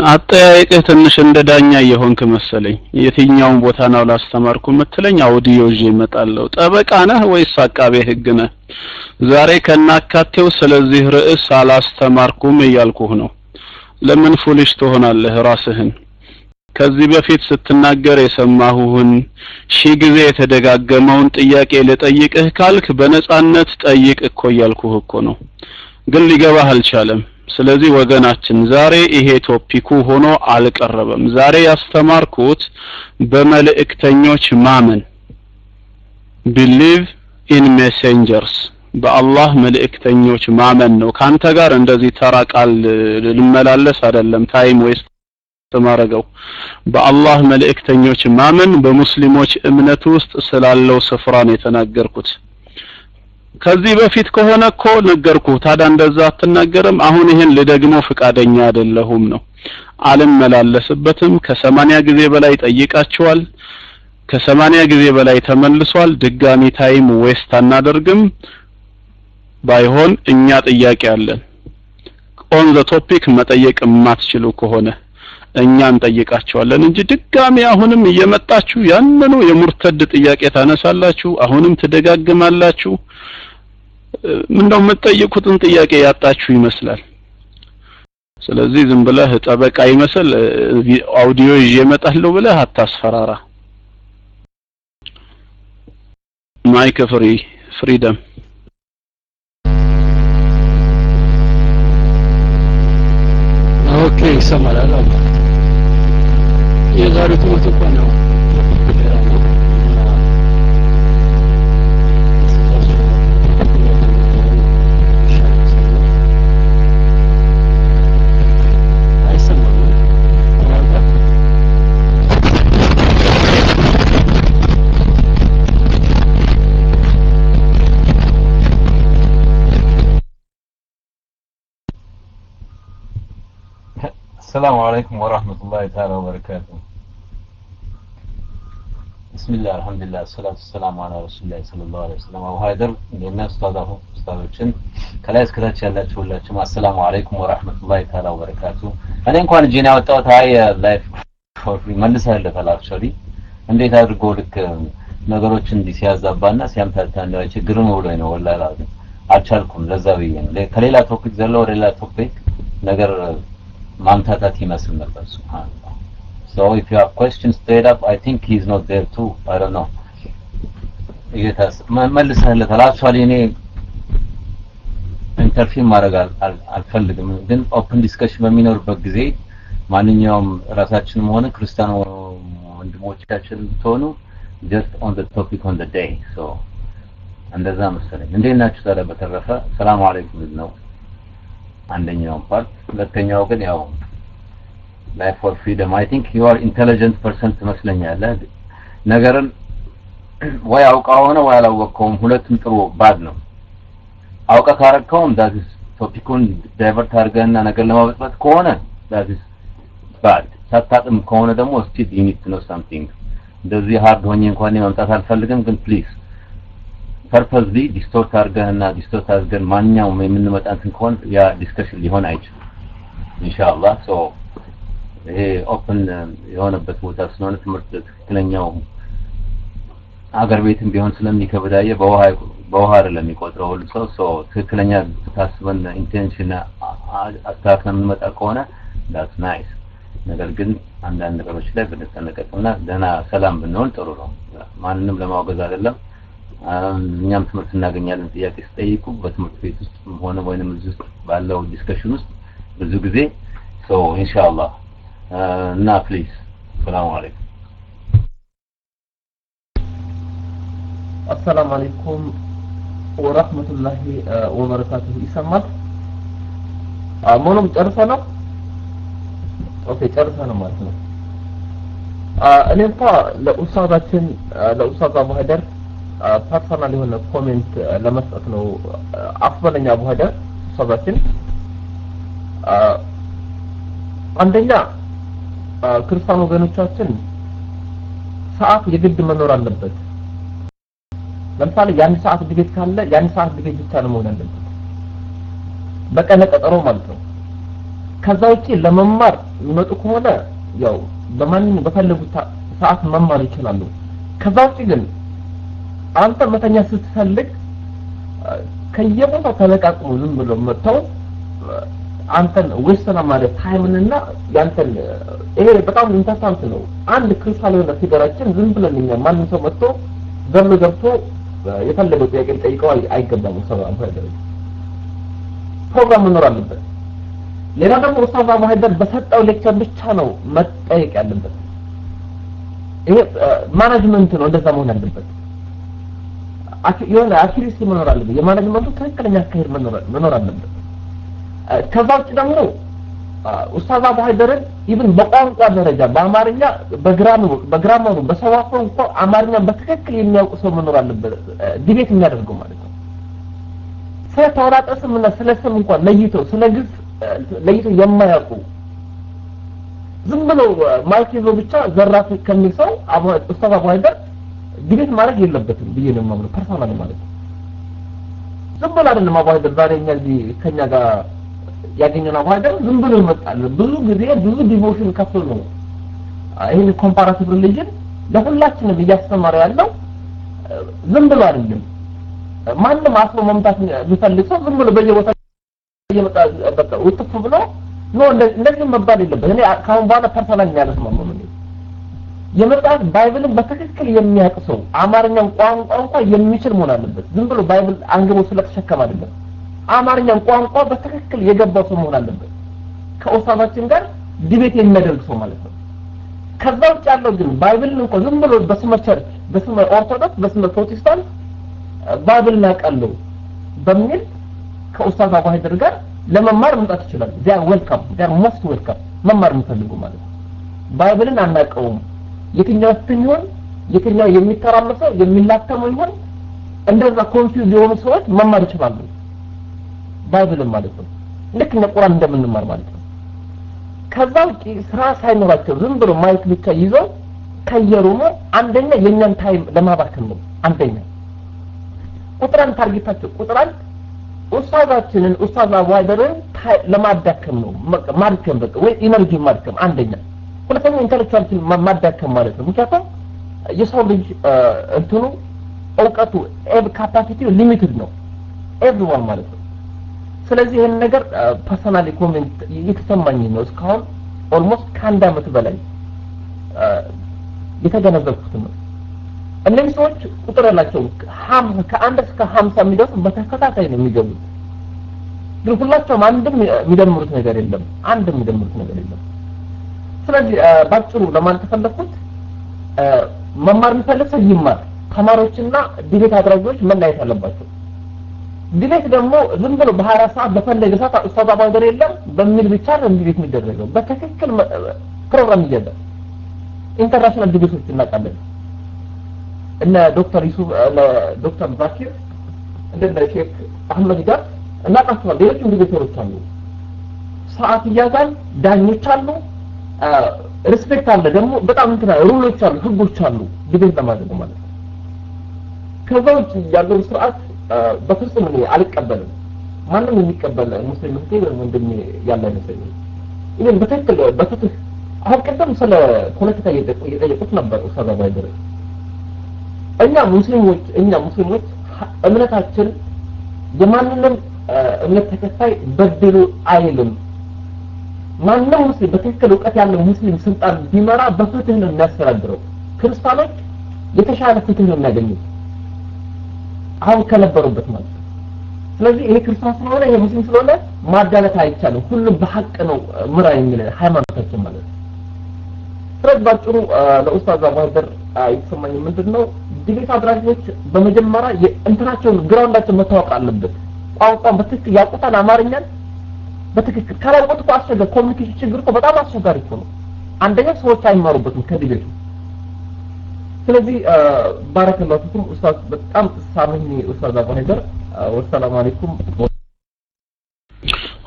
አጠያየቅህ ትንሽ እንደ ዳኛ እየሆንክ መሰለኝ። የትኛውን ቦታ ነው አላስተማርኩም የምትለኝ? አውዲዮ ይዤ እመጣለሁ። ጠበቃ ነህ ወይስ አቃቤ ሕግ ነህ? ዛሬ ከናካቴው ስለዚህ ርዕስ አላስተማርኩም እያልኩህ ነው። ለምን ፉሊሽ ትሆናለህ ራስህን? ከዚህ በፊት ስትናገር የሰማሁህን ሺህ ጊዜ የተደጋገመውን ጥያቄ ልጠይቅህ ካልክ በነጻነት ጠይቅ እኮ እያልኩህ እኮ ነው። ግን ሊገባህ አልቻለም። ስለዚህ ወገናችን ዛሬ ይሄ ቶፒኩ ሆኖ አልቀረበም። ዛሬ ያስተማርኩት በመልእክተኞች ማመን believe in messengers በአላህ መልእክተኞች ማመን ነው። ካንተ ጋር እንደዚህ ተራ ቃል ልመላለስ አይደለም time waste ተማረገው በአላህ መልእክተኞች ማመን በሙስሊሞች እምነት ውስጥ ስላለው ስፍራ ነው የተናገርኩት። ከዚህ በፊት ከሆነ እኮ ነገርኩ። ታዲያ እንደዛ አትናገርም? አሁን ይህን ልደግመው ፍቃደኛ አይደለሁም ነው። አልመላለስበትም። ከሰማንያ ጊዜ በላይ ጠይቃቸዋል። ከሰማንያ ጊዜ በላይ ተመልሷል። ድጋሚ time waste አናደርግም። ባይሆን እኛ ጥያቄ አለን። on the topic መጠየቅ የማትችሉ ከሆነ እኛ እንጠይቃቸዋለን እንጂ ድጋሚ አሁንም እየመጣችሁ ያንኑ የሙርተድ ጥያቄ ታነሳላችሁ፣ አሁንም ትደጋግማላችሁ። ምንድነው የምትጠይቁትን ጥያቄ ያጣችሁ ይመስላል። ስለዚህ ዝም ብለህ ጠበቃ ይመስል አውዲዮ ይዤ እመጣለሁ ብለህ አታስፈራራ። mic free freedom OK ይሰማል። የዛሬው ትምህርት እኮ ነው السلام عليكم ورحمة الله تعالى وبركاته بسم الله الحمد لله الصلاة والسلام على رسول الله صلى الله عليه وسلم أبو هايدر እንደና ኡስታዝ ኡስታዞችን ከላይ እስከታች ያላችሁ ሁላችሁም አሰላሙ አለይኩም ወራህመቱላሂ ተዓላ ወበረካቱ እኔ እንኳን እጄን ያወጣሁት አይ ላይፍ ፎር ፍሪ መልሰህለታል አክቹዋሊ እንዴት አድርጎ ልክ ነገሮችን እንዲህ ሲያዛባና ሲያምታታ እንደው ችግር ነው ብሎኝ ነው ወላሂ ላዝም አልቻልኩም ለዛ ብዬ ነው ከሌላ ቶፒክ ዘሎ ወደ ሌላ ቶፒክ ነገር ማምታታት ይመስል ነበር ሱብሃንአላህ So if you have questions straight up, I think he's not there too. I don't know. እየታስ መልሰህለታል። actually እኔ interfere ማድረግ አልፈልግም፣ ግን open discussion በሚኖርበት ጊዜ ማንኛውም ራሳችንም ሆነ ክርስቲያን ወንድሞቻችን ብትሆኑ just on the topic on the day so እንደዛ መሰለኝ። እንዴት ናችሁ ታዲያ? በተረፈ سلام عليكم ነው አንደኛው part። ሁለተኛው ግን ያው Life for Freedom I think you are intelligent person ትመስለኛለህ። ነገርን ወይ አውቃ ሆነ ወይ አላወቅከውም፣ ሁለቱም ጥሩ bad ነው። አውቀ ካረከውም that is topic ኡን divert አድርገህና ነገር ለማበጥበት ከሆነ that is bad። ሳታጥም ከሆነ ደግሞ still you need to know something። እንደዚህ hard ሆኜ እንኳን መምጣት አልፈልግም፣ ግን please purposely distort አድርገህና distort አድርገን ማንኛውም የምንመጣ እንትን ከሆነ ያ discussion ሊሆን አይችልም ኢንሻአላህ so ይሄ open የሆነበት ቦታ ስለሆነ ትምህርት ትክክለኛው አገር ቤትም ቢሆን ስለሚከብዳየ በውሃ በውሃ አይደለም የሚቆጥረው ሁሉ ሰው so ትክክለኛ ታስበን intention አስተካክለን የምንመጣ ከሆነ that's nice። ነገር ግን አንዳንድ ነገሮች ላይ ብንጠነቀቅና ደህና ሰላም ብንሆን ጥሩ ነው። ማንንም ለማውገዝ አይደለም። እኛም ትምህርት እናገኛለን። ጥያቄ ስጠይቁ በትምህርት ቤት ውስጥ ሆነ ወይንም እዚህ ውስጥ ባለው discussion ውስጥ ብዙ ጊዜ so ኢንሻአላህ. እና please سلام عليكم። السلام عليكم ورحمة الله وبركاته። ይሰማል? ሙሉም ጨርሰ ነው OK ጨርሰ ነው ማለት ነው። እኔ እንኳ ለኡስታዛችን ለኡስታዝ አቡ personal የሆነ comment ለመስጠት ነው አፍበለኛ ሀይደር ኡስታዛችን አንደኛ ክርስቲያን ወገኖቻችን ሰዓት የግድ መኖር አለበት። ለምሳሌ የአንድ ሰዓት debate ካለ የአንድ ሰዓት debate ብቻ ነው መሆን ያለበት፣ በቀነ ቀጠሮ ማለት ነው። ከዛ ውጪ ለመማር የሚመጡ ከሆነ ያው በማንኛውም በፈለጉት ሰዓት መማር ይችላሉ። ከዛ ውጪ ግን አንተ መተኛ ስትፈልግ ከየቦታው ተለቃቅሞ ዝም ብሎ መጥተው አንተን waste ለማድረግ time ንና ያንተን ይሄ በጣም important ነው። አንድ ክርስቲያን የሆነ figure ኣችን ዝም ብለን እኛ ማንም ሰው መጥቶ ዘሎ ገብቶ የፈለገው ጥያቄ ሊጠይቀው አይገባም። ሰው አቡ ሀይደር ፕሮግራም መኖር አለበት። ሌላ ደግሞ ኡስታዝ አቡ በሰጠው lecture ብቻ ነው መጠየቅ ያለበት። ይሄ management ነው እንደዛ መሆን ያለበት። የሆነ accuracy መኖር አለበት። የ management ኡ ትክክለኛ አካሄድ መኖር አለበት። ከዛ ውጭ ደግሞ ኡስታዝ አቡ ሀይደርን even በቋንቋ ደረጃ በአማርኛ በ grammar ኡ በሰዋሰው እንኳ አማርኛ በትክክል የሚያውቁ ሰው መኖር አለበት፣ debate የሚያደርገው ማለት ነው። ስለ ተውራጠ ስምና ስለ ስም እንኳን ለይተው ስለ ግስ ለይተው የማያውቁ ዝም ብሎ mic ይዞ ብቻ ዘራፍ ከሚል ሰው ኡስታዝ አቡ ሀይደር debate ማድረግ የለበትም ብዬ ነው የማምነው personal ማለት ነው። ዝም ብሎ አይደለም አቡ ሀይደር ዛሬ እኛ እዚህ ከኛ ጋር ያገኘን አቡ ሀይደር ዝም ብሎ ይመጣል። ብዙ ጊዜ ብዙ devotion ከፍሎ ነው ይህን comparative religion ለሁላችንም እያስተማረ ያለው ዝም ብሎ አይደለም። ማንም አስሮ መምታት የሚፈልግ ሰው ዝም ብሎ በየቦታ እየመጣ በቃ ውጥፍ ብሎ no እንደዚህ መባል የለበት። እኔ ካሁን በኋላ personal የሚያለስማማው ነው የመጽሐፍ Bible ን በትክክል የሚያውቅ ሰው አማርኛን ቋንቋ እንኳን የሚችል መሆን አለበት። ዝም ብሎ Bible አንግቦ ስለተሸከም አይደለም። አማርኛን ቋንቋ በትክክል የገባው ሰው መሆን አለበት። ከኡስታዛችን ጋር debate የሚያደርግ ሰው ማለት ነው። ከዛ ውጭ ያለው ግን Bible ን እንኳን ዝም ብሎ በስመ church፣ በስመ ኦርቶዶክስ፣ በስመ ፕሮቴስታንት Bible ን አውቃለሁ በሚል ከኡስታዝ አቡ ጋር ለመማር መምጣት ይችላል። they're welcome they're most welcome መማር የሚፈልጉ ማለት ነው። Bible ን አናውቀውም የትኛው ስትኝ ይሆን የትኛው የሚተራመሰው? የሚላተመው ይሆን እንደዛ confuse የሆኑ ሰዎች መማር ይችላሉ። Bible ን ማለት ነው። ልክ እኛ ቁርአን እንደምንማር ማለት ነው። ከዛ ውጪ ስራ ሳይኖራቸው ዝም ብሎ mic ብቻ ይዘው ከየ room ኡ አንደኛ የኛን time ለማባከን ነው። አንደኛ ቁጥር አንድ target ኣቸው ቁጥር ኡስታዛችንን ኡስታዝ አቡሃይደርን ለማዳከም ነው። ማድከም በቃ ወይ energy ማድከም አንደኛ ሁለተኛ intellectuality ን ማዳከም ማለት ነው። ምክንያቱም የሰው ልጅ እንትኑ እውቀቱ ኤብ capacity ው limited ነው። everyone ማለት ነው። ስለዚህ ይህን ነገር personally comment እየተሰማኝ ነው እስካሁን almost ከአንድ አመት በላይ የተገነዘብኩት ነው። እነዚህ ሰዎች ቁጥር ያላቸው ከአንድ እስከ ሀምሳ የሚደርሱ በተከታታይ ነው የሚገቡት። ግን ሁላቸውም አንድም የሚደምሩት ነገር የለም። አንድም የሚደምሩት ነገር የለም ስለዚህ ባጭሩ ለማለት የፈለኩት መማር የሚፈልግ ሰው ይማር። ተማሪዎችና debate አድራጊዎች መለያየት አለባቸው። debate ደግሞ ዝም ብሎ በሀያ ሰዓት በፈለገ ሰዓት ኡስታዝ አቡሃይደር የለም በሚል ብቻ ነው debate የሚደረገው። በትክክል ፕሮግራም እያለ international debate ኦች እናውቃለን። እነ ዶክተር ዩሱፍ ዶክተር ዛኪር እንደነ ሼክ አህመድ ጋር እናውቃቸዋል ሌሎችም debater ኦች አሉ። ሰዓት ይያዛል ዳኞች አሉ respect አለ ደግሞ በጣም እንትና rule ኦች አሉ ህጎች አሉ debate ለማድረግ ማለት ነው። ከዛ ውጭ ያለው ስርዓት በፍጹም እኔ አልቀበልም። ማንም የሚቀበል ሙስሊም ወይም ወንድሜ ያለ አይመስለኝም። ይህን በትክክል በፍትህ አሁን ቅድም ስለ ፖለቲካ እየጠየቁት ነበር ኡስታዝ አቡሃይደር እኛ ሙስሊሞች እኛ ሙስሊሞች እምነታችን የማንንም እምነት ተከታይ በድሉ አይልም ማንም ሙስሊም በትክክል እውቀት ያለው ሙስሊም ስልጣን ቢመራ በፍትህ ነው የሚያስተዳድረው። ክርስቲያኖች የተሻለ ፍትህ ነው የሚያገኙት። አሁን ከነበሩበት ማለት ነው። ስለዚህ ይሄ ክርስቲያን ስለሆነ ይሄ ሙስሊም ስለሆነ ማዳለት አይቻልም። ሁሉም በሀቅ ነው ምራ የሚል ሃይማኖታችን ማለት ነው። ስለዚህ ባጭሩ ለኡስታዝ አቡሀይደር የተሰማኝ ምንድን ነው ዲቤት አድራጊዎች በመጀመሪያ እንትናቸውን ground ኣቸው መታወቅ አለበት። ቋንቋን በትክክል ያውቁታል። አማርኛን በትክክል ካላወቁት እኮ አስቸጋሪ communication ችግር እኮ በጣም አስቸጋሪ እኮ ነው። አንደኛ ሰዎች አይማሩበትም ከ debate ኡ ስለዚህ بارك الله فيكم ኡስታዝ በጣም ሳምኝ ኡስታዝ አቡሀይደር والسلام عليكم።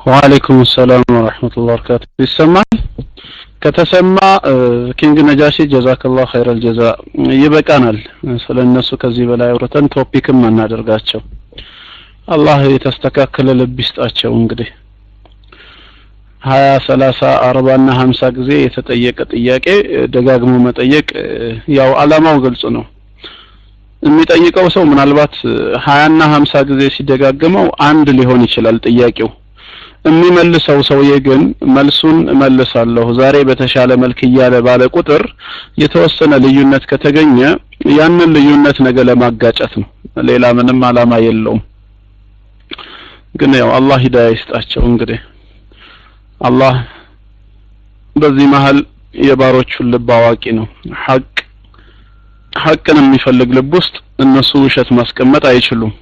وعليكم السلام ورحمة الله وبركاته ይሰማል? ከተሰማ ኪንግ ነጃሺ جزاك الله خير الجزاء ይበቃናል። ስለነሱ ከዚህ በላይ አውርተን ቶፒክም አናደርጋቸው። አላህ የተስተካከለ ልብ ይስጣቸው እንግዲህ ሀያ ሰላሳ አርባ እና ሀምሳ ጊዜ የተጠየቀ ጥያቄ ደጋግሞ መጠየቅ ያው አላማው ግልጽ ነው። የሚጠይቀው ሰው ምናልባት ሀያና ሀምሳ ጊዜ ሲደጋግመው አንድ ሊሆን ይችላል ጥያቄው። የሚመልሰው ሰውዬ ግን መልሱን እመልሳለሁ ዛሬ በተሻለ መልክ እያለ ባለ ቁጥር የተወሰነ ልዩነት ከተገኘ ያንን ልዩነት ነገ ለማጋጨት ነው። ሌላ ምንም አላማ የለውም። ግን ያው አላህ ሂዳያ ይስጣቸው እንግዲህ አላህ በዚህ መሀል የባሮቹን ልብ አዋቂ ነው። ሐቅ ሐቅን የሚፈልግ ልብ ውስጥ እነሱ ውሸት ማስቀመጥ አይችሉም።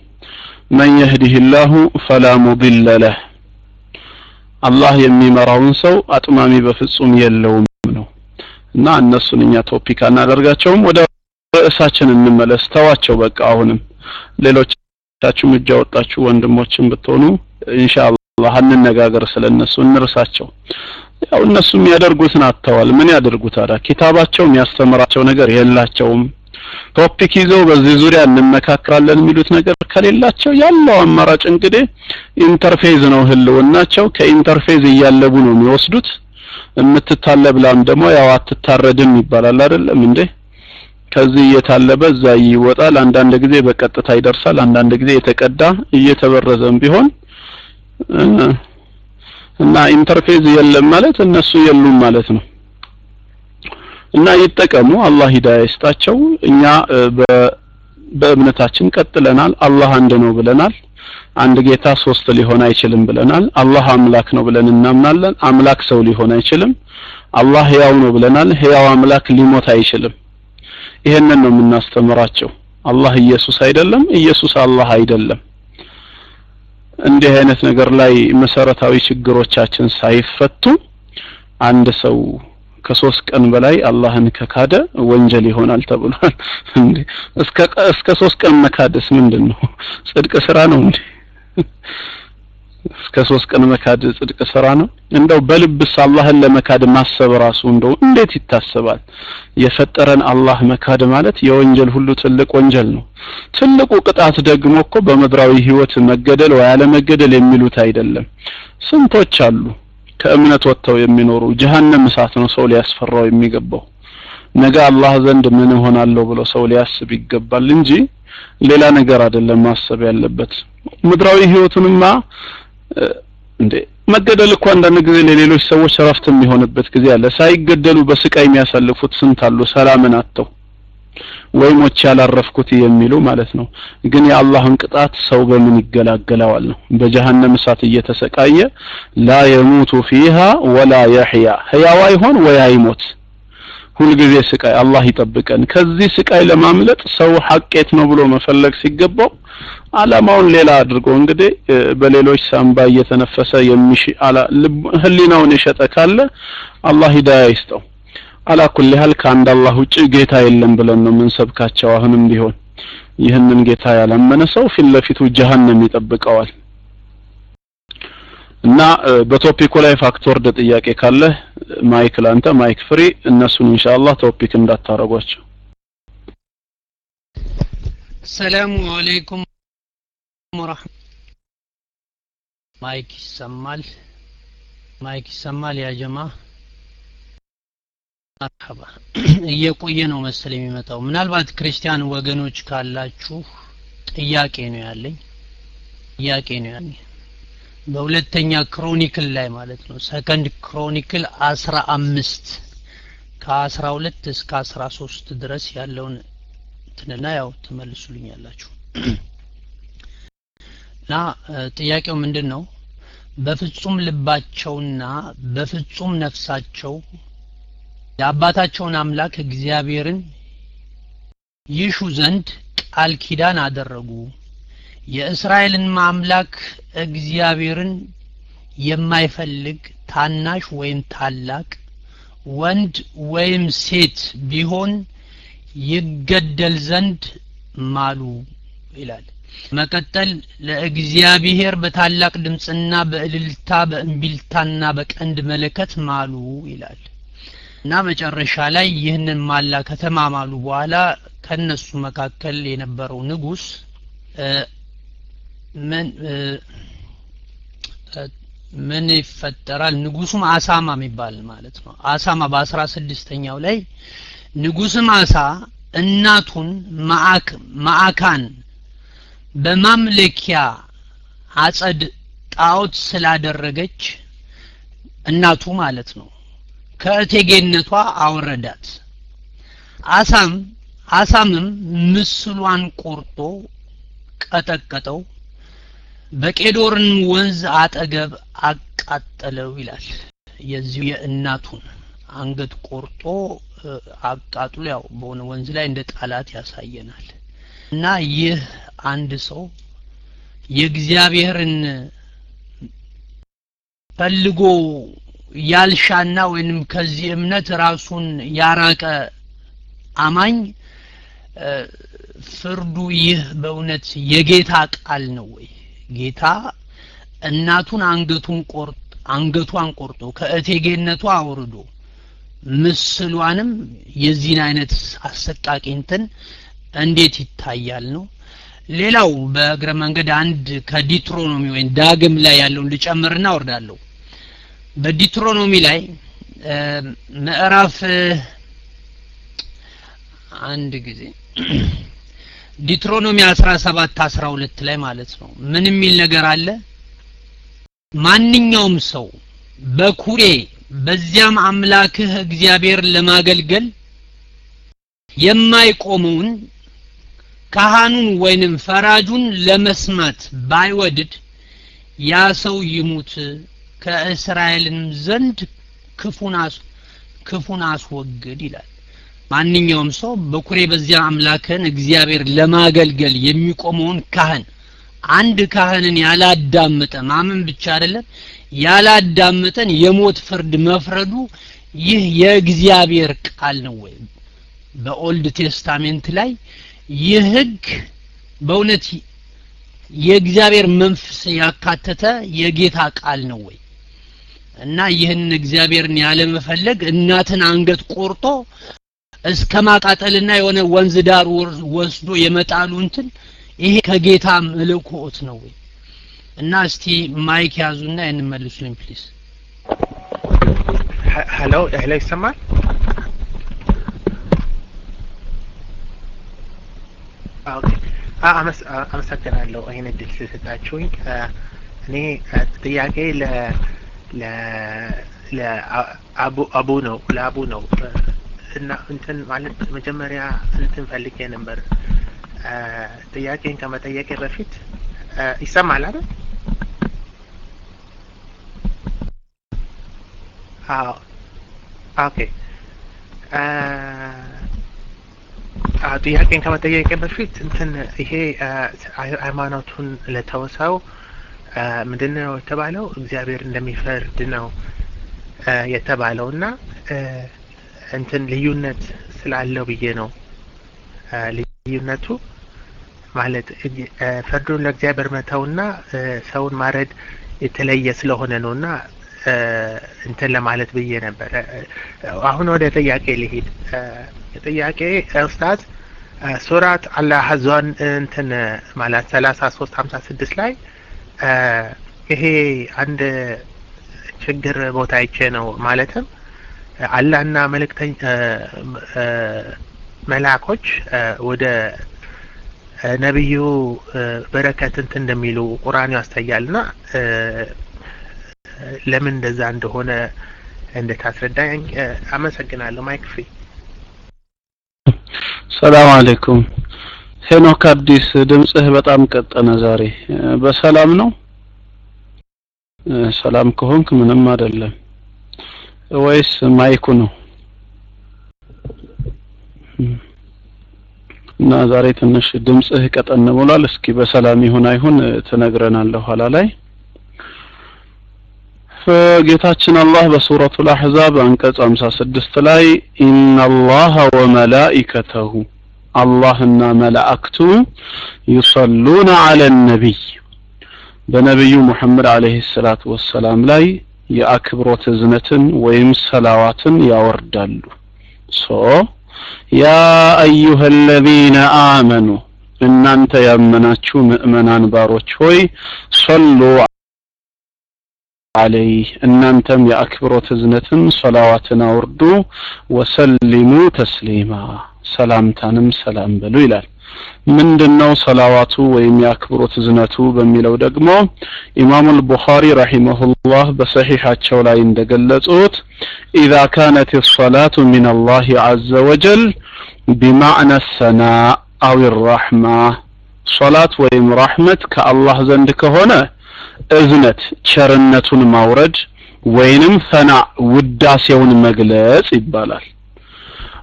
መን የህዲህላሁ ፈላ ሙድለ ለህ አላህ የሚመራውን ሰው አጥማሚ በፍጹም የለውም ነው። እና እነሱን እኛ topic አናደርጋቸውም። ወደ ርዕሳችን እንመለስ። ተዋቸው በቃ አሁንም። ሌሎቻችሁም እጅ ወንድሞችን ብትሆኑ ኢንሻአላህ እንነጋገር ስለነሱ እንርሳቸው። ያው እነሱ የሚያደርጉትን አጥተዋል። ምን ያደርጉ ታዲያ? ኪታባቸው የሚያስተምራቸው ነገር የላቸውም። topic ይዘው በዚህ ዙሪያ እንመካከራለን የሚሉት ነገር ከሌላቸው ያለው አማራጭ እንግዲህ interfaith ነው ህልውናቸው። ከ interfaith እያለቡ ነው የሚወስዱት። የምትታለብ ላም ደግሞ ያው አትታረድም ይባላል አይደለም እንዴ? ከዚህ እየታለበ እዛ ይወጣል። አንዳንድ ጊዜ በቀጥታ ይደርሳል አንዳንድ ጊዜ የተቀዳ እየተበረዘም ቢሆን እና interfaith የለም ማለት እነሱ የሉም ማለት ነው። እና ይጠቀሙ አላህ ሂዳያ ይስጣቸው። እኛ በእምነታችን ቀጥለናል። አላህ አንድ ነው ብለናል። አንድ ጌታ ሶስት ሊሆን አይችልም ብለናል። አላህ አምላክ ነው ብለን እናምናለን። አምላክ ሰው ሊሆን አይችልም። አላህ ህያው ነው ብለናል። ህያው አምላክ ሊሞት አይችልም። ይሄንን ነው የምናስተምራቸው። አላህ ኢየሱስ አይደለም ኢየሱስ አላህ አይደለም እንዲህ አይነት ነገር ላይ መሰረታዊ ችግሮቻችን ሳይፈቱ አንድ ሰው ከሶስት ቀን በላይ አላህን ከካደ ወንጀል ይሆናል ተብሏል። እስከ እስከ ሶስት ቀን መካደስ ምንድን ነው ጽድቅ ስራ ነው እንዴ እስከ ሶስት ቀን መካድ ጽድቅ ስራ ነው። እንደው በልብስ አላህን ለመካድ ማሰብ ራሱ እንደው እንዴት ይታሰባል? የፈጠረን አላህ መካድ ማለት የወንጀል ሁሉ ትልቅ ወንጀል ነው። ትልቁ ቅጣት ደግሞ እኮ በምድራዊ ህይወት መገደል ወይ አለመገደል የሚሉት አይደለም። ስንቶች አሉ ከእምነት ወጥተው የሚኖሩ ጀሃነም እሳት ነው ሰው ሊያስፈራው የሚገባው። ነገ አላህ ዘንድ ምን እሆናለሁ ብሎ ሰው ሊያስብ ይገባል እንጂ ሌላ ነገር አይደለም ማሰብ ያለበት። ምድራዊ ህይወቱንማ እንዴ? መገደል እኮ አንዳንድ ጊዜ ለሌሎች ሰዎች እረፍት የሚሆንበት ጊዜ አለ። ሳይገደሉ በስቃይ የሚያሳልፉት ስንት አሉ? ሰላምን አጥተው ወይ ሞቼ ያላረፍኩት የሚሉ ማለት ነው። ግን የአላህን ቅጣት ሰው በምን ይገላገለዋል ነው። በጀሃነም እሳት እየተሰቃየ ላ የሙቱ ፊሃ ወላ የሕያ። ህያው አይሆን ወይ አይሞት ሁልጊዜ ስቃይ አላህ ይጠብቀን። ከዚህ ስቃይ ለማምለጥ ሰው ሐቄት ነው ብሎ መፈለግ ሲገባው አላማውን ሌላ አድርጎ እንግዲህ በሌሎች ሳምባ እየተነፈሰ የሚሽ ህሊናውን የሸጠ ካለ አላህ ሂዳያ ይስጠው። አላ ኩል ያህል ከአንድ አላህ ውጭ ጌታ የለም ብለን ነው የምንሰብካቸው አሁንም ቢሆን። ይህንን ጌታ ያላመነ ሰው ፊት ለፊቱ ጀሃነም ይጠብቀዋል። እና በ topic ኡ ላይ ፋክቶርድ ጥያቄ ካለ mic ላንተ mic free። እነሱን ኢንሻአላህ topic እንዳታረጓቸው። السلام عليكم ورحمة mic ይሰማል mic ይሰማል። يا جماعة مرحبا። እየቆየ ነው መሰል የሚመጣው። ምናልባት ክርስቲያን ወገኖች ካላችሁ ጥያቄ ነው ያለኝ ጥያቄ ነው ያለኝ በሁለተኛ Chronicle ላይ ማለት ነው። Second Chronicle አስራ አምስት ከአስራ ሁለት እስከ አስራ ሶስት ድረስ ያለውን ትንና ያው ትመልሱልኛላችሁ። እና ጥያቄው ምንድን ነው በፍጹም ልባቸውና በፍጹም ነፍሳቸው የአባታቸውን አምላክ እግዚአብሔርን ይሹ ዘንድ ቃል ኪዳን አደረጉ የእስራኤልን አምላክ እግዚአብሔርን የማይፈልግ ታናሽ ወይም ታላቅ ወንድ ወይም ሴት ቢሆን ይገደል ዘንድ ማሉ ይላል። መቀጠል ለእግዚአብሔር በታላቅ ድምፅና በእልልታ በእምቢልታና በቀንድ መለከት ማሉ ይላል። እና መጨረሻ ላይ ይህንን ማላ ከተማማሉ በኋላ ከነሱ መካከል የነበረው ንጉስ ምን ይፈጠራል? ንጉሱም አሳማ የሚባል ማለት ነው። አሳማ በአስራ ስድስተኛው ላይ ንጉስም አሳ እናቱን ማአክ ማአካን በማምለኪያ አጸድ ጣዖት ስላደረገች እናቱ ማለት ነው። ከእቴጌነቷ አወረዳት። አሳም አሳምም ምስሏን ቆርጦ ቀጠቀጠው በቄዶርን ወንዝ አጠገብ አቃጠለው ይላል። የዚሁ የእናቱን አንገት ቆርጦ አቃጥሎ ያው በሆነ ወንዝ ላይ እንደ ጣላት ያሳየናል። እና ይህ አንድ ሰው የእግዚአብሔርን ፈልጎ ያልሻና ወይንም ከዚህ እምነት ራሱን ያራቀ አማኝ ፍርዱ ይህ በእውነት የጌታ ቃል ነው ወይ ጌታ እናቱን አንገቱን ቆርጥ አንገቷን ቆርጦ ከእቴጌነቷ አውርዶ ምስሏንም የዚህን አይነት አሰቃቂ እንትን እንዴት ይታያል ነው? ሌላው በእግረ መንገድ አንድ ከዲትሮኖሚ ወይም ዳግም ላይ ያለውን ልጨምርና ወርዳለሁ በዲትሮኖሚ ላይ ምዕራፍ አንድ ጊዜ ዲትሮኖሚ 17 12 ላይ ማለት ነው። ምን የሚል ነገር አለ? ማንኛውም ሰው በኩሬ በዚያም አምላክህ እግዚአብሔር ለማገልገል የማይቆመውን ካህኑን ወይንም ፈራጁን ለመስማት ባይወድድ ያ ሰው ይሙት ከእስራኤልም ዘንድ ክፉን ክፉን አስወግድ ይላል ማንኛውም ሰው በኩሬ በዚያ አምላክን እግዚአብሔር ለማገልገል የሚቆመውን ካህን አንድ ካህንን ያላዳመጠ ማመን ብቻ አይደለም ያላዳመጠን የሞት ፍርድ መፍረዱ ይህ የእግዚአብሔር ቃል ነው ወይ? በኦልድ ቴስታሜንት ላይ ይህ ህግ በእውነት የእግዚአብሔር መንፈስ ያካተተ የጌታ ቃል ነው ወይ? እና ይህን እግዚአብሔርን ያለመፈለግ እናትን አንገት ቆርጦ እስከ ማቃጠልና የሆነ ወንዝ ዳር ወስዶ የመጣሉ እንትን ይሄ ከጌታ መልእክት ነው ወይ? እና እስቲ mic ያዙና መልሱልኝ please hello hello ይሰማል? አመሰግናለሁ ይህን እድል ስለሰጣችሁኝ። እኔ ጥያቄ ለአቡ አቡ ነው ለአቡ ነው እና እንትን ማለት መጀመሪያ እንትን ፈልጌ ነበር። ጥያቄን ከመጠየቄ በፊት ይሰማል አይደል? አዎ። okay። ጥያቄን ከመጠየቄ በፊት እንትን ይሄ ሃይማኖቱን ለተወሰው ምንድን ነው የተባለው? እግዚአብሔር እንደሚፈርድ ነው የተባለው እና እንትን ልዩነት ስላለው ብዬ ነው። ልዩነቱ ማለት ፍርዱን ለእግዚአብሔር መተውና ሰውን ማረድ የተለየ ስለሆነ ነው እና እንትን ለማለት ብዬ ነበር። አሁን ወደ ጥያቄ ልሂድ። ጥያቄ ኡስታዝ ሱራት አልአህዛን እንትን ማለት ሰላሳ ሶስት ሀምሳ ስድስት ላይ ይሄ አንድ ችግር ቦታ አይቼ ነው ማለትም አላህና መልእክተኛ መላኮች ወደ ነብዩ በረከት እንትን እንደሚሉ ቁርአን ያስተያልና ለምን እንደዛ እንደሆነ እንድታስረዳኝ አመሰግናለሁ። mic free። سلام عليكم። ሄኖክ አዲስ ድምጽህ በጣም ቀጠነ ዛሬ። በሰላም ነው? ሰላም ከሆንክ ምንም አይደለም ወይስ ማይኩ ነው? እና ዛሬ ትንሽ ድምጽህ ቀጠን ብሏል። እስኪ በሰላም ይሁን አይሁን ትነግረናለህ ኋላ ላይ። ጌታችን አላህ በሱረቱ አልአሕዛብ አንቀጽ 56 ላይ إن الله وملائكته አላህና መላእክቱ يصلون على النبي። በነቢዩ ሙሐመድ عليه الصلاة والسلام ላይ የአክብሮት እዝነትን ወይም ሰላዋትን ያወርዳሉ። so يا أيها الذين آمنوا እናንተ ያመናችሁ ምእመናን ባሮች ሆይ صلوا አለይህ እናንተም የአክብሮት እዝነትን ሰላዋትን አውርዱ ወሰሊሙ ተስሊማ ሰላምታንም ሰላም በሉ ይላል مندنو صلواته ويمياكبرو تزنته بميلو دقمو إمام البخاري رحمه الله بصحيحة شولاين دقلتوت إذا كانت الصلاة من الله عز وجل بمعنى السناء أو الرحمة صلاة ويم رحمة كالله زندك هنا إذنت شرنة المورج وينم ثناء وداسيون مقلس إبالال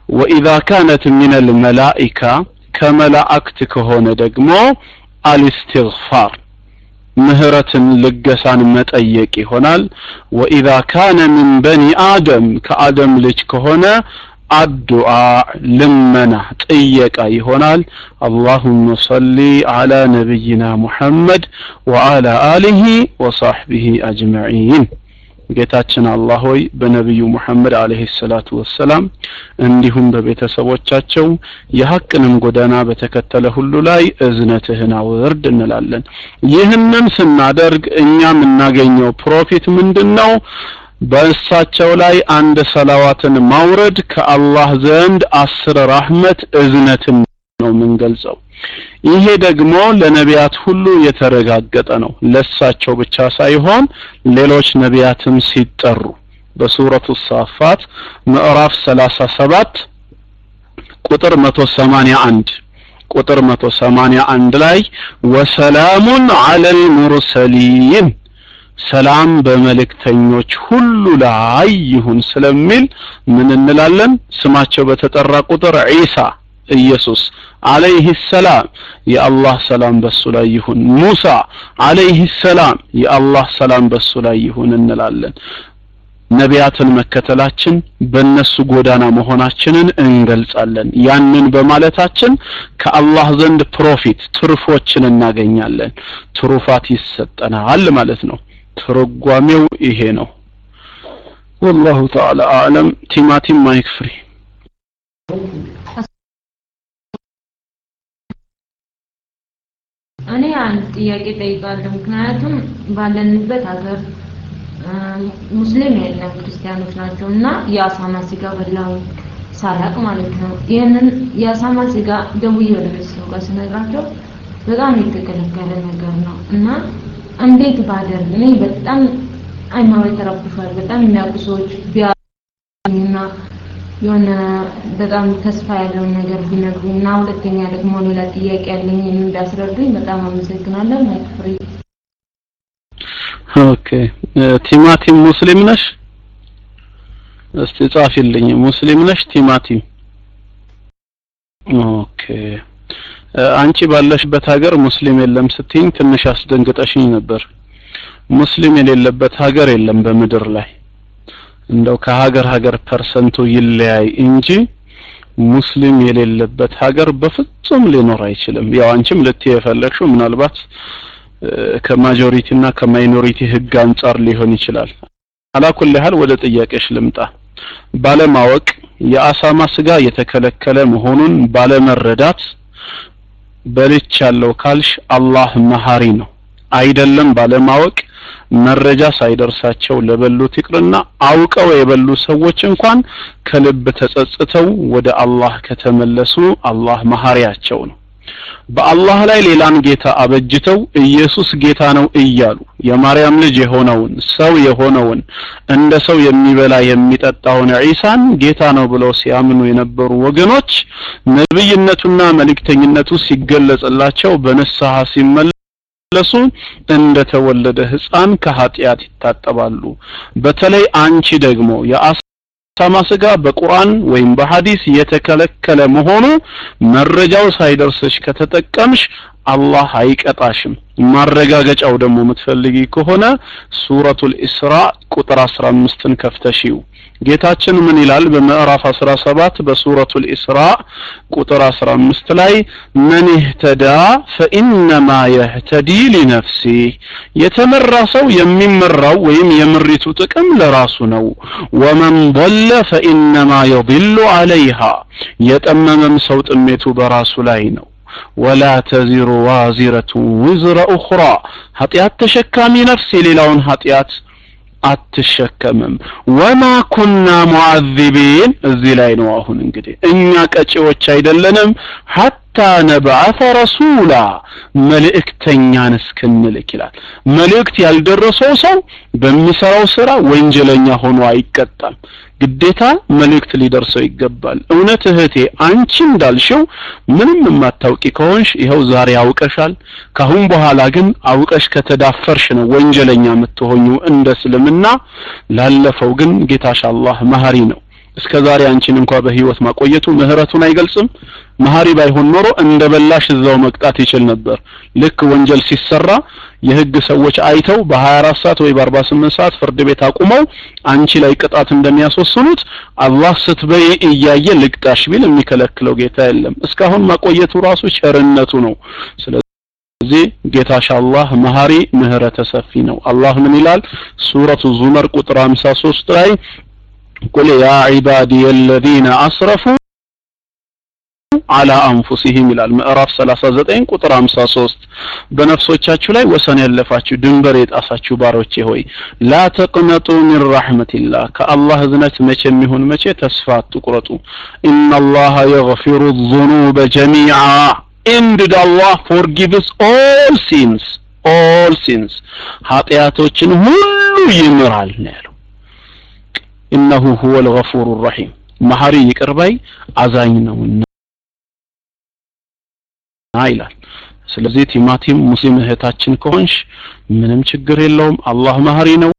وإذا كانت من الملائكة ከመላእክት ከሆነ ደግሞ አልስትግፋር ምህረትን ልገሳን መጠየቅ ይሆናል። ወኢዛ ካነ ሚን በኒ አደም ከአደም ልጅ ከሆነ አዱዓ ልመና ጥየቃ ይሆናል። اللهم صل على نبينا محمد وعلى آله وصحبه أجمعين ጌታችን አላህ ሆይ በነቢዩ ሙሐመድ عليه الصلاة والسلام እንዲሁም በቤተሰቦቻቸው የሐቅንም ጎዳና በተከተለ ሁሉ ላይ እዝነትህን አውርድ እንላለን። ይህንን ስናደርግ እኛ የምናገኘው profit ምንድን ነው በእሳቸው ላይ አንድ ሰላዋትን ማውረድ ከአላህ ዘንድ አስር ራህመት እዝነትን ነው የምንገልጸው ይሄ ደግሞ ለነቢያት ሁሉ የተረጋገጠ ነው። ለሳቸው ብቻ ሳይሆን ሌሎች ነቢያትም ሲጠሩ። በሱረቱ ሳፋት ምዕራፍ 37 ቁጥር 181 ቁጥር 181 ላይ ወሰላሙን ዐለል ሙርሰሊን ሰላም በመልእክተኞች ሁሉ ላይ ይሁን ስለሚል ምን እንላለን? ስማቸው በተጠራ ቁጥር ዒሳ ኢየሱስ عليه السلام የአላህ ሰላም በሱ ላይ ይሁን። ሙሳ عليه السلام የአላህ ሰላም በሱ ላይ ይሁን እንላለን። ነቢያትን መከተላችን በእነሱ ጎዳና መሆናችንን እንገልጻለን። ያንን በማለታችን ከአላህ ዘንድ profit ትርፎችን እናገኛለን። ትሩፋት ይሰጠናል ማለት ነው። ትርጓሜው ይሄ ነው። والله تعالى أعلم። ቲማቲም mic free እኔ አንድ ጥያቄ ጠይቃለሁ። ምክንያቱም ባለንበት ሀገር ሙስሊም የለም ክርስቲያኖች ናቸው እና የአሳማ ስጋ በላው ሳላውቅ ማለት ነው። ይህንን የአሳማ ስጋ ደውዬ ወደ ቤተሰብ ጋር ስነግራቸው በጣም የተከለከለ ነገር ነው እና እንዴት ባደርግ እኔ በጣም አይምሮ ተረብሿል። በጣም የሚያውቁ ሰዎች ቢያና የሆነ በጣም ተስፋ ያለውን ነገር ቢነግሩኝ እና ሁለተኛ ደግሞ ሌላ ጥያቄ ያለኝ እንዳስረዱኝ በጣም አመሰግናለሁ። mic free OK ቲማቲም ሙስሊም ነሽ? እስቲ ጻፊልኝ። ሙስሊም ነሽ ቲማቲም? OK አንቺ ባለሽበት ሀገር ሙስሊም የለም ስትይኝ ትንሽ አስደንግጠሽኝ ነበር። ሙስሊም የሌለበት ሀገር የለም በምድር ላይ እንደው ከሀገር ሀገር percent ኡ ይለያይ እንጂ ሙስሊም የሌለበት ሀገር በፍጹም ሊኖር አይችልም። ያው አንቺም ልትይ የፈለግሽው ምናልባት ከ majority እና ከ minority ህግ አንጻር ሊሆን ይችላል። على كل حال ወደ ጥያቄሽ ልምጣ። ባለማወቅ የአሳማ ስጋ የተከለከለ መሆኑን ባለመረዳት በልቻለሁ ካልሽ አላህ መሀሪ ነው። አይደለም ባለማወቅ መረጃ ሳይደርሳቸው ለበሉት ይቅርና አውቀው የበሉ ሰዎች እንኳን ከልብ ተጸጽተው ወደ አላህ ከተመለሱ አላህ መሀሪያቸው ነው። በአላህ ላይ ሌላን ጌታ አበጅተው ኢየሱስ ጌታ ነው እያሉ የማርያም ልጅ የሆነውን ሰው የሆነውን እንደ ሰው የሚበላ የሚጠጣውን ዒሳን ጌታ ነው ብለው ሲያምኑ የነበሩ ወገኖች ነብይነቱና መልእክተኝነቱ ሲገለጽላቸው በንስሐ ሲመለ ሲመለሱ እንደተወለደ ህፃን ከኃጢአት ይታጠባሉ። በተለይ አንቺ ደግሞ የአሳማ ስጋ በቁርአን ወይም በሐዲስ የተከለከለ መሆኑ መረጃው ሳይደርስሽ ከተጠቀምሽ አላህ አይቀጣሽም። ማረጋገጫው ደግሞ የምትፈልጊ ከሆነ ሱረቱል ኢስራ ቁጥር 15ን ከፍተሽው ጌታችን ምን ይላል? በምዕራፍ 17 በሱረቱል ኢስራ ቁጥር 15 ላይ መን ይህተዳ ፈኢነማ የህተዲ ሊነፍሲ የተመራ ሰው የሚመራው ወይም የምሪቱ ጥቅም ለራሱ ነው። ወመን ضለ ፈኢነማ የضሉ አለይሃ የጠመመም ሰው ጥሜቱ በራሱ ላይ ነው። ወላ ተዚሩ ዋዚረቱ ውዝረ ኡኽራ ኃጢአት ተሸካሚ ነፍስ የሌላውን ኃጢአት አትሸከምም። ወማ ኩና ሙዓዚቢን እዚህ ላይ ነው አሁን እንግዲህ። እኛ ቀጪዎች አይደለንም ሐታ ነብዓተ ረሱላ መልእክተኛን እስክንልክ ይላል። መልእክት ያልደረሰው ሰው በሚሰራው ስራ ወንጀለኛ ሆኖ አይቀጣም። ግዴታ መልእክት ሊደርሰው ይገባል። እውነት እህቴ አንቺ እንዳልሽው ምንም የማታውቂ ከሆንሽ ይኸው ዛሬ አውቀሻል። ካሁን በኋላ ግን አውቀሽ ከተዳፈርሽ ነው ወንጀለኛ የምትሆኙ እንደ እስልምና። ላለፈው ግን ጌታሽ አላህ መሀሪ ነው። እስከ ዛሬ አንቺን እንኳ በህይወት ማቆየቱ ምህረቱን አይገልጽም መሀሪ ባይሆን ኖሮ እንደ በላሽ እዛው መቅጣት ይችል ነበር። ልክ ወንጀል ሲሰራ የህግ ሰዎች አይተው በ24 ሰዓት ወይ በ48 ሰዓት ፍርድ ቤት አቁመው አንቺ ላይ ቅጣት እንደሚያስወስኑት አላህ ስትበይ እያየ ልቅጣሽ ቢል የሚከለክለው ጌታ የለም። እስካሁን ማቆየቱ ራሱ ቸርነቱ ነው። ስለዚህ ጌታሽ አላህ መሀሪ ምህረተ ሰፊ ነው። አላህ ምን ይላል? ሱረቱ ዙመር ቁጥር 53 ላይ ቁል ያ ዒባዲየ አለዚነ አስረፉ አላ አንፉሲሂም ይላል ምዕራፍ 39 ቁጥር 53 በነፍሶቻችሁ ላይ ወሰን ያለፋችሁ ድንበር የጣሳችሁ ባሮቼ ሆይ ላ ተቅነጡ ሚን ረሕመቲላህ። ከአላህ እዝነት መቼም ይሁን መቼ ተስፋ አትቁረጡ። ኢነላሃ የግፊሩ ዙኑበ ጀሚዓ። indeed Allah forgives all sins all sins ኃጢአቶችን ሁሉ ይምራል ነው ያለው። ኢነሁ ሁወ ልገፉሩ ረሒም። መሐሪ ይቅርባይ አዛኝ ነውና ይላል። ስለዚህ ቲማቲም ሙስሊም እህታችን ከሆንሽ ምንም ችግር የለውም። አላህ መሐሪ ነው